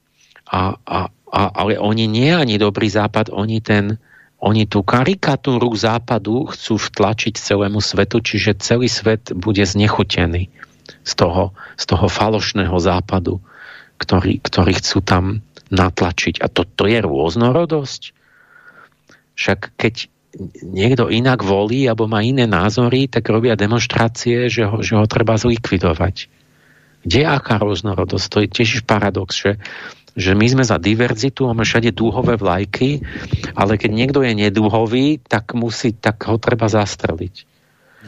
A, a, a, ale oni nie ani dobrý západ, oni ten, oni tú karikatúru západu chcú vtlačiť celému svetu, čiže celý svet bude znechutený z toho, z toho falošného západu, ktorý, ktorý chcú tam natlačiť. A to, to je rôznorodosť. Však keď niekto inak volí alebo má iné názory, tak robia demonstrácie, že ho, že ho treba zlikvidovať. Kde je aká rôznorodosť? To je tiež paradox, že, že my sme za diverzitu, máme všade dúhové vlajky, ale keď niekto je nedúhový, tak, musí, tak ho treba zastreliť.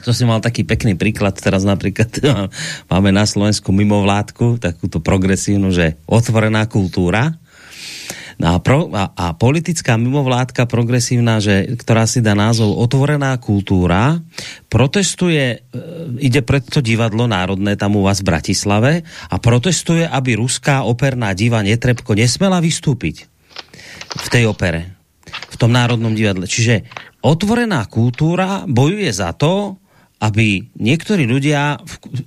To si mal taký pekný príklad, teraz napríklad máme na Slovensku mimovládku, takúto progresívnu, že otvorená kultúra, No a, pro, a, a politická mimovládka progresívna, že, ktorá si dá názov Otvorená kultúra, protestuje, e, ide pred to divadlo národné tam u vás v Bratislave a protestuje, aby ruská operná diva Netrebko nesmela vystúpiť v tej opere, v tom národnom divadle. Čiže otvorená kultúra bojuje za to, aby niektorí ľudia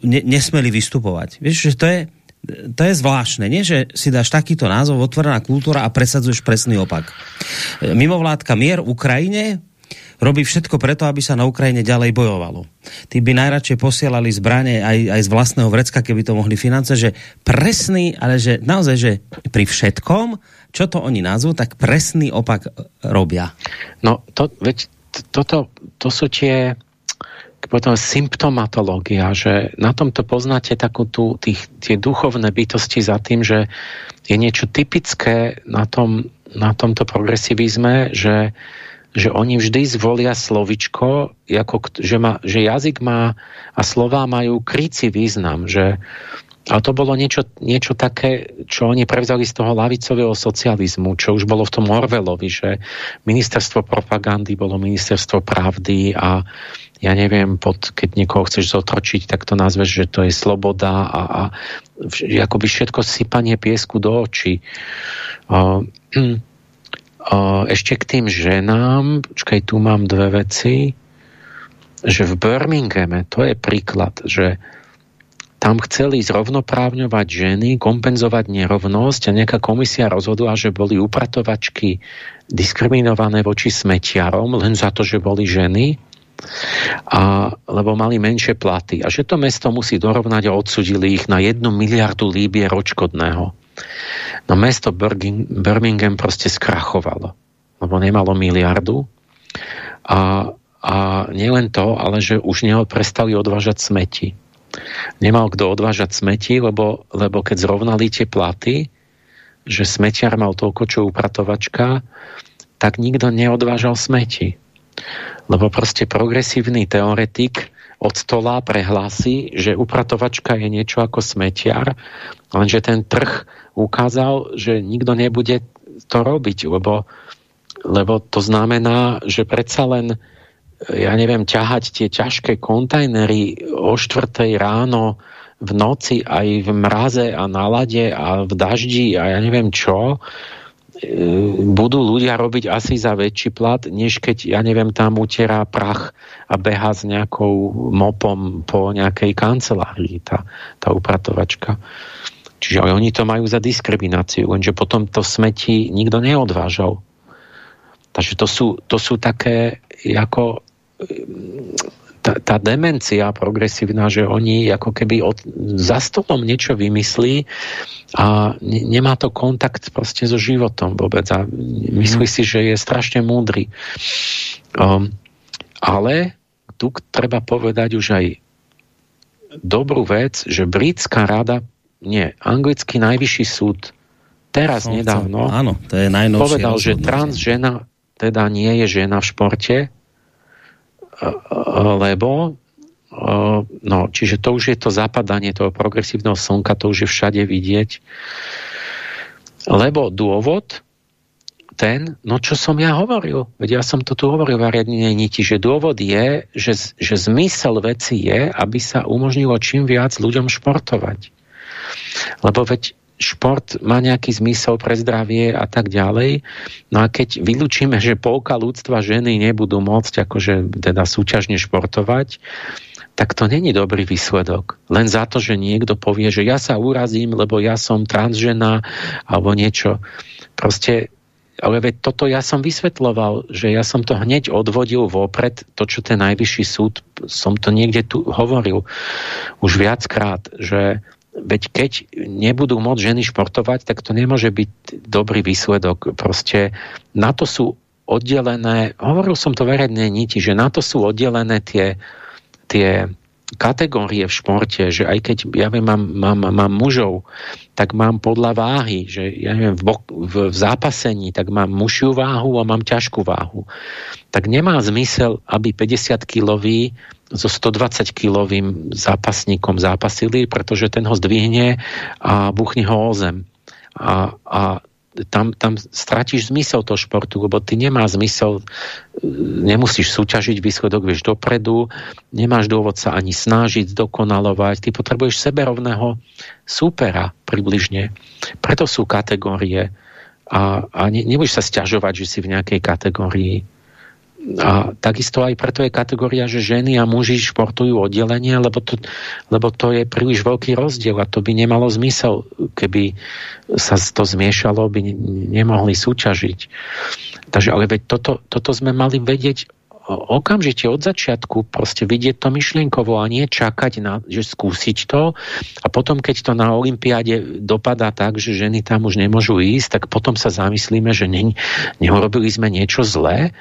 ne, nesmeli vystupovať. Vieš, že to je, to je zvláštne, nie? že si dáš takýto názov otvorená kultúra a presadzuješ presný opak. Mimovládka Mier Ukrajine robí všetko preto, aby sa na Ukrajine ďalej bojovalo. Tí by najradšej posielali zbranie aj, aj z vlastného vrecka, keby to mohli financovať, že presný, ale že naozaj, že pri všetkom, čo to oni nazvú, tak presný opak robia. No, to, veď, toto, to sú tie potom symptomatológia, že na tomto poznáte takú tú, tých, tie duchovné bytosti za tým, že je niečo typické na, tom, na tomto progresivizme, že, že oni vždy zvolia slovičko, ako, že, má, že jazyk má a slova majú krycí význam, že ale to bolo niečo, niečo také, čo oni prevzali z toho lavicového socializmu, čo už bolo v tom Orvelovi, že ministerstvo propagandy bolo ministerstvo pravdy a ja neviem, pod, keď niekoho chceš zotročiť, tak to nazveš, že to je sloboda a, a akoby všetko sypanie piesku do očí. Uh, uh, ešte k tým ženám, počkaj, tu mám dve veci, že v Birminghame, to je príklad, že tam chceli zrovnoprávňovať ženy, kompenzovať nerovnosť a nejaká komisia rozhodla, že boli upratovačky diskriminované voči smetiarom len za to, že boli ženy, a, lebo mali menšie platy. A že to mesto musí dorovnať a odsudili ich na jednu miliardu líbier očkodného. No mesto Birmingham proste skrachovalo, lebo nemalo miliardu. A, a nielen to, ale že už neho prestali odvážať smeti nemal kto odvážať smeti, lebo, lebo keď zrovnali tie platy, že smetiar mal toľko, čo upratovačka, tak nikto neodvážal smeti. Lebo proste progresívny teoretik od stola prehlási, že upratovačka je niečo ako smetiar, lenže ten trh ukázal, že nikto nebude to robiť, lebo, lebo to znamená, že predsa len ja neviem, ťahať tie ťažké kontajnery o štvrtej ráno v noci aj v mraze a na lade a v daždi a ja neviem čo, e, budú ľudia robiť asi za väčší plat, než keď, ja neviem, tam utierá prach a beha s nejakou mopom po nejakej kancelárii, tá, tá upratovačka. Čiže oni to majú za diskrimináciu, lenže potom to smeti nikto neodvážal. Takže to sú, to sú také ako tá, tá demencia progresívna, že oni ako keby od, za stolom niečo vymyslí a ne, nemá to kontakt proste so životom vôbec a myslí si, že je strašne múdry. Um, ale tu treba povedať už aj dobrú vec, že britská rada, nie, anglický najvyšší súd teraz Som nedávno áno, to je povedal, že trans žena teda nie je žena v športe, lebo no, čiže to už je to zapadanie toho progresívneho slnka, to už je všade vidieť. Lebo dôvod ten, no čo som ja hovoril, veď ja som to tu hovoril v Ariadnej niti, že dôvod je, že, že zmysel veci je, aby sa umožnilo čím viac ľuďom športovať. Lebo veď šport má nejaký zmysel pre zdravie a tak ďalej. No a keď vylúčime, že polka ľudstva ženy nebudú môcť akože teda súťažne športovať, tak to není dobrý výsledok. Len za to, že niekto povie, že ja sa urazím, lebo ja som transžena alebo niečo. Proste ale veď toto ja som vysvetloval, že ja som to hneď odvodil vopred, to, čo ten najvyšší súd, som to niekde tu hovoril už viackrát, že Veď keď nebudú môcť ženy športovať, tak to nemôže byť dobrý výsledok. Proste na to sú oddelené, hovoril som to verejné niti, že na to sú oddelené tie, tie kategórie v športe, že aj keď ja viem, mám, mám, mám mužov, tak mám podľa váhy, že ja neviem, v, bok, v, v zápasení, tak mám mušiu váhu a mám ťažkú váhu. Tak nemá zmysel, aby 50-kilový so 120-kilovým zápasníkom zápasili, pretože ten ho zdvihne a buchne ho o zem. A, a tam, tam stratíš zmysel toho športu, lebo ty nemá zmysel, nemusíš súťažiť, výsledok vieš dopredu, nemáš dôvod sa ani snažiť, zdokonalovať, ty potrebuješ seberovného súpera približne. Preto sú kategórie a, a ne, nebudeš sa stiažovať, že si v nejakej kategórii a takisto aj preto je kategória, že ženy a muži športujú oddelenie, lebo to, lebo to je príliš veľký rozdiel a to by nemalo zmysel, keby sa to zmiešalo, by nemohli súťažiť. Takže ale veď toto, toto sme mali vedieť okamžite od začiatku proste vidieť to myšlienkovo a nie čakať na, že skúsiť to a potom, keď to na Olympiáde dopadá tak, že ženy tam už nemôžu ísť, tak potom sa zamyslíme, že ne, neurobili sme niečo zlé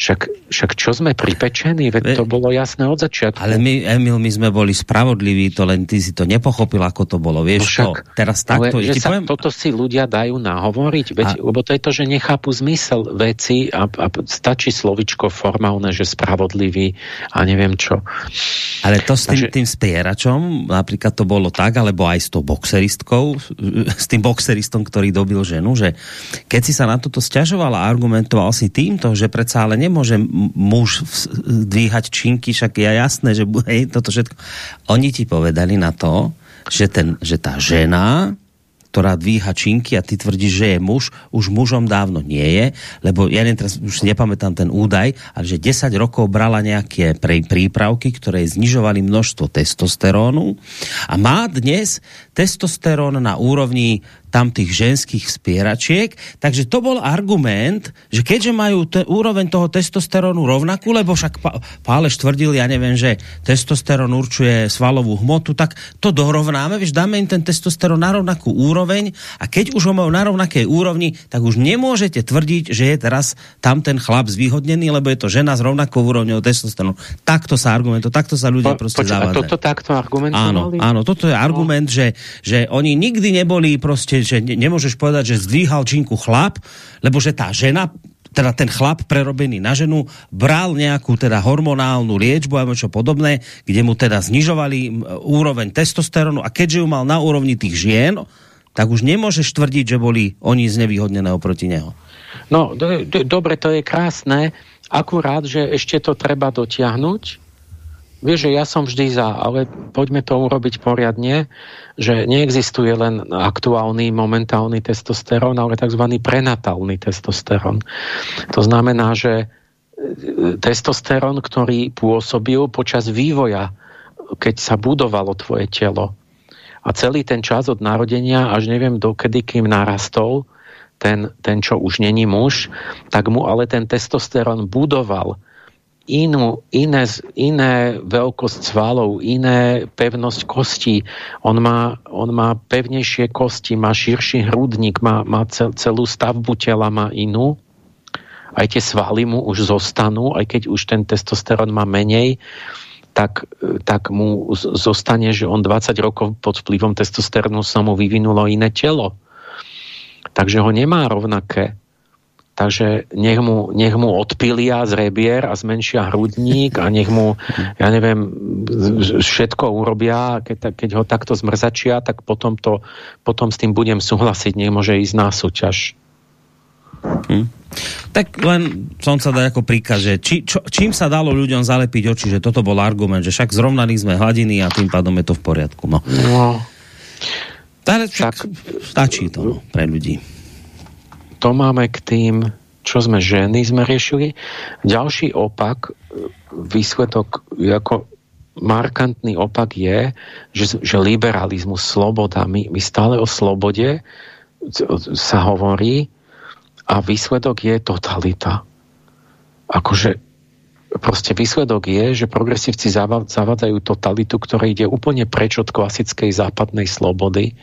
Však, však čo sme pripečení? Veď to bolo jasné od začiatku. Ale my, Emil, my sme boli spravodliví, to len ty si to nepochopil, ako to bolo. Vieš no však, to? Teraz takto... Ale, že sa poviem... toto si ľudia dajú nahovoriť, veď, a... lebo to je to, že nechápu zmysel veci a, a stačí slovičko formálne, že spravodlivý a neviem čo. Ale to s tým, Takže... tým spieračom, napríklad to bolo tak, alebo aj s tou boxeristkou, s tým boxeristom, ktorý dobil ženu, že keď si sa na toto stiažoval a argumentoval si týmto, že predsa ale nemôže muž dvíhať činky, však je jasné, že hej, toto všetko. Oni ti povedali na to, že, ten, že tá žena ktorá dvíha činky a ty tvrdíš, že je muž, už mužom dávno nie je, lebo ja teraz už nepamätám ten údaj, ale že 10 rokov brala nejaké prípravky, ktoré znižovali množstvo testosterónu a má dnes testosterón na úrovni tam tých ženských spieračiek. Takže to bol argument, že keďže majú te, úroveň toho testosterónu rovnakú, lebo však Páleš tvrdil, ja neviem, že testosterón určuje svalovú hmotu, tak to dorovnáme, vieš, dáme im ten testosterón na rovnakú úroveň a keď už ho majú na rovnakej úrovni, tak už nemôžete tvrdiť, že je teraz tam ten chlap zvýhodnený, lebo je to žena s rovnakou úrovňou testosterónu. Takto sa argumentuje, takto sa ľudia po, proste zavádzajú. Toto takto argumentovali? Áno, áno, toto je argument, no. že, že oni nikdy neboli proste že ne, nemôžeš povedať, že zdvíhal činku chlap, lebo že tá žena teda ten chlap prerobený na ženu bral nejakú teda hormonálnu liečbu alebo čo podobné, kde mu teda znižovali úroveň testosterónu a keďže ju mal na úrovni tých žien, tak už nemôžeš tvrdiť, že boli oni znevýhodnené oproti neho. No, do, do, dobre, to je krásne, akurát, že ešte to treba dotiahnuť, Vieš, že ja som vždy za, ale poďme to urobiť poriadne, že neexistuje len aktuálny, momentálny testosterón, ale tzv. prenatálny testosterón. To znamená, že e, testosterón, ktorý pôsobil počas vývoja, keď sa budovalo tvoje telo. A celý ten čas od narodenia až neviem dokedy, kým narastol, ten, ten čo už není muž, tak mu ale ten testosterón budoval inú, iné, iné veľkosť svalov, iné pevnosť kostí. On má, on má pevnejšie kosti, má širší hrudník, má, má cel, celú stavbu tela, má inú. Aj tie svaly mu už zostanú, aj keď už ten testosterón má menej, tak, tak mu zostane, že on 20 rokov pod vplyvom testosterónu sa mu vyvinulo iné telo. Takže ho nemá rovnaké. Takže nech mu, nech mu odpilia z rebier a zmenšia hrudník a nech mu, ja neviem, všetko urobia. Keď, keď ho takto zmrzačia, tak potom, to, potom s tým budem súhlasiť. Nemôže ísť na súťaž. Hm. Tak len som sa dal ako príkaz, že či, čo, čím sa dalo ľuďom zalepiť oči, že toto bol argument, že však zrovnali sme hladiny a tým pádom je to v poriadku. No. no. Ale však tak, stačí to no, pre ľudí to máme k tým, čo sme ženy sme riešili. Ďalší opak, výsledok, ako markantný opak je, že, že liberalizmus, sloboda, my, my stále o slobode sa hovorí a výsledok je totalita. Akože proste výsledok je, že progresívci zavádzajú totalitu, ktorá ide úplne preč od klasickej západnej slobody.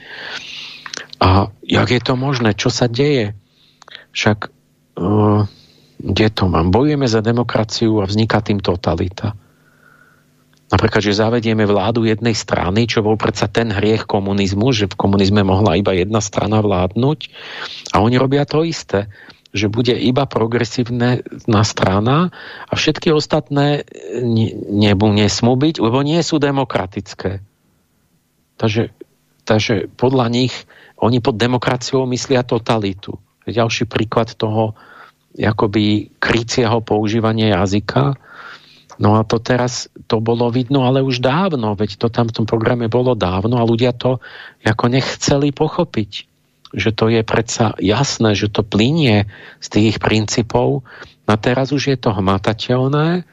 A jak je to možné? Čo sa deje? Však uh, kde to mám? Bojujeme za demokraciu a vzniká tým totalita. Napríklad, že zavedieme vládu jednej strany, čo bol predsa ten hriech komunizmu, že v komunizme mohla iba jedna strana vládnuť. A oni robia to isté, že bude iba progresívna strana a všetky ostatné nebu nesmú byť, lebo nie sú demokratické. Takže, takže podľa nich oni pod demokraciou myslia totalitu ďalší príklad toho jakoby krycieho používania jazyka. No a to teraz, to bolo vidno, ale už dávno, veď to tam v tom programe bolo dávno a ľudia to ako nechceli pochopiť. Že to je predsa jasné, že to plinie z tých princípov. A teraz už je to hmatateľné,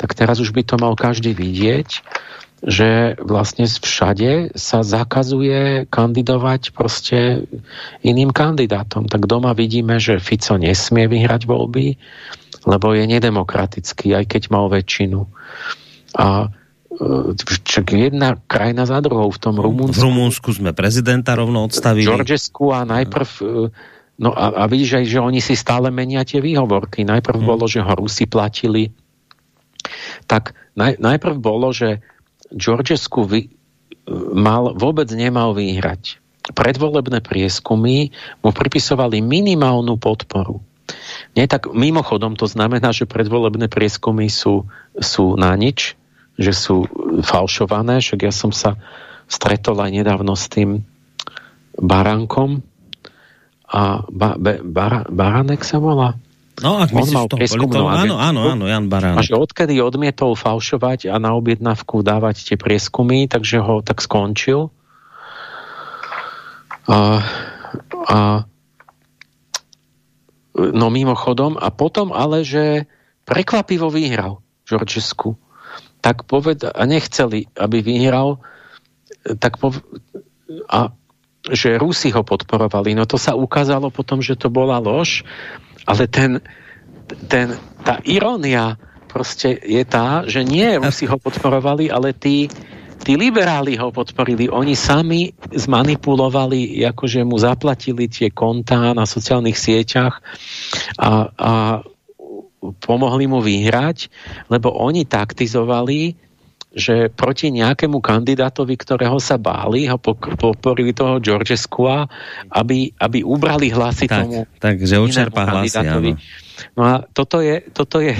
tak teraz už by to mal každý vidieť že vlastne všade sa zakazuje kandidovať proste iným kandidátom. Tak doma vidíme, že Fico nesmie vyhrať voľby, lebo je nedemokratický, aj keď mal väčšinu. A e, jedna krajina za druhou v tom Rumunsku. V Rumunsku sme prezidenta rovno odstavili. Georgescu a najprv e, No a, a vidíš aj, že oni si stále menia tie výhovorky. Najprv hmm. bolo, že ho Rusi platili. Tak naj, najprv bolo, že Georgescu vy, mal, vôbec nemal vyhrať. Predvolebné prieskumy mu pripisovali minimálnu podporu. Nie tak mimochodom to znamená, že predvolebné prieskumy sú, sú na nič, že sú falšované, však ja som sa stretol aj nedávno s tým Baránkom a ba, be, bar, Baránek sa volá? No, ak On mal prieskumnú áno, áno, áno, Jan Baránek. A že odkedy odmietol falšovať a na objednávku dávať tie prieskumy, takže ho tak skončil. A, a no mimochodom, a potom ale, že prekvapivo vyhral Georgescu. Tak poved, a nechceli, aby vyhral, tak pov, a že Rusi ho podporovali. No to sa ukázalo potom, že to bola lož, ale ten, ten, tá irónia proste je tá, že nie Rusi ho podporovali, ale tí, tí liberáli ho podporili. Oni sami zmanipulovali, akože mu zaplatili tie kontá na sociálnych sieťach a, a pomohli mu vyhrať, lebo oni taktizovali že proti nejakému kandidátovi, ktorého sa báli, ho podporili toho Georgeskua, aby, aby ubrali hlasy tak, tomu tak, že učerpa hlasy, áno. No a toto je, toto je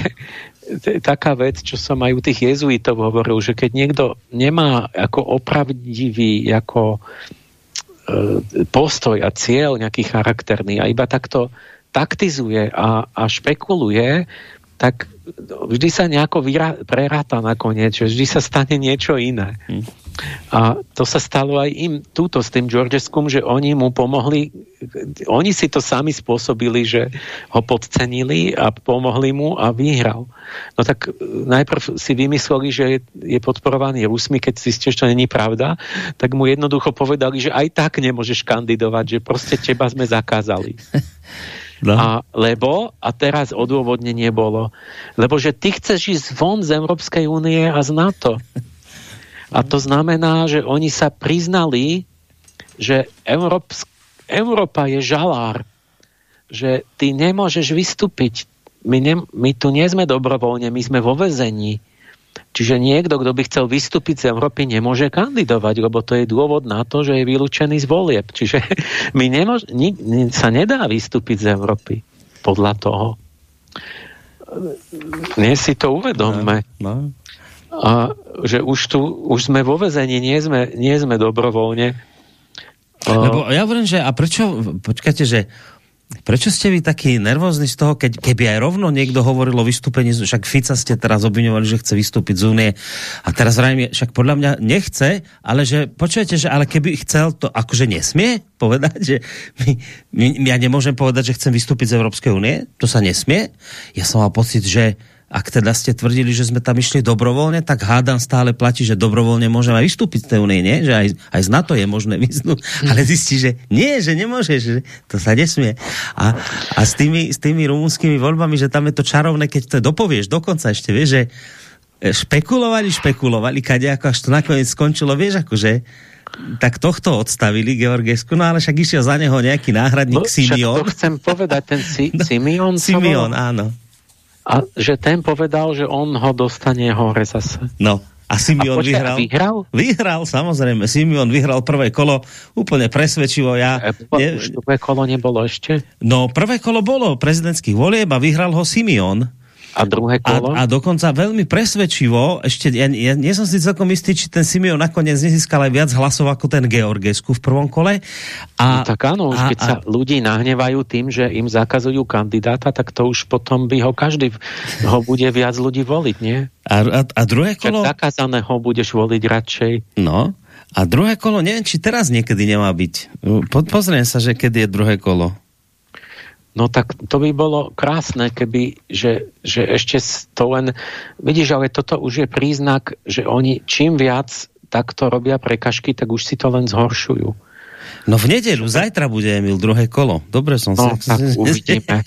taká vec, čo sa majú tých jezuitov hovoril, že keď niekto nemá ako opravdivý ako e, postoj a cieľ nejaký charakterný a iba takto taktizuje a, a špekuluje, tak vždy sa nejako vyra- preráta nakoniec, že vždy sa stane niečo iné. Hm. A to sa stalo aj im túto s tým Georgeskum, že oni mu pomohli, oni si to sami spôsobili, že ho podcenili a pomohli mu a vyhral. No tak najprv si vymysleli, že je, je podporovaný Rusmi, keď si že to není pravda, tak mu jednoducho povedali, že aj tak nemôžeš kandidovať, že proste teba sme zakázali. No. A, lebo, a teraz odôvodnenie bolo, lebo že ty chceš ísť von z Európskej únie a z NATO. A to znamená, že oni sa priznali, že Európsk, Európa je žalár, že ty nemôžeš vystúpiť. My, ne, my tu nie sme dobrovoľne, my sme vo vezení. Čiže niekto, kto by chcel vystúpiť z Európy, nemôže kandidovať, lebo to je dôvod na to, že je vylúčený z volieb. Čiže my nemôž, ni, sa nedá vystúpiť z Európy podľa toho. Nie si to uvedomme. No, no. A že už tu, už sme vo vezení, nie sme, nie sme dobrovoľne. Lebo ja hovorím, že a prečo, počkajte, že Prečo ste vy taký nervózni z toho, keď, keby aj rovno niekto hovoril o vystúpení, však Fica ste teraz obviňovali, že chce vystúpiť z únie a teraz vrajme, však podľa mňa nechce, ale že počujete, že ale keby chcel, to akože nesmie povedať, že my, my, ja nemôžem povedať, že chcem vystúpiť z Európskej únie, to sa nesmie. Ja som mal pocit, že ak teda ste tvrdili, že sme tam išli dobrovoľne, tak hádam stále platí, že dobrovoľne môžeme aj vystúpiť z tej únie, nie? Že aj, aj z NATO je možné vystúpiť, ale zistí, že nie, že nemôže, že to sa nesmie. A, a s, tými, s tými rumúnskymi voľbami, že tam je to čarovné, keď to dopovieš dokonca ešte, vieš, že špekulovali, špekulovali, kadejako, až to nakoniec skončilo, vieš, akože tak tohto odstavili Georgesku, no ale však išiel za neho nejaký náhradník no, Simion. to chcem povedať, ten si, no, Simion. Simion, áno. A že ten povedal, že on ho dostane hore zase. No, a Simeon a vyhral. vyhral? Vyhral, samozrejme. Simeon vyhral prvé kolo úplne presvedčivo. Ja, e, ne... prvé kolo nebolo ešte? No, prvé kolo bolo prezidentských volieb a vyhral ho Simeon. A druhé kolo? A, a dokonca veľmi presvedčivo, ešte ja, ja nie som si celkom istý, či ten Simeon nakoniec nezískal aj viac hlasov ako ten Georgesku v prvom kole. A, no tak áno, už a, keď a, sa ľudí nahnevajú tým, že im zakazujú kandidáta, tak to už potom by ho každý ho bude viac ľudí voliť, nie? A, a, a druhé kolo... Však zakázaného budeš voliť radšej. No, a druhé kolo, neviem, či teraz niekedy nemá byť. Po, pozriem sa, že kedy je druhé kolo. No tak to by bolo krásne, keby, že, že ešte to len... Vidíš, ale toto už je príznak, že oni čím viac takto robia prekažky, tak už si to len zhoršujú. No v nedelu, zajtra bude Emil druhé kolo. Dobre som no, sa... tak uvidíme.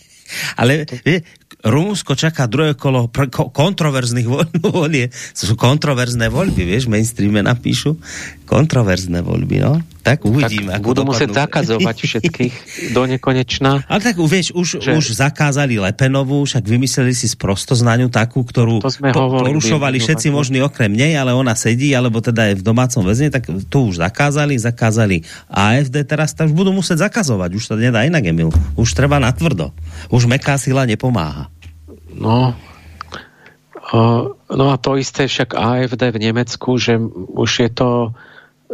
Ale vie, Rumúnsko čaká druhé kolo kontroverzných volie. To sú kontroverzné voľby, vieš, mainstreame napíšu. Kontroverzné voľby, no. Tak uvidíme. Tak budú dopadnú. musieť zakazovať všetkých do nekonečna. Ale tak vieš, už, že... už zakázali Lepenovú, však vymysleli si sprostoznaniu takú, ktorú to sme po, hovorili, porušovali všetci možní okrem nej, ale ona sedí, alebo teda je v domácom väzne, tak tu už zakázali, zakázali AFD, teraz už budú musieť zakazovať, už to nedá inak, Emil. Už treba natvrdo. Už meká sila nepomáha. No, no a to isté však AFD v Nemecku, že už je to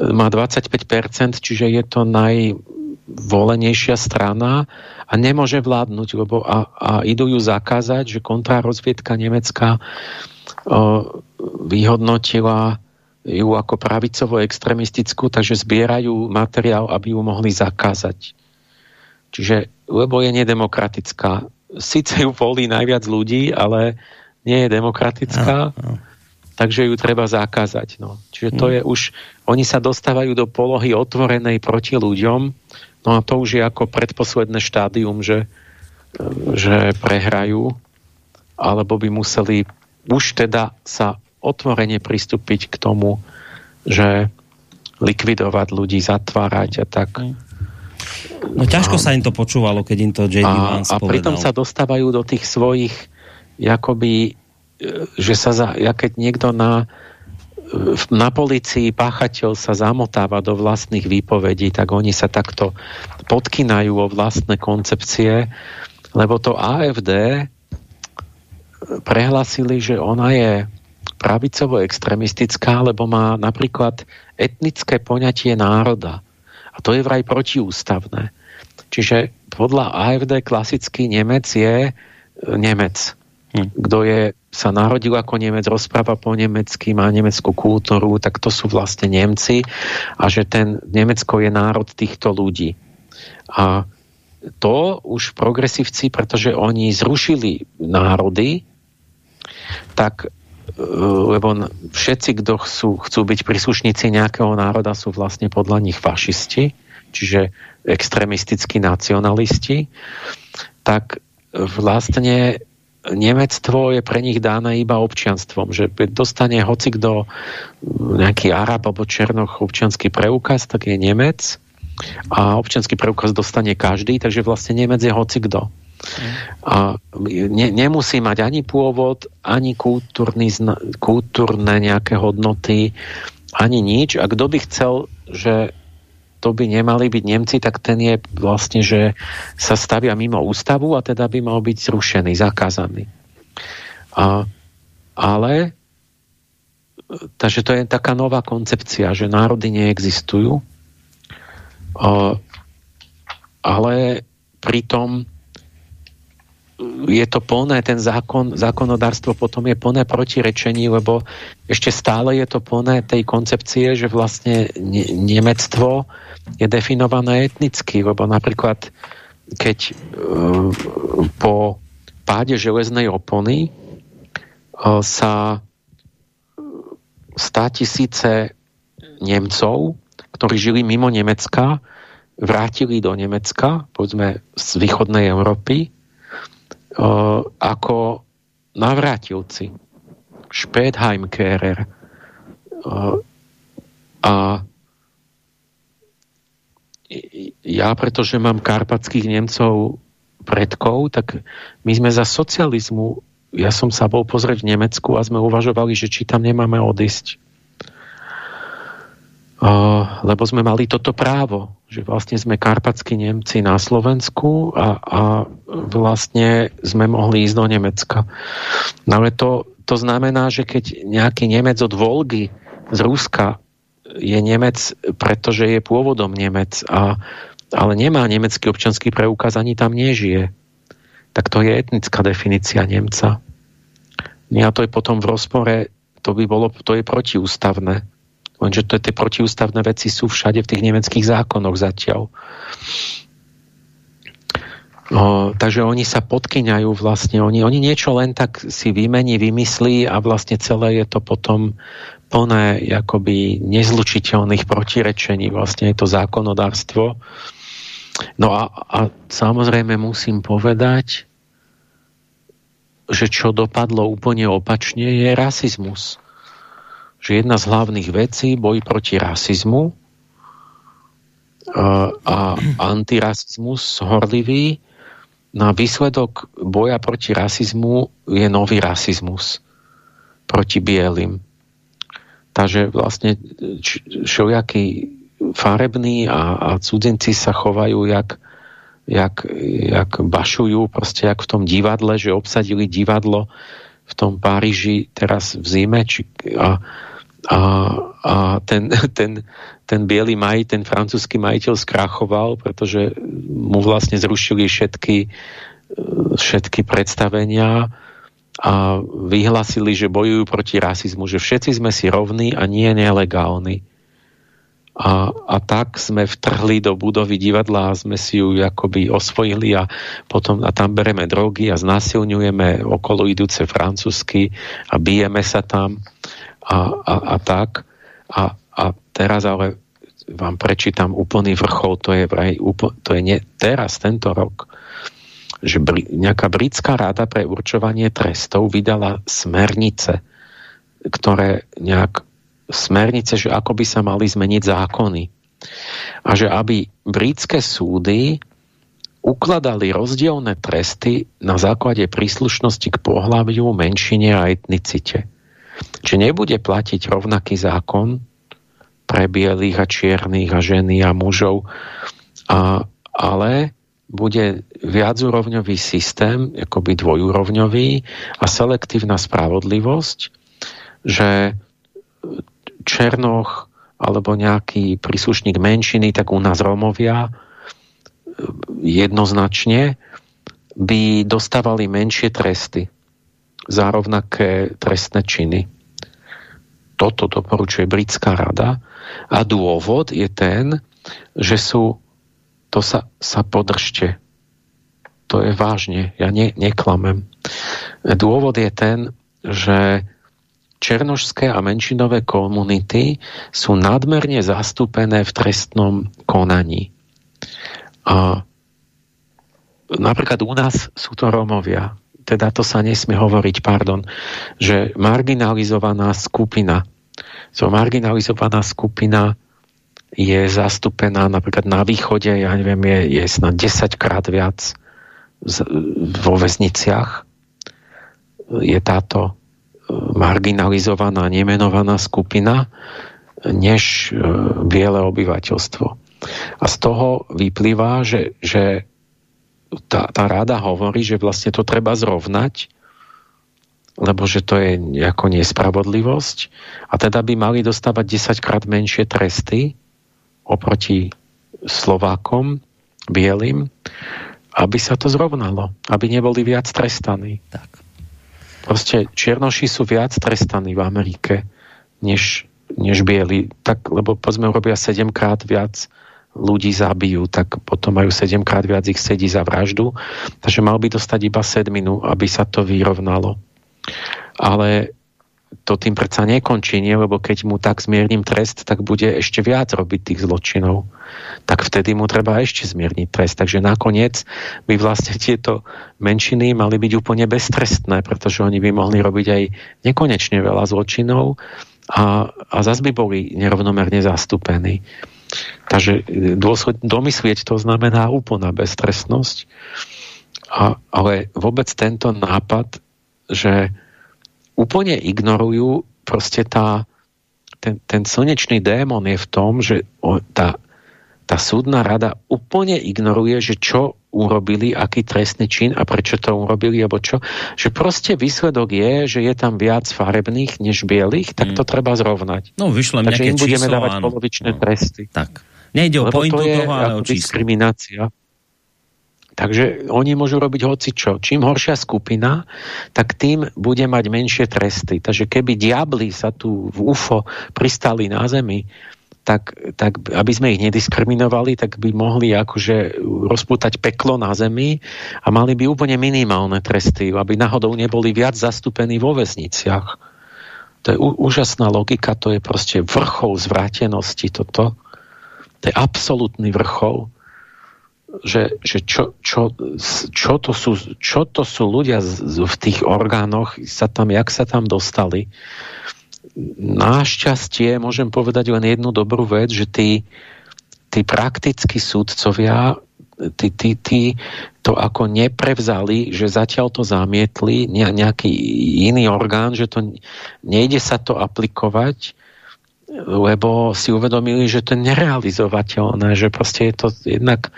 má 25%, čiže je to najvolenejšia strana a nemôže vládnuť, lebo a, a idú ju zakázať, že kontrarozviedka Nemecka o, vyhodnotila ju ako pravicovo extremistickú, takže zbierajú materiál, aby ju mohli zakázať. Čiže, lebo je nedemokratická. Sice ju volí najviac ľudí, ale nie je demokratická. No, no takže ju treba zakázať. No. Čiže to mm. je už, oni sa dostávajú do polohy otvorenej proti ľuďom, no a to už je ako predposledné štádium, že, že prehrajú, alebo by museli už teda sa otvorene pristúpiť k tomu, že likvidovať ľudí, zatvárať a tak. Mm. No ťažko a, sa im to počúvalo, keď im to J.D. Vance A pritom sa dostávajú do tých svojich jakoby že sa za, ja keď niekto na, na policii páchateľ sa zamotáva do vlastných výpovedí, tak oni sa takto podkynajú o vlastné koncepcie, lebo to AFD prehlasili, že ona je pravicovo extremistická, lebo má napríklad etnické poňatie národa. A to je vraj protiústavné. Čiže podľa AFD klasický Nemec je Nemec. Hm. Kto je sa narodil ako Nemec, rozpráva po nemecky, má nemeckú kultúru, tak to sú vlastne Nemci a že ten Nemecko je národ týchto ľudí. A to už progresívci, pretože oni zrušili národy, tak e, lebo všetci, kto chcú, chcú byť príslušníci nejakého národa, sú vlastne podľa nich fašisti, čiže extremistickí nacionalisti, tak vlastne Nemectvo je pre nich dáne iba občianstvom, že dostane hoci kto nejaký Arab alebo Černoch občianský preukaz, tak je Nemec a občianský preukaz dostane každý, takže vlastne Nemec je hoci kto. A ne, nemusí mať ani pôvod, ani kultúrny, kultúrne nejaké hodnoty, ani nič. A kto by chcel, že to by nemali byť Nemci, tak ten je vlastne, že sa stavia mimo ústavu a teda by mal byť zrušený, zakázaný. A, ale takže to je taká nová koncepcia, že národy neexistujú, a, ale pritom je to plné, ten zákon, zákonodárstvo potom je plné protirečení, lebo ešte stále je to plné tej koncepcie, že vlastne ne, Nemectvo je definované etnicky, lebo napríklad keď e, po páde železnej opony e, sa stá tisíce Nemcov, ktorí žili mimo Nemecka, vrátili do Nemecka, povedzme z východnej Európy, ako navrátilci. Spätheimkehrer. A ja, pretože mám karpatských Nemcov predkov, tak my sme za socializmu, ja som sa bol pozrieť v Nemecku a sme uvažovali, že či tam nemáme odísť lebo sme mali toto právo, že vlastne sme karpatskí Nemci na Slovensku a, a vlastne sme mohli ísť do Nemecka. No ale to, to znamená, že keď nejaký Nemec od Volgy z Ruska je Nemec, pretože je pôvodom Nemec, a, ale nemá nemecký občanský preukaz, ani tam nežije, tak to je etnická definícia Nemca. A to je potom v rozpore, to by bolo, to je protiústavné Lenže to, tie protiústavné veci sú všade v tých nemeckých zákonoch zatiaľ. No, takže oni sa podkyňajú vlastne, oni, oni niečo len tak si vymení, vymyslí a vlastne celé je to potom plné akoby nezlučiteľných protirečení, vlastne je to zákonodárstvo. No a, a samozrejme musím povedať, že čo dopadlo úplne opačne je rasizmus že jedna z hlavných vecí boj proti rasizmu a antirasizmus horlivý na výsledok boja proti rasizmu je nový rasizmus proti bielým. Takže vlastne všelijakí farební a, a cudzinci sa chovajú jak, jak, jak bašujú, proste jak v tom divadle, že obsadili divadlo v tom Páriži teraz v zime či, a, a, a ten, ten, ten biely maj, ten francúzsky majiteľ skrachoval, pretože mu vlastne zrušili všetky, všetky predstavenia a vyhlasili, že bojujú proti rasizmu, že všetci sme si rovní a nie nelegálni. A, a tak sme vtrhli do budovy divadla a sme si ju akoby osvojili a potom a tam bereme drogy a znasilňujeme okolo idúce francúzsky a bijeme sa tam a, a, a tak. A, a teraz ale vám prečítam úplný vrchol, to je, vraj, to je nie, teraz, tento rok že br- nejaká britská rada pre určovanie trestov vydala smernice, ktoré nejak smernice, že ako by sa mali zmeniť zákony. A že aby britské súdy ukladali rozdielne tresty na základe príslušnosti k pohľaviu, menšine a etnicite. Čiže nebude platiť rovnaký zákon pre bielých a čiernych a ženy a mužov, a, ale bude viacúrovňový systém, akoby dvojúrovňový a selektívna spravodlivosť, že Černoch alebo nejaký príslušník menšiny, tak u nás Romovia jednoznačne by dostávali menšie tresty za rovnaké trestné činy. Toto doporučuje Britská rada a dôvod je ten, že sú to sa, sa podržte. To je vážne, ja ne, neklamem. Dôvod je ten, že černožské a menšinové komunity sú nadmerne zastúpené v trestnom konaní. A napríklad u nás sú to Rómovia, teda to sa nesmie hovoriť, pardon, že marginalizovaná skupina, so marginalizovaná skupina je zastúpená napríklad na východe, ja neviem, je, je snad 10 krát viac z, vo väzniciach. Je táto e, marginalizovaná, nemenovaná skupina než e, biele obyvateľstvo. A z toho vyplýva, že, že tá, tá rada hovorí, že vlastne to treba zrovnať, lebo že to je ako nespravodlivosť a teda by mali dostávať 10 krát menšie tresty oproti Slovákom, bielým, aby sa to zrovnalo, aby neboli viac trestaní. Tak. Proste čiernoši sú viac trestaní v Amerike, než, než bieli. Tak, lebo povedzme, robia sedemkrát viac ľudí zabijú, tak potom majú sedemkrát viac ich sedí za vraždu. Takže mal by dostať iba sedminu, aby sa to vyrovnalo. Ale to tým predsa nekončí, nie? lebo keď mu tak zmierním trest, tak bude ešte viac robiť tých zločinov. Tak vtedy mu treba ešte zmierniť trest. Takže nakoniec by vlastne tieto menšiny mali byť úplne beztrestné, pretože oni by mohli robiť aj nekonečne veľa zločinov a, a zase by boli nerovnomerne zastúpení. Takže dôsled, domyslieť to znamená úplná beztrestnosť. A, ale vôbec tento nápad, že úplne ignorujú proste tá, ten, ten slnečný démon je v tom, že tá, tá súdna rada úplne ignoruje, že čo urobili, aký trestný čin a prečo to urobili, alebo čo. Že proste výsledok je, že je tam viac farebných než bielých, tak to mm. treba zrovnať. No, vyšlem Takže im budeme číslo, dávať áno. polovičné no. tresty. Tak. Nejde o Lebo pointu to je toho, ale o diskriminácia. Takže oni môžu robiť hoci čo. Čím horšia skupina, tak tým bude mať menšie tresty. Takže keby diabli sa tu v UFO pristali na zemi, tak, tak aby sme ich nediskriminovali, tak by mohli akože rozpútať peklo na zemi a mali by úplne minimálne tresty, aby náhodou neboli viac zastúpení vo väzniciach. To je úžasná logika, to je proste vrchol zvrátenosti toto. To je absolútny vrchol že, že čo, čo, čo, to sú, čo to sú ľudia v tých orgánoch, sa tam, jak sa tam dostali. Našťastie môžem povedať len jednu dobrú vec, že tí, tí praktickí súdcovia tí, tí, tí to ako neprevzali, že zatiaľ to zamietli nejaký iný orgán, že to nejde sa to aplikovať, lebo si uvedomili, že to je nerealizovateľné, že proste je to jednak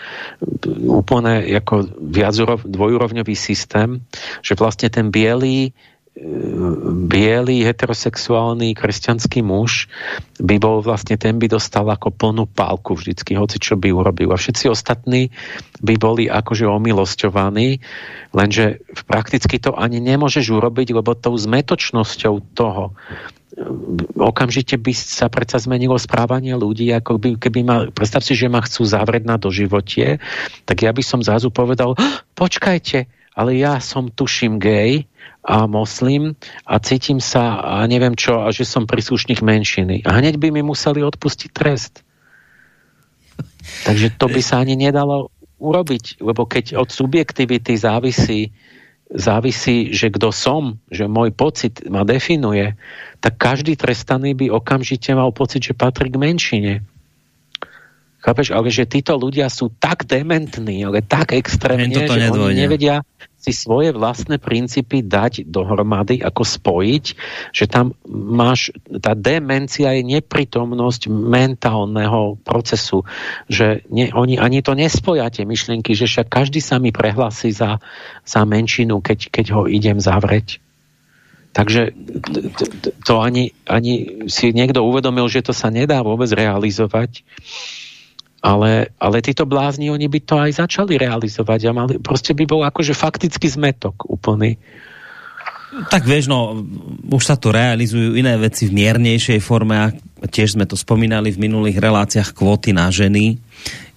úplne ako viacúrov, dvojúrovňový systém, že vlastne ten biely biely heterosexuálny kresťanský muž by bol vlastne, ten by dostal ako plnú pálku vždycky, hoci čo by urobil. A všetci ostatní by boli akože omilosťovaní, lenže prakticky to ani nemôžeš urobiť, lebo tou zmetočnosťou toho okamžite by sa predsa zmenilo správanie ľudí, ako by, keby ma, predstav si, že ma chcú zavrieť na doživotie, tak ja by som zrazu povedal, počkajte, ale ja som tuším gay, a moslim a cítim sa a neviem čo, a že som príslušník menšiny. A hneď by mi museli odpustiť trest. Takže to by sa ani nedalo urobiť, lebo keď od subjektivity závisí, závisí, že kto som, že môj pocit ma definuje, tak každý trestaný by okamžite mal pocit, že patrí k menšine. Chápeš? Ale že títo ľudia sú tak dementní, ale tak extrémne, že oni nevedia si svoje vlastné princípy dať dohromady, ako spojiť, že tam máš, tá demencia je neprítomnosť mentálneho procesu, že ne, oni ani to nespoja tie myšlienky, že však každý sa mi prehlasí za, za menšinu, keď, keď ho idem zavrieť. Takže to ani, ani si niekto uvedomil, že to sa nedá vôbec realizovať ale, ale títo blázni, oni by to aj začali realizovať a mali, proste by bol akože fakticky zmetok úplný. Tak vieš, no, už sa tu realizujú iné veci v miernejšej forme a tiež sme to spomínali v minulých reláciách kvóty na ženy,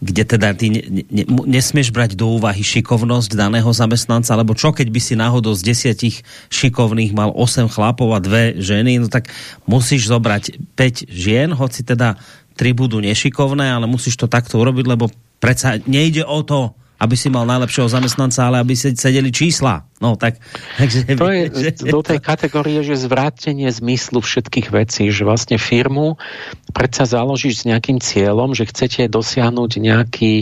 kde teda ty ne, ne, nesmieš brať do úvahy šikovnosť daného zamestnanca, alebo čo keď by si náhodou z desiatich šikovných mal 8 chlapov a dve ženy, no tak musíš zobrať 5 žien, hoci teda tri budú nešikovné, ale musíš to takto urobiť, lebo predsa nejde o to, aby si mal najlepšieho zamestnanca, ale aby sedeli čísla. No tak... Takže, to je že... do tej kategórie, že zvrátenie zmyslu všetkých vecí, že vlastne firmu predsa založíš s nejakým cieľom, že chcete dosiahnuť nejaký,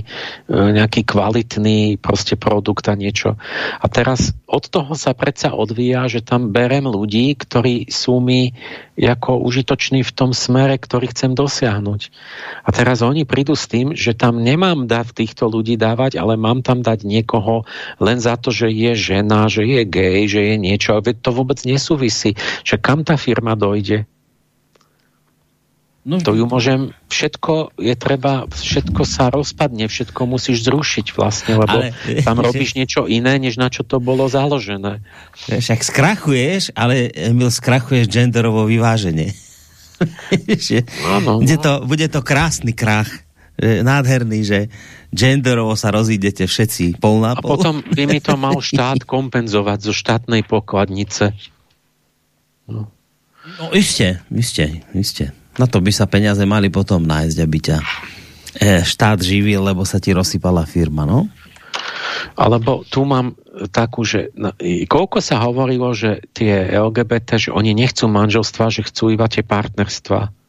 e, nejaký kvalitný proste produkt a niečo. A teraz od toho sa predsa odvíja, že tam berem ľudí, ktorí sú mi ako užitoční v tom smere, ktorý chcem dosiahnuť. A teraz oni prídu s tým, že tam nemám dať týchto ľudí dávať, ale mám tam dať niekoho len za to, že je žena, že je gay, že je niečo. Ale to vôbec nesúvisí. Že kam tá firma dojde? No, to ju môžem, všetko je treba, všetko sa rozpadne, všetko musíš zrušiť vlastne, lebo ale, tam robíš niečo iné, než na čo to bolo založené. Však skrachuješ, ale Emil, skrachuješ genderovo vyváženie. Áno, bude, to, bude to krásny krach, nádherný, že genderovo sa rozídete všetci pol na pol. A potom by mi to mal štát kompenzovať zo štátnej pokladnice. No, no iste, iste, iste. Na to by sa peniaze mali potom nájsť, aby ťa e, štát živil, lebo sa ti rozsypala firma, no? Alebo tu mám takú, že no, koľko sa hovorilo, že tie LGBT, že oni nechcú manželstva, že chcú iba tie partnerstva.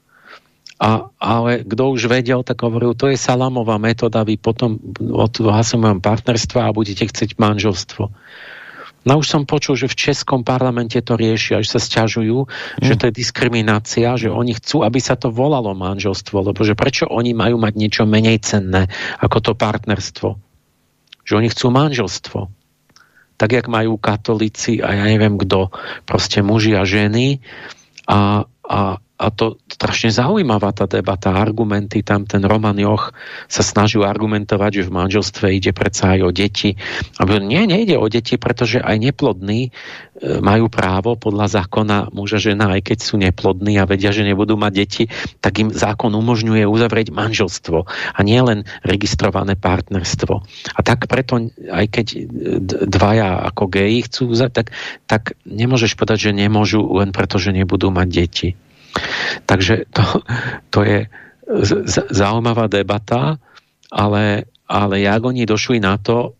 A, ale kto už vedel, tak hovoril, to je salamová metóda, vy potom odhlasujem partnerstva a budete chcieť manželstvo. No už som počul, že v Českom parlamente to riešia, že sa stiažujú, mm. že to je diskriminácia, že oni chcú, aby sa to volalo manželstvo, lebo že prečo oni majú mať niečo menej cenné ako to partnerstvo. Že oni chcú manželstvo. Tak, jak majú katolíci a ja neviem kto, proste muži a ženy a, a a to strašne zaujímavá tá debata, argumenty, tam ten Roman Joch sa snažil argumentovať, že v manželstve ide predsa aj o deti. A nie, nejde o deti, pretože aj neplodní e, majú právo podľa zákona muža žena, aj keď sú neplodní a vedia, že nebudú mať deti, tak im zákon umožňuje uzavrieť manželstvo a nie len registrované partnerstvo. A tak preto, aj keď dvaja ako geji chcú, tak, tak nemôžeš povedať, že nemôžu len preto, že nebudú mať deti. Takže to, to je zaujímavá debata, ale, ale jak oni došli na to,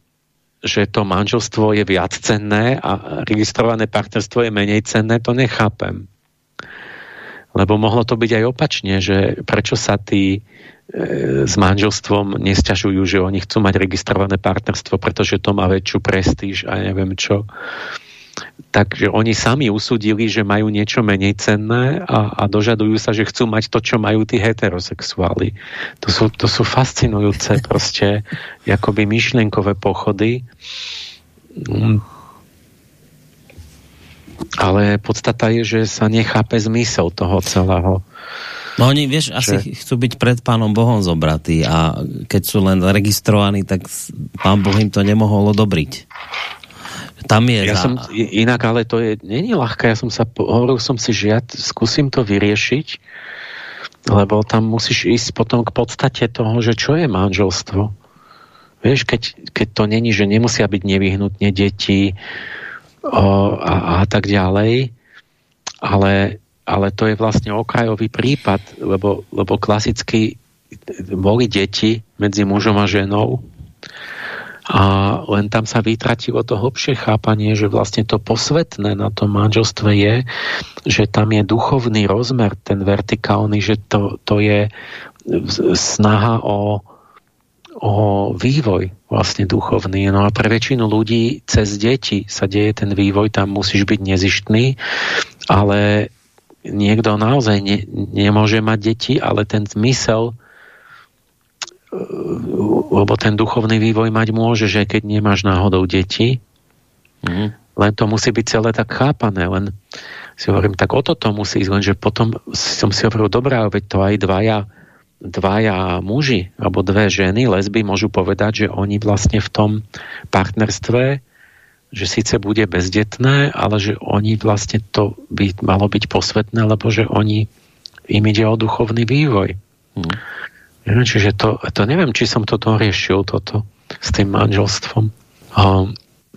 že to manželstvo je viac cenné a registrované partnerstvo je menej cenné, to nechápem. Lebo mohlo to byť aj opačne, že prečo sa tí e, s manželstvom nesťažujú, že oni chcú mať registrované partnerstvo, pretože to má väčšiu prestíž a neviem čo. Takže oni sami usúdili, že majú niečo menej cenné a, a dožadujú sa, že chcú mať to, čo majú tí heterosexuáli. To sú, to sú fascinujúce proste akoby myšlienkové pochody. Mm, ale podstata je, že sa nechápe zmysel toho celého. No oni, vieš, že... asi chcú byť pred pánom Bohom zobratí a keď sú len registrovaní, tak pán Boh im to nemohol odobriť. Tam je ja za... som, inak, ale to je, není ľahké, ja som sa, hovoril som si, že ja skúsim to vyriešiť, lebo tam musíš ísť potom k podstate toho, že čo je manželstvo. Vieš, keď, keď to není, že nemusia byť nevyhnutne deti, a, a tak ďalej. Ale, ale to je vlastne okrajový prípad, lebo, lebo klasicky boli deti medzi mužom a ženou a len tam sa vytratilo to hlbšie chápanie, že vlastne to posvetné na tom manželstve je, že tam je duchovný rozmer, ten vertikálny, že to, to je snaha o, o vývoj vlastne duchovný. No a pre väčšinu ľudí cez deti sa deje ten vývoj, tam musíš byť nezištný, ale niekto naozaj ne, nemôže mať deti, ale ten zmysel lebo ten duchovný vývoj mať môže, že keď nemáš náhodou deti, mm. len to musí byť celé tak chápané, len si hovorím, tak o toto musí ísť, lenže potom som si hovoril, dobrá, veď to aj dvaja dvaja muži alebo dve ženy, lesby, môžu povedať, že oni vlastne v tom partnerstve, že síce bude bezdetné, ale že oni vlastne to by malo byť posvetné, lebo že oni im ide o duchovný vývoj. Hmm. Čiže to, to neviem, či som toto riešil, toto s tým manželstvom.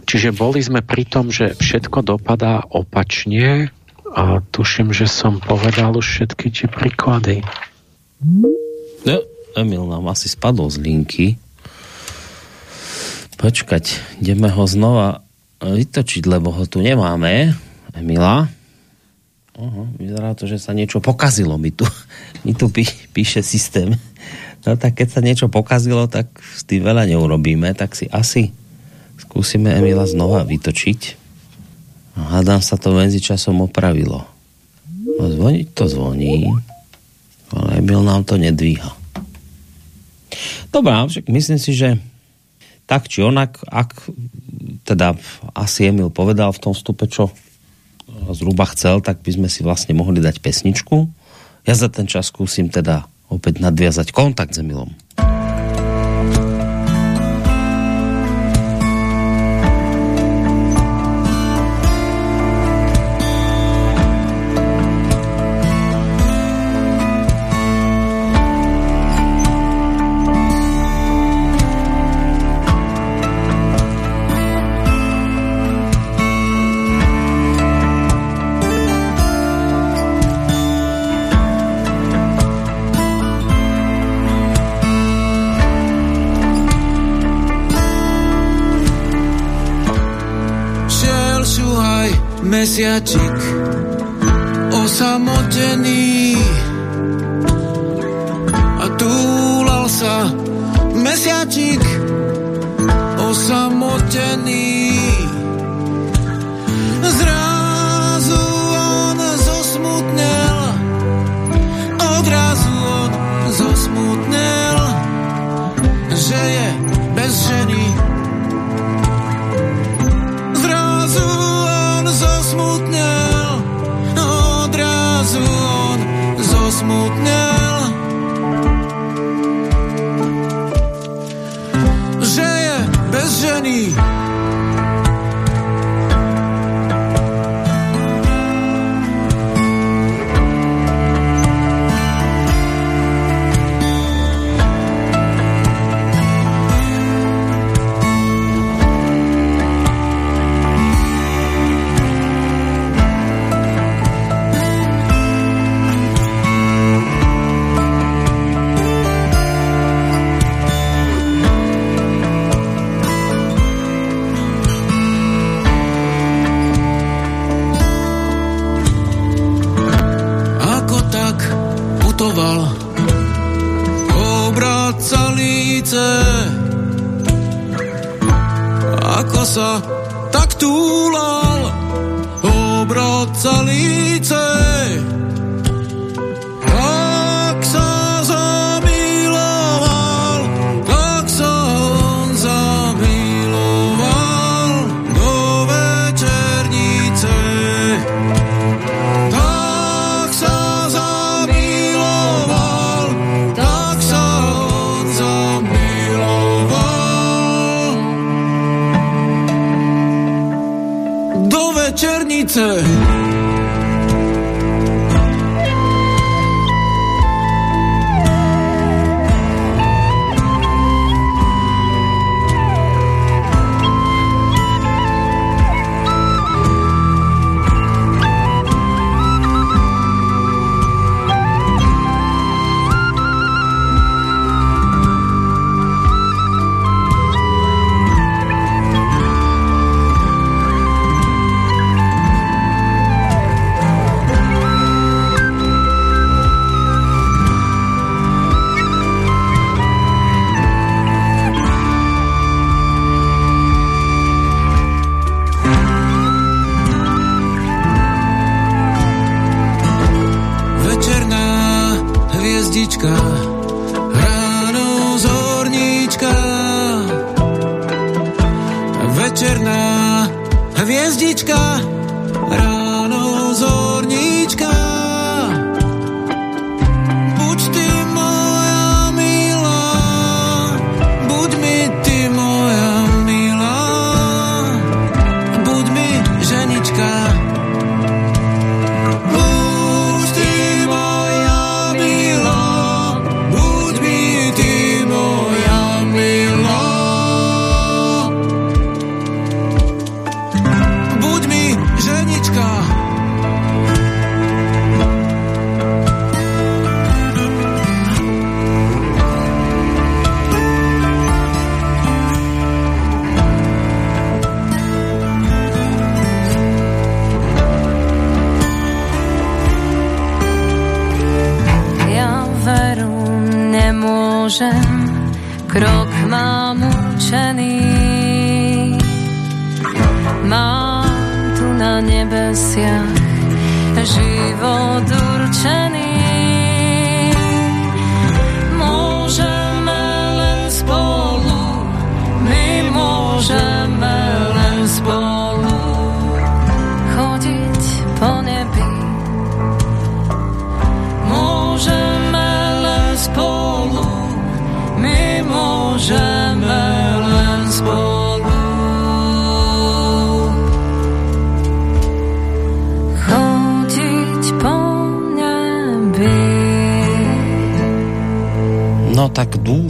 Čiže boli sme pri tom, že všetko dopadá opačne a tuším, že som povedal už všetky tie príklady. No, Emil nám asi spadol z linky. Počkať, ideme ho znova vytočiť, lebo ho tu nemáme. Emila. Oho, vyzerá to, že sa niečo pokazilo. Mi tu, mi tu pí, píše systém. No tak keď sa niečo pokazilo, tak s tým veľa neurobíme, tak si asi skúsime Emila znova vytočiť. A hádam sa to medzi časom opravilo. No, zvoniť to zvoní ale Emil nám to nedvíha. Dobrá, myslím si, že tak či onak, ak teda asi Emil povedal v tom stupe, čo zhruba chcel, tak by sme si vlastne mohli dať pesničku. Ja za ten čas skúsim teda opäť nadviazať kontakt s Emilom. Mesiačik osamotený. A túlal sa mesiačik osamotený miloval, obracalice, ako sa tak túlal, obracalice.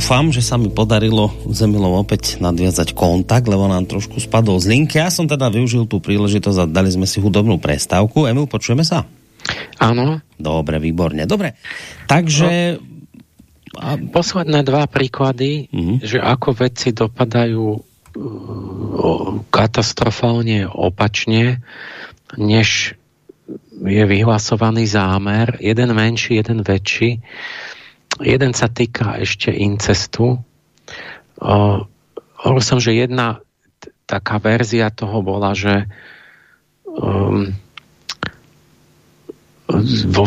Dúfam, že sa mi podarilo s Emilom opäť nadviazať kontakt, lebo nám trošku spadol z linky. Ja som teda využil tú príležitosť a dali sme si hudobnú prestávku. Emil, počujeme sa? Áno. Dobre, výborne. Dobre, takže... No, a... Posledné dva príklady, uh-huh. že ako veci dopadajú uh, katastrofálne opačne, než je vyhlasovaný zámer, jeden menší, jeden väčší. Jeden sa týka ešte incestu. Hovoril som, že jedna taká verzia toho bola, že um, vo,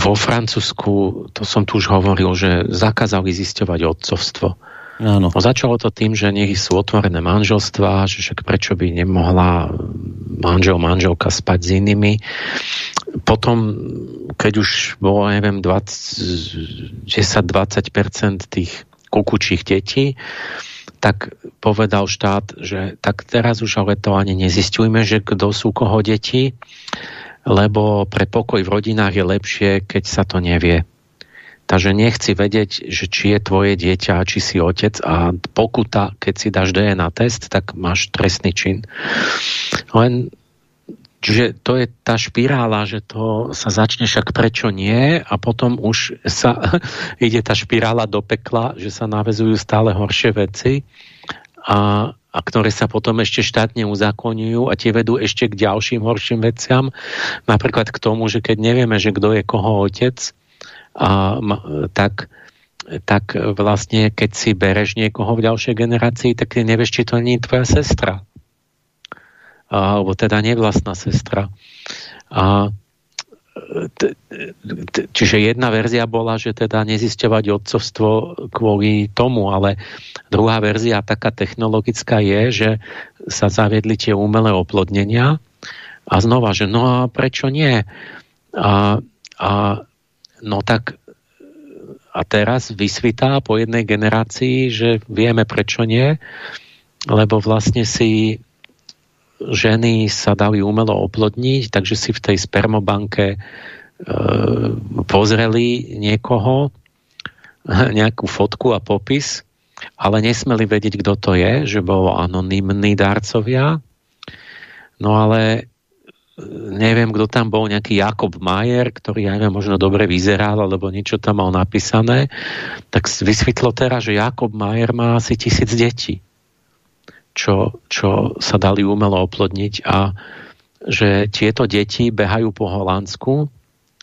vo Francúzsku, to som tu už hovoril, že zakázali zisťovať otcovstvo. Áno. No, začalo to tým, že nech sú otvorené manželstva, že však prečo by nemohla manžel, manželka spať s inými potom, keď už bolo, neviem, 10-20% tých kukučích detí, tak povedal štát, že tak teraz už ale to ani nezistujme, že kto sú koho deti, lebo pre pokoj v rodinách je lepšie, keď sa to nevie. Takže nechci vedieť, že či je tvoje dieťa, či si otec a pokuta, keď si dáš DNA test, tak máš trestný čin. Len Čiže to je tá špirála, že to sa začne však prečo nie a potom už sa ide tá špirála do pekla, že sa navezujú stále horšie veci a, a ktoré sa potom ešte štátne uzakonujú a tie vedú ešte k ďalším horším veciam. Napríklad k tomu, že keď nevieme, že kto je koho otec, a, tak, tak vlastne keď si bereš niekoho v ďalšej generácii, tak nevieš, či to nie je tvoja sestra. Alebo teda nevlastná sestra. A, čiže jedna verzia bola, že teda nezisťovať otcovstvo kvôli tomu, ale druhá verzia taká technologická je, že sa zaviedli tie umelé oplodnenia a znova, že no a prečo nie? A, a no tak a teraz vysvitá po jednej generácii, že vieme prečo nie, lebo vlastne si ženy sa dali umelo oplodniť, takže si v tej spermobanke e, pozreli niekoho, nejakú fotku a popis, ale nesmeli vedieť, kto to je, že bolo anonimní dárcovia. No ale neviem, kto tam bol, nejaký Jakob Majer, ktorý, ja neviem, možno dobre vyzeral, alebo niečo tam mal napísané, tak vysvetlo teraz, že Jakob Majer má asi tisíc detí, čo, čo sa dali umelo oplodniť a že tieto deti behajú po Holandsku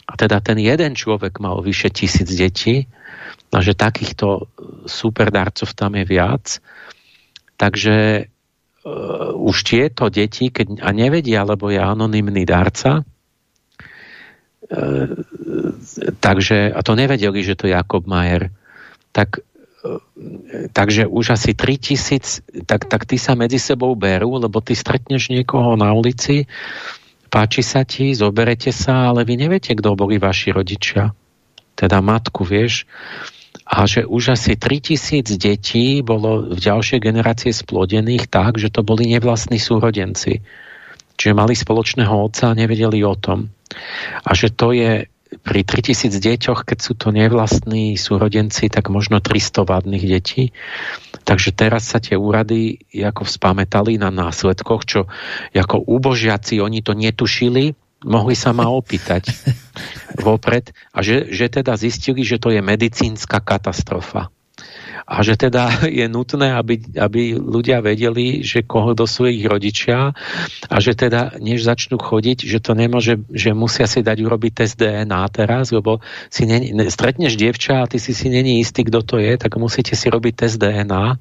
a teda ten jeden človek mal vyše tisíc detí a že takýchto superdarcov tam je viac. Takže už tieto deti, keď a nevedia, lebo je anonymný darca, uh, takže, a to nevedeli, že to je Jakob Majer, tak uh, takže už asi 3000, tak, tak ty sa medzi sebou berú, lebo ty stretneš niekoho na ulici, páči sa ti, zoberete sa, ale vy neviete, kto boli vaši rodičia. Teda matku, vieš a že už asi 3000 detí bolo v ďalšej generácie splodených tak, že to boli nevlastní súrodenci. Čiže mali spoločného otca a nevedeli o tom. A že to je pri 3000 deťoch, keď sú to nevlastní súrodenci, tak možno 300 vadných detí. Takže teraz sa tie úrady ako vzpamätali na následkoch, čo ako úbožiaci oni to netušili, mohli sa ma opýtať vopred a že, že teda zistili, že to je medicínska katastrofa. A že teda je nutné, aby, aby ľudia vedeli, že koho do svojich rodičia a že teda, než začnú chodiť, že to nemôže, že musia si dať urobiť test DNA teraz, lebo si ne, stretneš dievča a ty si si není istý, kto to je, tak musíte si robiť test DNA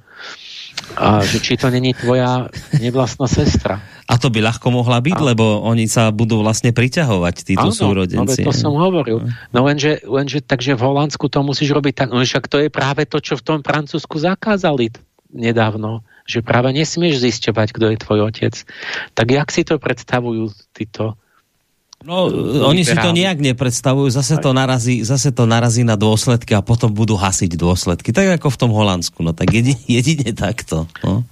a že či to není tvoja nevlastná sestra. A to by ľahko mohla byť, a... lebo oni sa budú vlastne priťahovať, títo Áno, súrodenci. to som hovoril. No lenže, lenže takže v Holandsku to musíš robiť tak, no však to je práve to, čo v tom Francúzsku zakázali nedávno, že práve nesmieš zisťovať, kto je tvoj otec. Tak jak si to predstavujú títo No, oni si to nejak nepredstavujú, zase to, narazí, zase to narazí na dôsledky a potom budú hasiť dôsledky, tak ako v tom Holandsku, no tak jedine, jedine takto. No.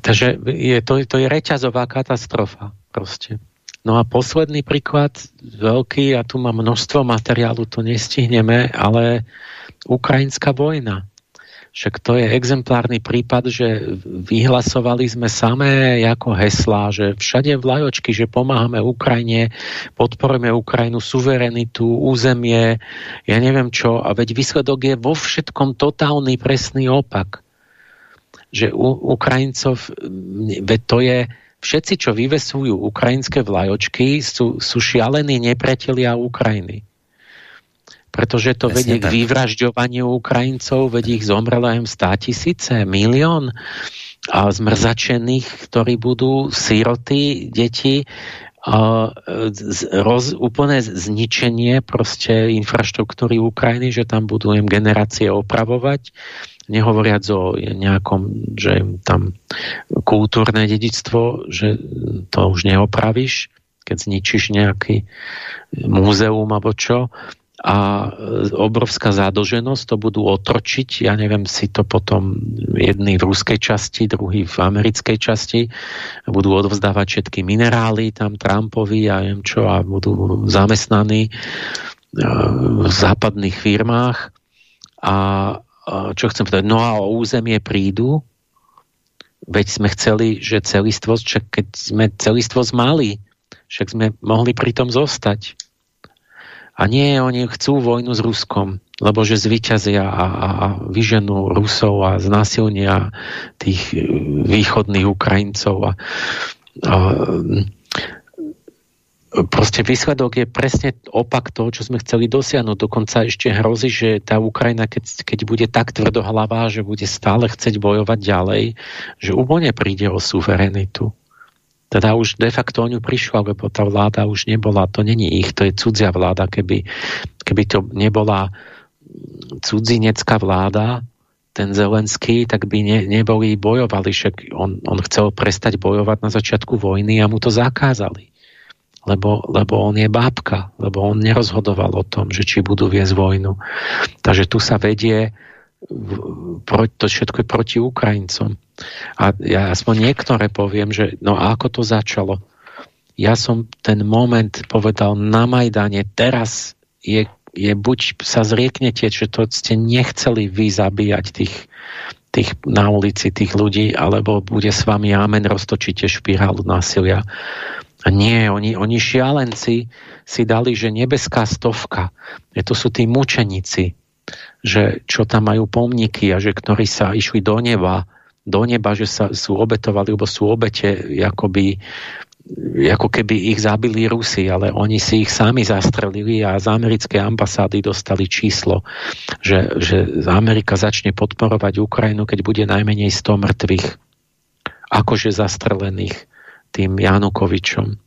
takže je, to, to je reťazová katastrofa proste. No a posledný príklad, veľký, a tu mám množstvo materiálu, to nestihneme, ale ukrajinská vojna. Však to je exemplárny prípad, že vyhlasovali sme samé ako heslá, že všade vlajočky, že pomáhame Ukrajine, podporujeme Ukrajinu, suverenitu, územie, ja neviem čo. A veď výsledok je vo všetkom totálny presný opak. Že u Ukrajincov, veď to je, všetci, čo vyvesujú ukrajinské vlajočky, sú, sú šialení nepriatelia Ukrajiny pretože to vedie k vyvražďovaniu Ukrajincov, vedie ich zomrelo im stá tisíce, milión. A zmrzačených, ktorí budú síroty, deti, a roz, úplné zničenie proste infraštruktúry Ukrajiny, že tam budú im generácie opravovať, nehovoriac o nejakom, že tam kultúrne dedictvo, že to už neopravíš, keď zničíš nejaký múzeum alebo čo a obrovská zadlženosť, to budú otročiť, ja neviem si to potom jedný v ruskej časti, druhý v americkej časti, budú odovzdávať všetky minerály tam Trumpovi a neviem čo a budú zamestnaní e, v západných firmách. A čo chcem povedať, no a o územie prídu, veď sme chceli, že celistvosť, keď sme celistvosť mali, však sme mohli pri tom zostať a nie, oni chcú vojnu s Ruskom, lebo že zvyťazia a, a, a vyženú Rusov a znásilnia tých východných Ukrajincov. A, a, proste výsledok je presne opak toho, čo sme chceli dosiahnuť. Dokonca ešte hrozí, že tá Ukrajina, keď, keď bude tak tvrdohlavá, že bude stále chceť bojovať ďalej, že úplne príde o suverenitu. Teda už de facto o ňu prišla, lebo tá vláda už nebola, to není ich, to je cudzia vláda. Keby, keby to nebola cudzinecká vláda, ten Zelenský, tak by ne, neboli bojovali, však on, on chcel prestať bojovať na začiatku vojny a mu to zakázali. Lebo, lebo on je bábka, lebo on nerozhodoval o tom, že či budú viesť vojnu. Takže tu sa vedie to všetko je proti Ukrajincom. A ja aspoň niektoré poviem, že no a ako to začalo? Ja som ten moment povedal na Majdane, teraz je je buď sa zrieknete, že to ste nechceli vy zabíjať tých, tých na ulici, tých ľudí, alebo bude s vami amen, roztočíte špirálu násilia. A nie, oni, oni šialenci si dali, že nebeská stovka, že to sú tí mučeníci, že čo tam majú pomníky a že ktorí sa išli do neba, do neba, že sa sú obetovali, lebo sú obete akoby ako keby ich zabili Rusi, ale oni si ich sami zastrelili a z americkej ambasády dostali číslo, že, že Amerika začne podporovať Ukrajinu, keď bude najmenej 100 mŕtvych, akože zastrelených tým Janukovičom.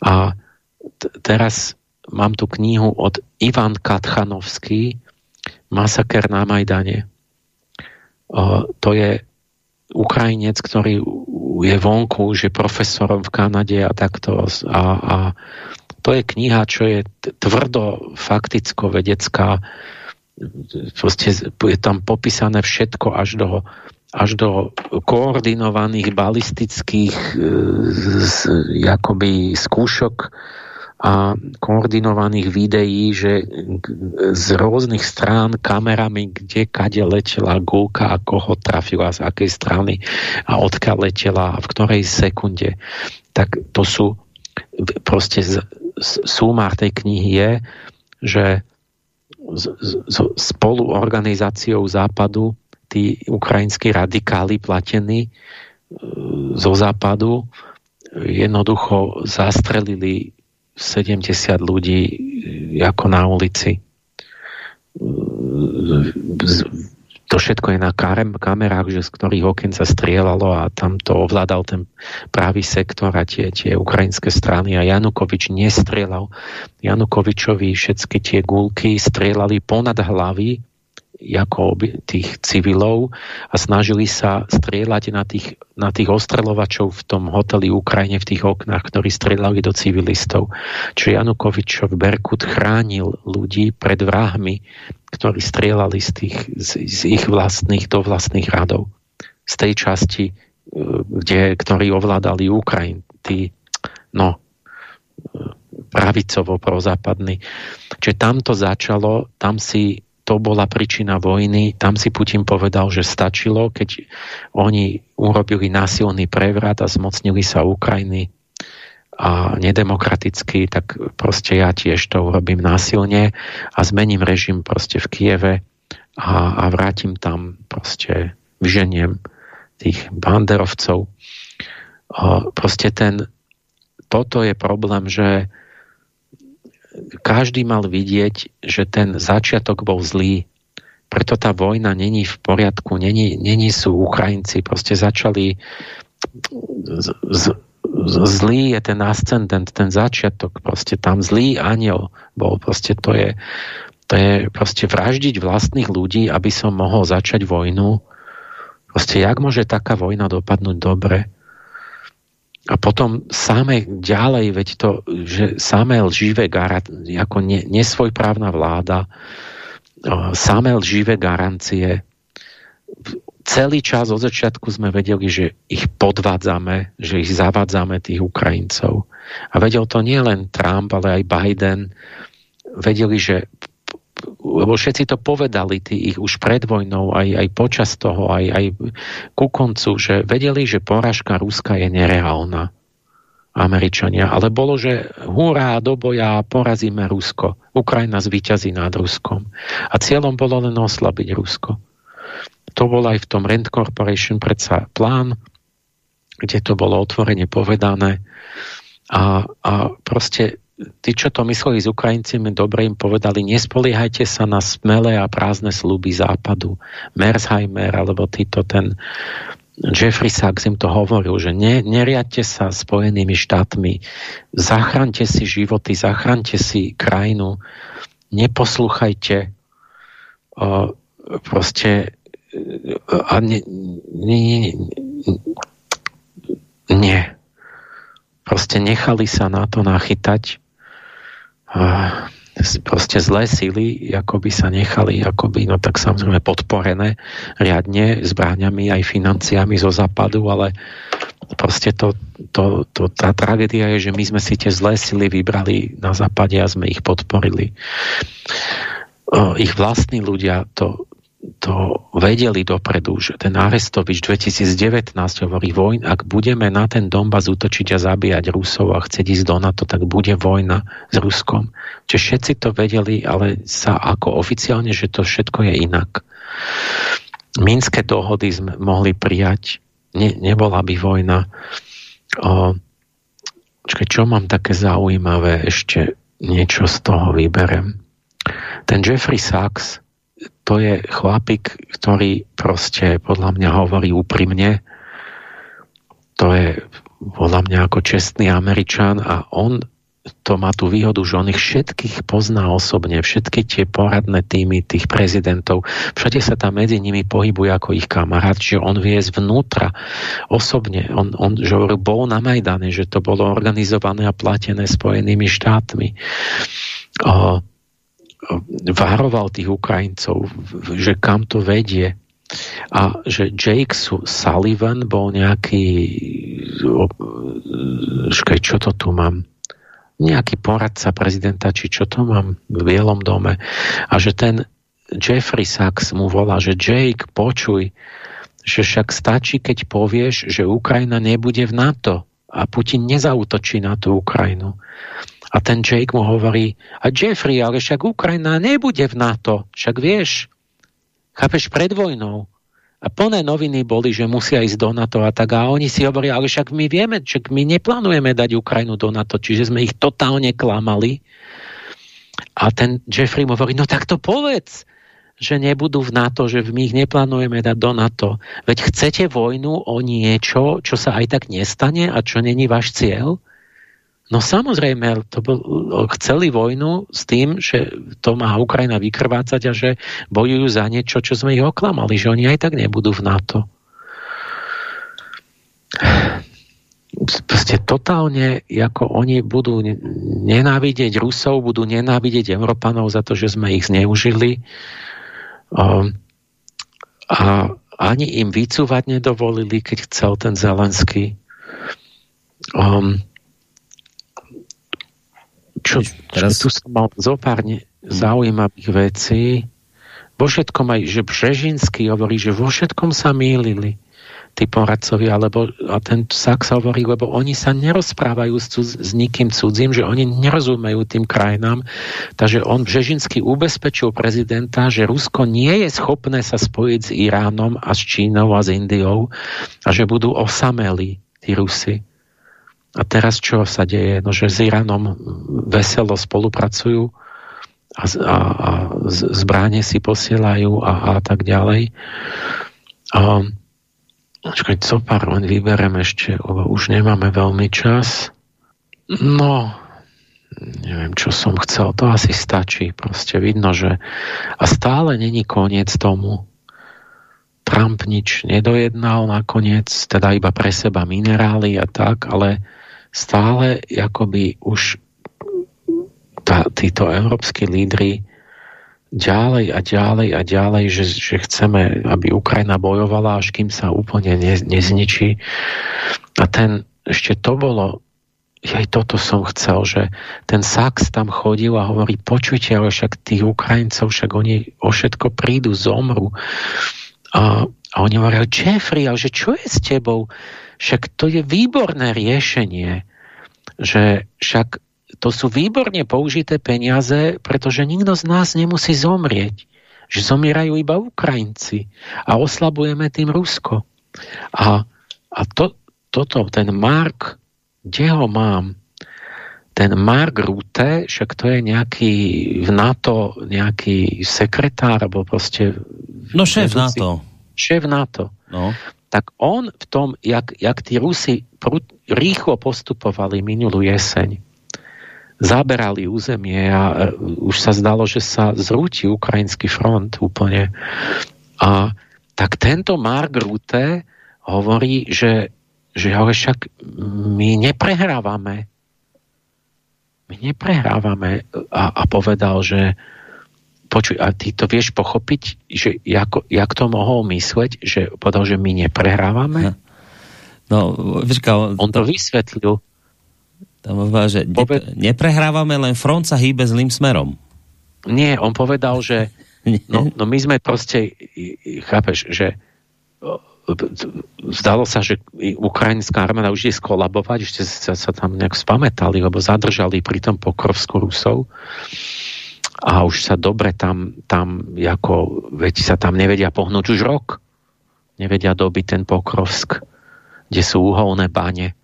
A teraz mám tu knihu od Ivan Katchanovský Masaker na Majdane. O, to je Ukrajinec, ktorý je vonku, že profesorom v Kanade a takto. A, a to je kniha, čo je tvrdo fakticko-vedecká. Proste je tam popísané všetko až do, až do koordinovaných balistických e, z, jakoby skúšok a koordinovaných videí, že z rôznych strán kamerami, kde kade letela gulka a koho trafila z akej strany a odkiaľ letela a v ktorej sekunde. Tak to sú proste súmár tej knihy je, že s spoluorganizáciou západu tí ukrajinskí radikáli platení e, zo západu jednoducho zastrelili 70 ľudí ako na ulici. To všetko je na kamerách, že z ktorých okien sa strieľalo a tam to ovládal ten právý sektor a tie, tie ukrajinské strany a Janukovič nestrieľal. Janukovičovi všetky tie gulky strieľali ponad hlavy ako tých civilov a snažili sa strieľať na tých, na tých ostreľovačov v tom hoteli Ukrajine v tých oknách, ktorí strieľali do civilistov. Čiže Janukovičov Berkut chránil ľudí pred vrahmi, ktorí strieľali z, tých, z, z ich vlastných do vlastných radov. Z tej časti, e, kde, ktorí ovládali Ukrajin. Tí, no, e, pravicovo prozápadní. Čiže tam to začalo, tam si to bola príčina vojny. Tam si Putin povedal, že stačilo, keď oni urobili násilný prevrat a zmocnili sa Ukrajiny a nedemokraticky, tak proste ja tiež to urobím násilne a zmením režim proste v Kieve a, a vrátim tam proste, vyženiem tých banderovcov. Proste ten, toto je problém, že každý mal vidieť, že ten začiatok bol zlý. Preto tá vojna není v poriadku, není, není sú Ukrajinci, proste začali z, z, zlý je ten ascendent, ten začiatok, proste tam zlý aniel bol, proste to je, to je proste vraždiť vlastných ľudí, aby som mohol začať vojnu. Proste jak môže taká vojna dopadnúť dobre? A potom samé ďalej, veď to, že samé lživé garancie, ako ne, nesvojprávna vláda, samé lživé garancie, celý čas od začiatku sme vedeli, že ich podvádzame, že ich zavádzame, tých Ukrajincov. A vedel to nie len Trump, ale aj Biden. Vedeli, že lebo všetci to povedali, tí ich už pred vojnou, aj, aj počas toho, aj, aj ku koncu, že vedeli, že poražka Ruska je nereálna. Američania, ale bolo, že hurá, do boja, porazíme Rusko. Ukrajina zvíťazí nad Ruskom. A cieľom bolo len oslabiť Rusko. To bol aj v tom Rent Corporation predsa plán, kde to bolo otvorene povedané. A, a proste tí, čo to mysleli s Ukrajincami, dobre im povedali, nespoliehajte sa na smelé a prázdne sluby západu. Mersheimer, alebo títo ten Jeffrey Sachs im to hovoril, že ne, neriadte sa Spojenými štátmi, zachránte si životy, zachránte si krajinu, neposlúchajte uh, proste a ne, nie, nie, nie. Proste nechali sa na to nachytať proste zlé sily by sa nechali akoby, no tak samozrejme podporené riadne zbráňami aj financiami zo západu, ale proste to, to, to, tá tragédia je, že my sme si tie zlé sily vybrali na západe a sme ich podporili. Ich vlastní ľudia to to vedeli dopredu, že ten Arestovič 2019 hovorí vojn, ak budeme na ten Donbass útočiť a zabíjať Rusov a chcieť ísť do NATO, tak bude vojna s Ruskom. Čiže všetci to vedeli, ale sa ako oficiálne, že to všetko je inak. Minské dohody sme mohli prijať, ne, nebola by vojna. O, čakaj, čo mám také zaujímavé, ešte niečo z toho vyberem. Ten Jeffrey Sachs, to je chlapík, ktorý proste podľa mňa hovorí úprimne. To je podľa mňa ako čestný Američan a on to má tú výhodu, že on ich všetkých pozná osobne, všetky tie poradné týmy tých prezidentov, všade sa tam medzi nimi pohybuje ako ich kamarát, čiže on vie zvnútra osobne, on, on že bol na Majdane, že to bolo organizované a platené Spojenými štátmi. O, varoval tých Ukrajincov, že kam to vedie. A že Jake Sullivan bol nejaký škaj, čo to tu mám? Nejaký poradca prezidenta, či čo to mám v Bielom dome. A že ten Jeffrey Sachs mu volá, že Jake, počuj, že však stačí, keď povieš, že Ukrajina nebude v NATO a Putin nezautočí na tú Ukrajinu. A ten Jake mu hovorí, a Jeffrey, ale však Ukrajina nebude v NATO, však vieš, chápeš, pred vojnou. A plné noviny boli, že musia ísť do NATO a tak. A oni si hovoria, ale však my vieme, že my neplánujeme dať Ukrajinu do NATO, čiže sme ich totálne klamali. A ten Jeffrey mu hovorí, no tak to povedz, že nebudú v NATO, že my ich neplánujeme dať do NATO. Veď chcete vojnu o niečo, čo sa aj tak nestane a čo není váš cieľ? No samozrejme, to bol, chceli vojnu s tým, že to má Ukrajina vykrvácať a že bojujú za niečo, čo sme ich oklamali, že oni aj tak nebudú v NATO. Proste totálne, ako oni budú nenávidieť Rusov, budú nenávidieť Európanov za to, že sme ich zneužili. Um, a ani im vycúvať nedovolili, keď chcel ten Zelenský. Um, čo, teraz... tu som mal zo pár zaujímavých vecí. Vo všetkom aj, že Břežinský hovorí, že vo všetkom sa mýlili tí poradcovia, alebo a ten Sachs hovorí, lebo oni sa nerozprávajú s, cudz, s nikým cudzím, že oni nerozumejú tým krajinám. Takže on Břežinský ubezpečil prezidenta, že Rusko nie je schopné sa spojiť s Iránom a s Čínou a s Indiou a že budú osamelí tí Rusy. A teraz čo sa deje? No, že s Iránom veselo spolupracujú a, a, a zbráne si posielajú a, a tak ďalej. A, Počkaj, co pár len vyberem ešte, lebo už nemáme veľmi čas. No, neviem, čo som chcel, to asi stačí. Proste vidno, že a stále není koniec tomu. Trump nič nedojednal nakoniec, teda iba pre seba minerály a tak, ale stále akoby už tá, títo európsky lídry ďalej a ďalej a ďalej, že, že chceme, aby Ukrajina bojovala, až kým sa úplne ne, nezničí. A ten, ešte to bolo, aj toto som chcel, že ten Sax tam chodil a hovorí, počujte, ale však tých Ukrajincov, však oni o všetko prídu, zomru. A, a oni hovoria, Jeffrey, ale že čo je s tebou? Však to je výborné riešenie, že však to sú výborne použité peniaze, pretože nikto z nás nemusí zomrieť. Že zomierajú iba Ukrajinci a oslabujeme tým Rusko. A, a to, toto, ten Mark, kde ho mám? ten Mark Rutte, však to je nejaký v NATO, nejaký sekretár, alebo proste... No šéf vedúci, NATO. Šéf NATO. No. Tak on v tom, jak, jak tí Rusi prú, rýchlo postupovali minulú jeseň, zaberali územie a uh, už sa zdalo, že sa zrúti ukrajinský front úplne. A tak tento Mark Rutte hovorí, že, že ale však my neprehrávame. My neprehrávame. A, a povedal, že počuj, a ty to vieš pochopiť, že jak, jak to mohol mysleť, že povedal, že my neprehrávame? No, on, on to vysvetlil. Tam povedal, že Poved... neprehrávame, len front sa hýbe zlým smerom. Nie, on povedal, že no, no my sme proste, chápeš, že zdalo sa, že ukrajinská armáda už je skolabovať, ešte sa, sa tam nejak spametali, lebo zadržali pri tom Pokrovsku Rusov a už sa dobre tam, tam ako, veď sa tam nevedia pohnúť už rok. Nevedia dobiť ten Pokrovsk, kde sú uholné bane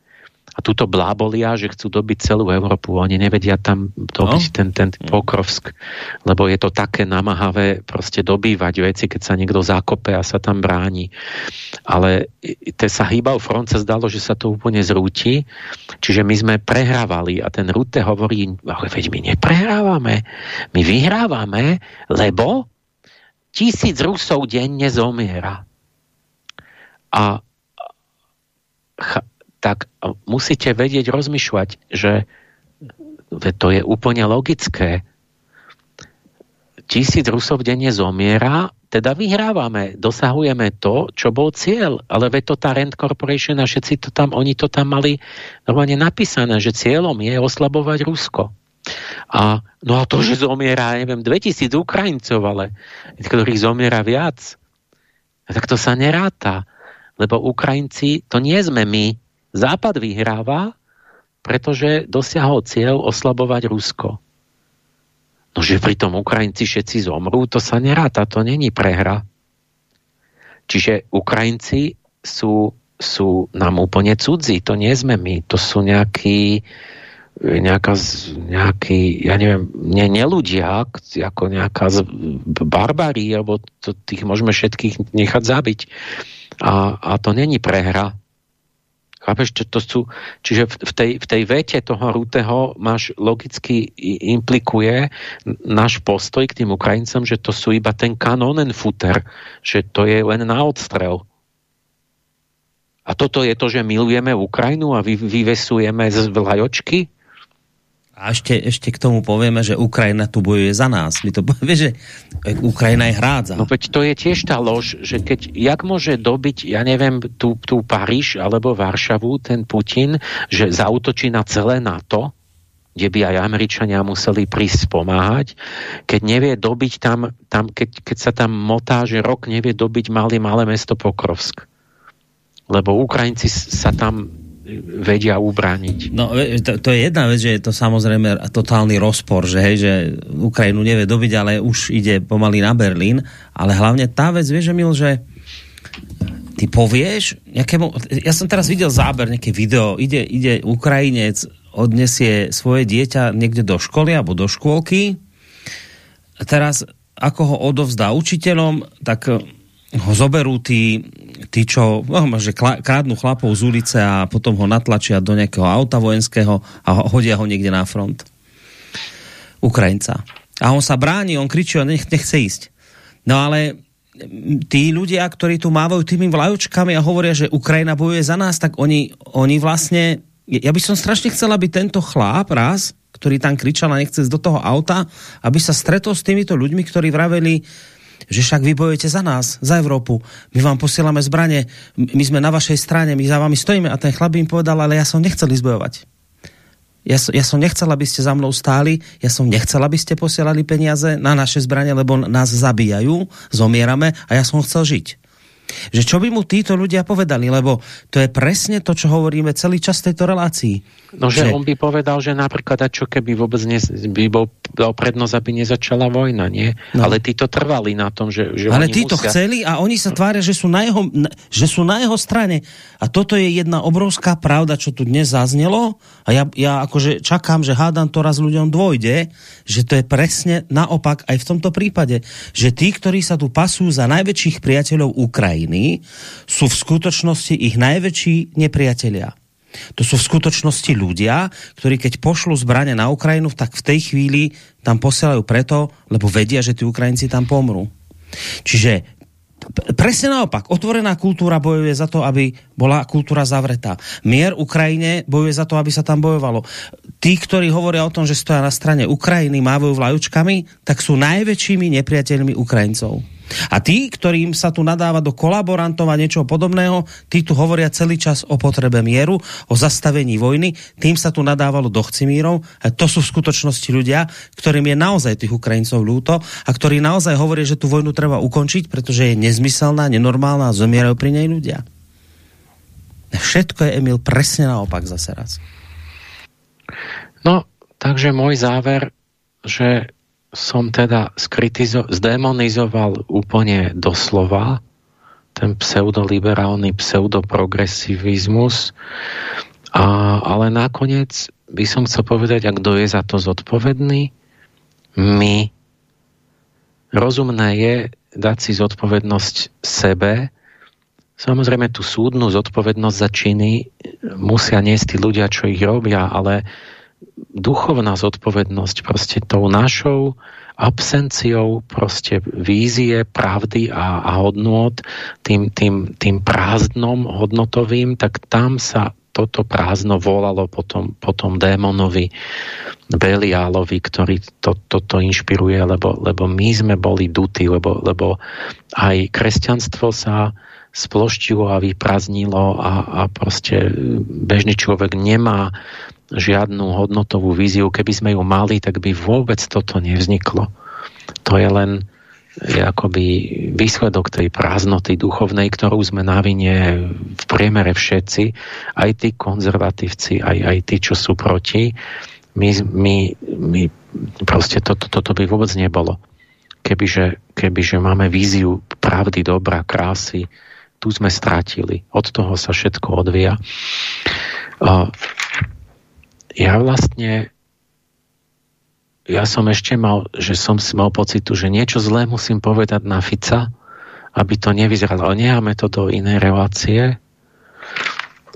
a túto blábolia, že chcú dobiť celú Európu. Oni nevedia tam dobiť no? ten, ten Pokrovsk, lebo je to také namahavé proste dobývať veci, keď sa niekto zakope a sa tam bráni. Ale te sa hýbal front, sa zdalo, že sa to úplne zrúti, čiže my sme prehrávali a ten Rute hovorí, ale veď my neprehrávame, my vyhrávame, lebo tisíc Rusov denne zomiera. A tak musíte vedieť rozmýšľať, že to je úplne logické. Tisíc Rusov denne zomiera, teda vyhrávame, dosahujeme to, čo bol cieľ. Ale veď to tá Rand Corporation a všetci to tam, oni to tam mali normálne napísané, že cieľom je oslabovať Rusko. A, no a to, že zomiera, neviem, 2000 Ukrajincov, ale ktorých zomiera viac, tak to sa neráta. Lebo Ukrajinci, to nie sme my, Západ vyhráva, pretože dosiahol cieľ oslabovať Rusko. No, že pritom Ukrajinci všetci zomrú, to sa neráta, to není prehra. Čiže Ukrajinci sú, sú nám úplne cudzí, to nie sme my, to sú nejakí nejaká, nejaký, ja neviem, ne, neľudia, ako nejaká barbarí, alebo to, tých môžeme všetkých nechať zabiť. A, a to není prehra. Chápeš, čo to sú, čiže v tej, v tej vete toho Rúteho máš logicky implikuje náš postoj k tým Ukrajincom, že to sú iba ten kanonenfuter, že to je len na odstrel. A toto je to, že milujeme Ukrajinu a vy, vyvesujeme z vlajočky? A ešte, ešte k tomu povieme, že Ukrajina tu bojuje za nás. My to povieme, že Ukrajina je hrádza. No veď to je tiež tá lož, že keď, jak môže dobiť, ja neviem, tú, tú Paríž alebo Varšavu, ten Putin, že zautočí na celé NATO, kde by aj Američania museli prísť pomáhať, keď nevie dobiť tam, tam keď, keď sa tam motá, že rok nevie dobiť malé, malé mesto Pokrovsk. Lebo Ukrajinci sa tam vedia ubrániť. No, to, to je jedna vec, že je to samozrejme totálny rozpor, že, hej, že Ukrajinu nevie dobiť, ale už ide pomaly na Berlín, ale hlavne tá vec, vieš, Emil, že ty povieš nejakému, ja som teraz videl záber, nejaké video, ide, ide Ukrajinec, odnesie svoje dieťa niekde do školy alebo do škôlky, teraz ako ho odovzdá učiteľom, tak ho zoberú tí, tí čo no, že krádnu chlapov z ulice a potom ho natlačia do nejakého auta vojenského a hodia ho niekde na front. Ukrajinca. A on sa bráni, on kričí, on nech, nechce ísť. No ale tí ľudia, ktorí tu mávajú tými vlajočkami a hovoria, že Ukrajina bojuje za nás, tak oni, oni vlastne... Ja by som strašne chcel, aby tento chláp raz, ktorý tam kričal a nechce ísť do toho auta, aby sa stretol s týmito ľuďmi, ktorí vraveli, že však vy bojujete za nás, za Európu, my vám posielame zbranie, my sme na vašej strane, my za vami stojíme a ten chlap im povedal, ale ja som nechcel ísť bojovať. Ja, som, ja som nechcel, aby ste za mnou stáli, ja som nechcel, aby ste posielali peniaze na naše zbranie, lebo nás zabíjajú, zomierame a ja som chcel žiť. Že čo by mu títo ľudia povedali, lebo to je presne to, čo hovoríme celý čas tejto relácii. No, že, že on by povedal, že napríklad, a čo keby vôbec ne, by bol dal prednosť, aby nezačala vojna, nie? No. Ale títo trvali na tom, že, že Ale títo musia... chceli a oni sa tvária, že sú, na jeho, že sú na jeho strane. A toto je jedna obrovská pravda, čo tu dnes zaznelo. A ja, ja akože čakám, že hádam to raz ľuďom dôjde, že to je presne naopak aj v tomto prípade. Že tí, ktorí sa tu pasú za najväčších priateľov Ukrajiny, sú v skutočnosti ich najväčší nepriatelia. To sú v skutočnosti ľudia, ktorí keď pošlú zbrane na Ukrajinu, tak v tej chvíli tam posielajú preto, lebo vedia, že tí Ukrajinci tam pomrú. Čiže presne naopak, otvorená kultúra bojuje za to, aby bola kultúra zavretá. Mier Ukrajine bojuje za to, aby sa tam bojovalo. Tí, ktorí hovoria o tom, že stoja na strane Ukrajiny, mávajú vlajučkami, tak sú najväčšími nepriateľmi Ukrajincov. A tí, ktorým sa tu nadáva do kolaborantov a niečoho podobného, tí tu hovoria celý čas o potrebe mieru, o zastavení vojny, tým sa tu nadávalo do chcimírov. A to sú v skutočnosti ľudia, ktorým je naozaj tých Ukrajincov ľúto a ktorí naozaj hovoria, že tú vojnu treba ukončiť, pretože je nezmyselná, nenormálna a zomierajú pri nej ľudia. Všetko je, Emil, presne naopak zase raz. No, takže môj záver, že som teda skritizo- zdemonizoval úplne doslova ten pseudoliberálny pseudoprogresivizmus, a, ale nakoniec by som chcel povedať, a kto je za to zodpovedný? My. Rozumné je dať si zodpovednosť sebe. Samozrejme tú súdnu zodpovednosť za činy musia niesť tí ľudia, čo ich robia, ale duchovná zodpovednosť proste tou našou absenciou proste vízie, pravdy a, a hodnot, tým, tým, tým prázdnom hodnotovým, tak tam sa toto prázdno volalo potom, potom démonovi Beliálovi, ktorý to, toto inšpiruje, lebo, lebo my sme boli dutí, lebo, lebo aj kresťanstvo sa sploštilo a vypraznilo a, a proste bežný človek nemá žiadnu hodnotovú víziu. Keby sme ju mali, tak by vôbec toto nevzniklo. To je len je akoby výsledok tej prázdnoty duchovnej, ktorú sme na vine v priemere všetci, aj tí konzervatívci, aj, aj tí, čo sú proti. My, my, my proste toto, toto by vôbec nebolo. Kebyže, kebyže máme víziu pravdy, dobra, krásy, tu sme strátili. Od toho sa všetko odvíja ja vlastne ja som ešte mal, že som si mal pocitu, že niečo zlé musím povedať na Fica, aby to nevyzeralo. Ale necháme to do inej relácie.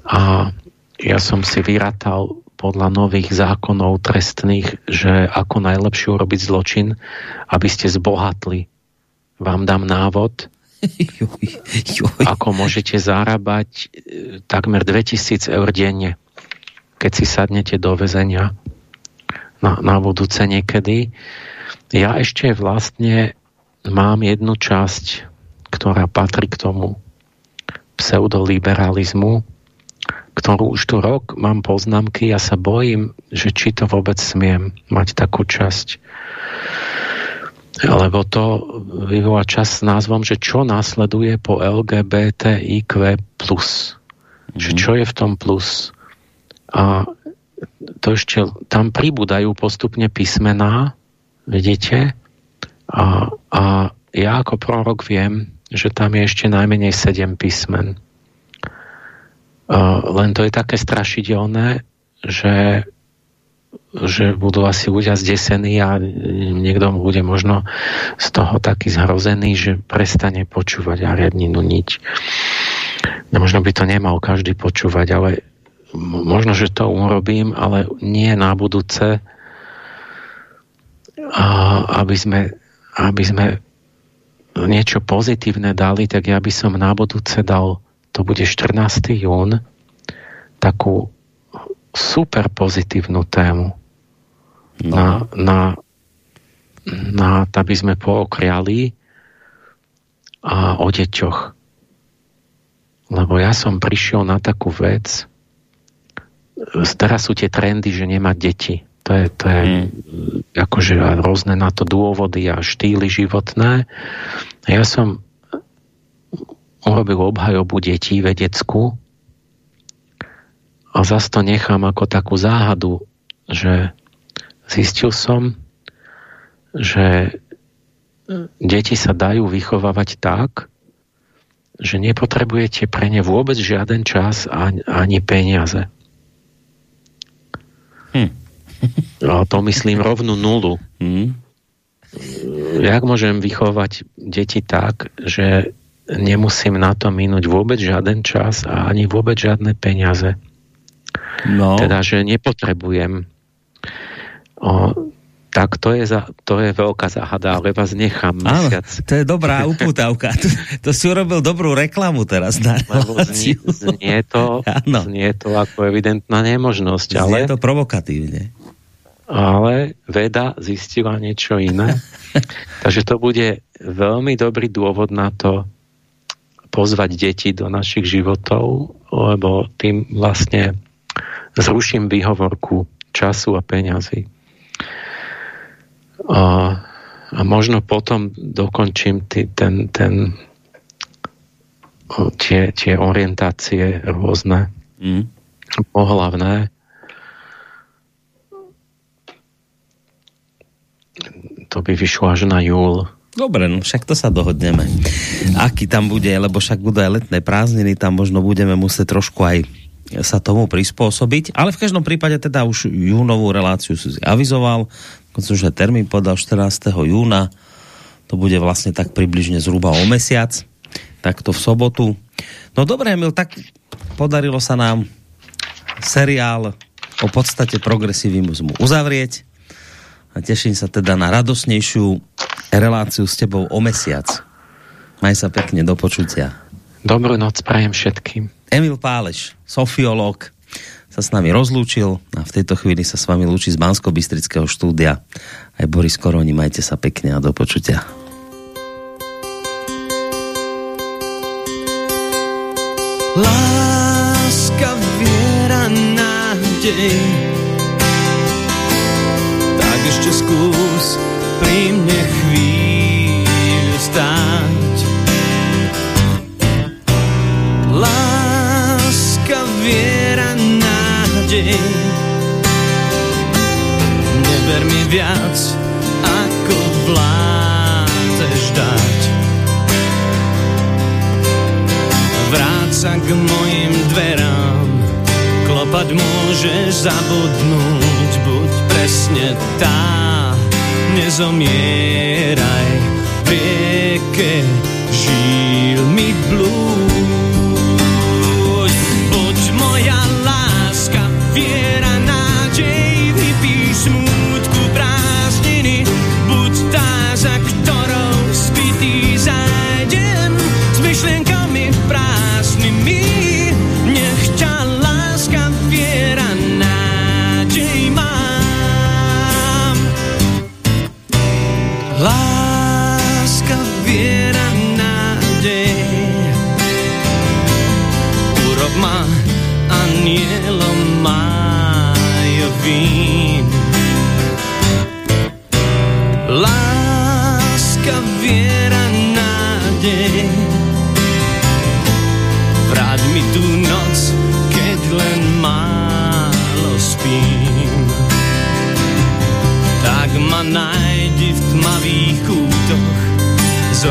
A ja som si vyratal podľa nových zákonov trestných, že ako najlepšie urobiť zločin, aby ste zbohatli. Vám dám návod, juj, juj. ako môžete zarábať e, takmer 2000 eur denne keď si sadnete do väzenia na, na budúce niekedy. Ja ešte vlastne mám jednu časť, ktorá patrí k tomu pseudoliberalizmu, ktorú už tu rok mám poznámky, ja sa bojím, že či to vôbec smiem mať takú časť. Lebo to vyvolá čas s názvom, že čo následuje po LGBTIQ+. Mm-hmm. Že čo je v tom plus? A to ešte tam pribúdajú postupne písmená, vidíte? A, a ja ako prorok viem, že tam je ešte najmenej 7 písmen. Uh, len to je také strašidelné, že, že budú asi ľudia zdesení a niekto bude možno z toho taký zhrozený, že prestane počúvať a riadninu nič. No, možno by to nemal každý počúvať, ale možno, že to urobím, ale nie na budúce, a aby sme, aby sme niečo pozitívne dali, tak ja by som na budúce dal, to bude 14. jún, takú super pozitívnu tému no. na, na, na, aby sme pookriali a o deťoch. Lebo ja som prišiel na takú vec, teraz sú tie trendy, že nemá deti. To je, to je mm. akože rôzne na to dôvody a štýly životné. Ja som urobil obhajobu detí vedeckú a zase to nechám ako takú záhadu, že zistil som, že deti sa dajú vychovávať tak, že nepotrebujete pre ne vôbec žiaden čas ani, ani peniaze. Hm. A to myslím rovnú nulu. Hm. Jak môžem vychovať deti tak, že nemusím na to minúť vôbec žiaden čas a ani vôbec žiadne peniaze. No. Teda, že nepotrebujem. O, tak to je, za, to je veľká záhada, ale vás nechám mesiac. Áno, to je dobrá upútavka. to, to si urobil dobrú reklamu teraz na znie, znie, to, znie to ako evidentná nemožnosť. Znie ale, to provokatívne. Ale veda zistila niečo iné. Takže to bude veľmi dobrý dôvod na to pozvať deti do našich životov, lebo tým vlastne zruším výhovorku času a peňazí. A, a možno potom dokončím tý, ten, ten, tie, tie orientácie rôzne, mm. pohlavné. To by vyšlo až na júl. Dobre, no však to sa dohodneme. Aký tam bude, lebo však budú aj letné prázdniny, tam možno budeme musieť trošku aj sa tomu prispôsobiť, ale v každom prípade teda už júnovú reláciu si avizoval, už termín podal 14. júna, to bude vlastne tak približne zhruba o mesiac, takto v sobotu. No dobre, Emil, tak podarilo sa nám seriál o podstate progresivizmu uzavrieť a teším sa teda na radosnejšiu reláciu s tebou o mesiac. Maj sa pekne, do počutia. Dobrú noc prajem všetkým. Emil Páleš, sofiológ, sa s nami rozlúčil a v tejto chvíli sa s vami lúči z bansko bystrického štúdia. Aj Boris Koroni, majte sa pekne a do počutia. Láska, viera, nádej Tak ešte skús pri mne chvíľu nádej Neber mi viac, ako vládzeš dať. Vráť k mojim dverám. Klopať môžeš zabudnúť Buď presne tá. Nezomieraj v rieke žil mi blúď láska,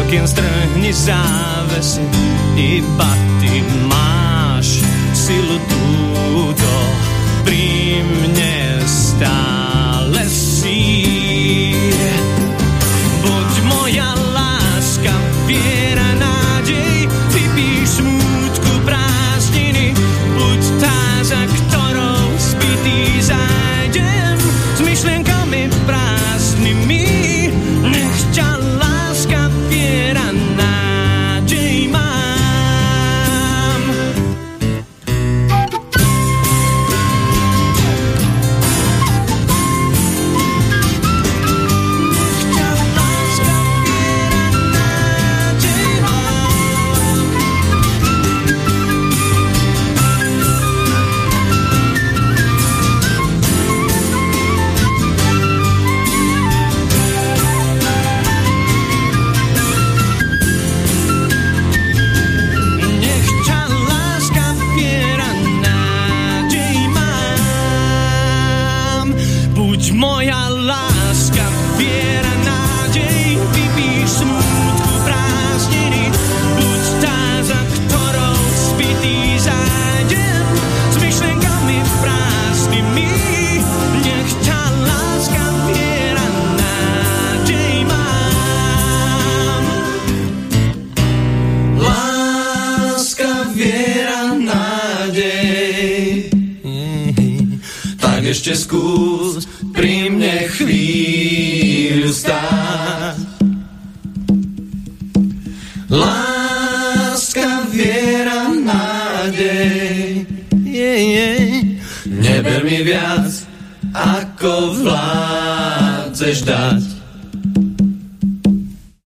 okien strhni závesy Iba ty máš silu. túto ešte skús pri mne chvíľu. Láska, viera, nádej, je, je. neber mi viac, ako vládzeš dať.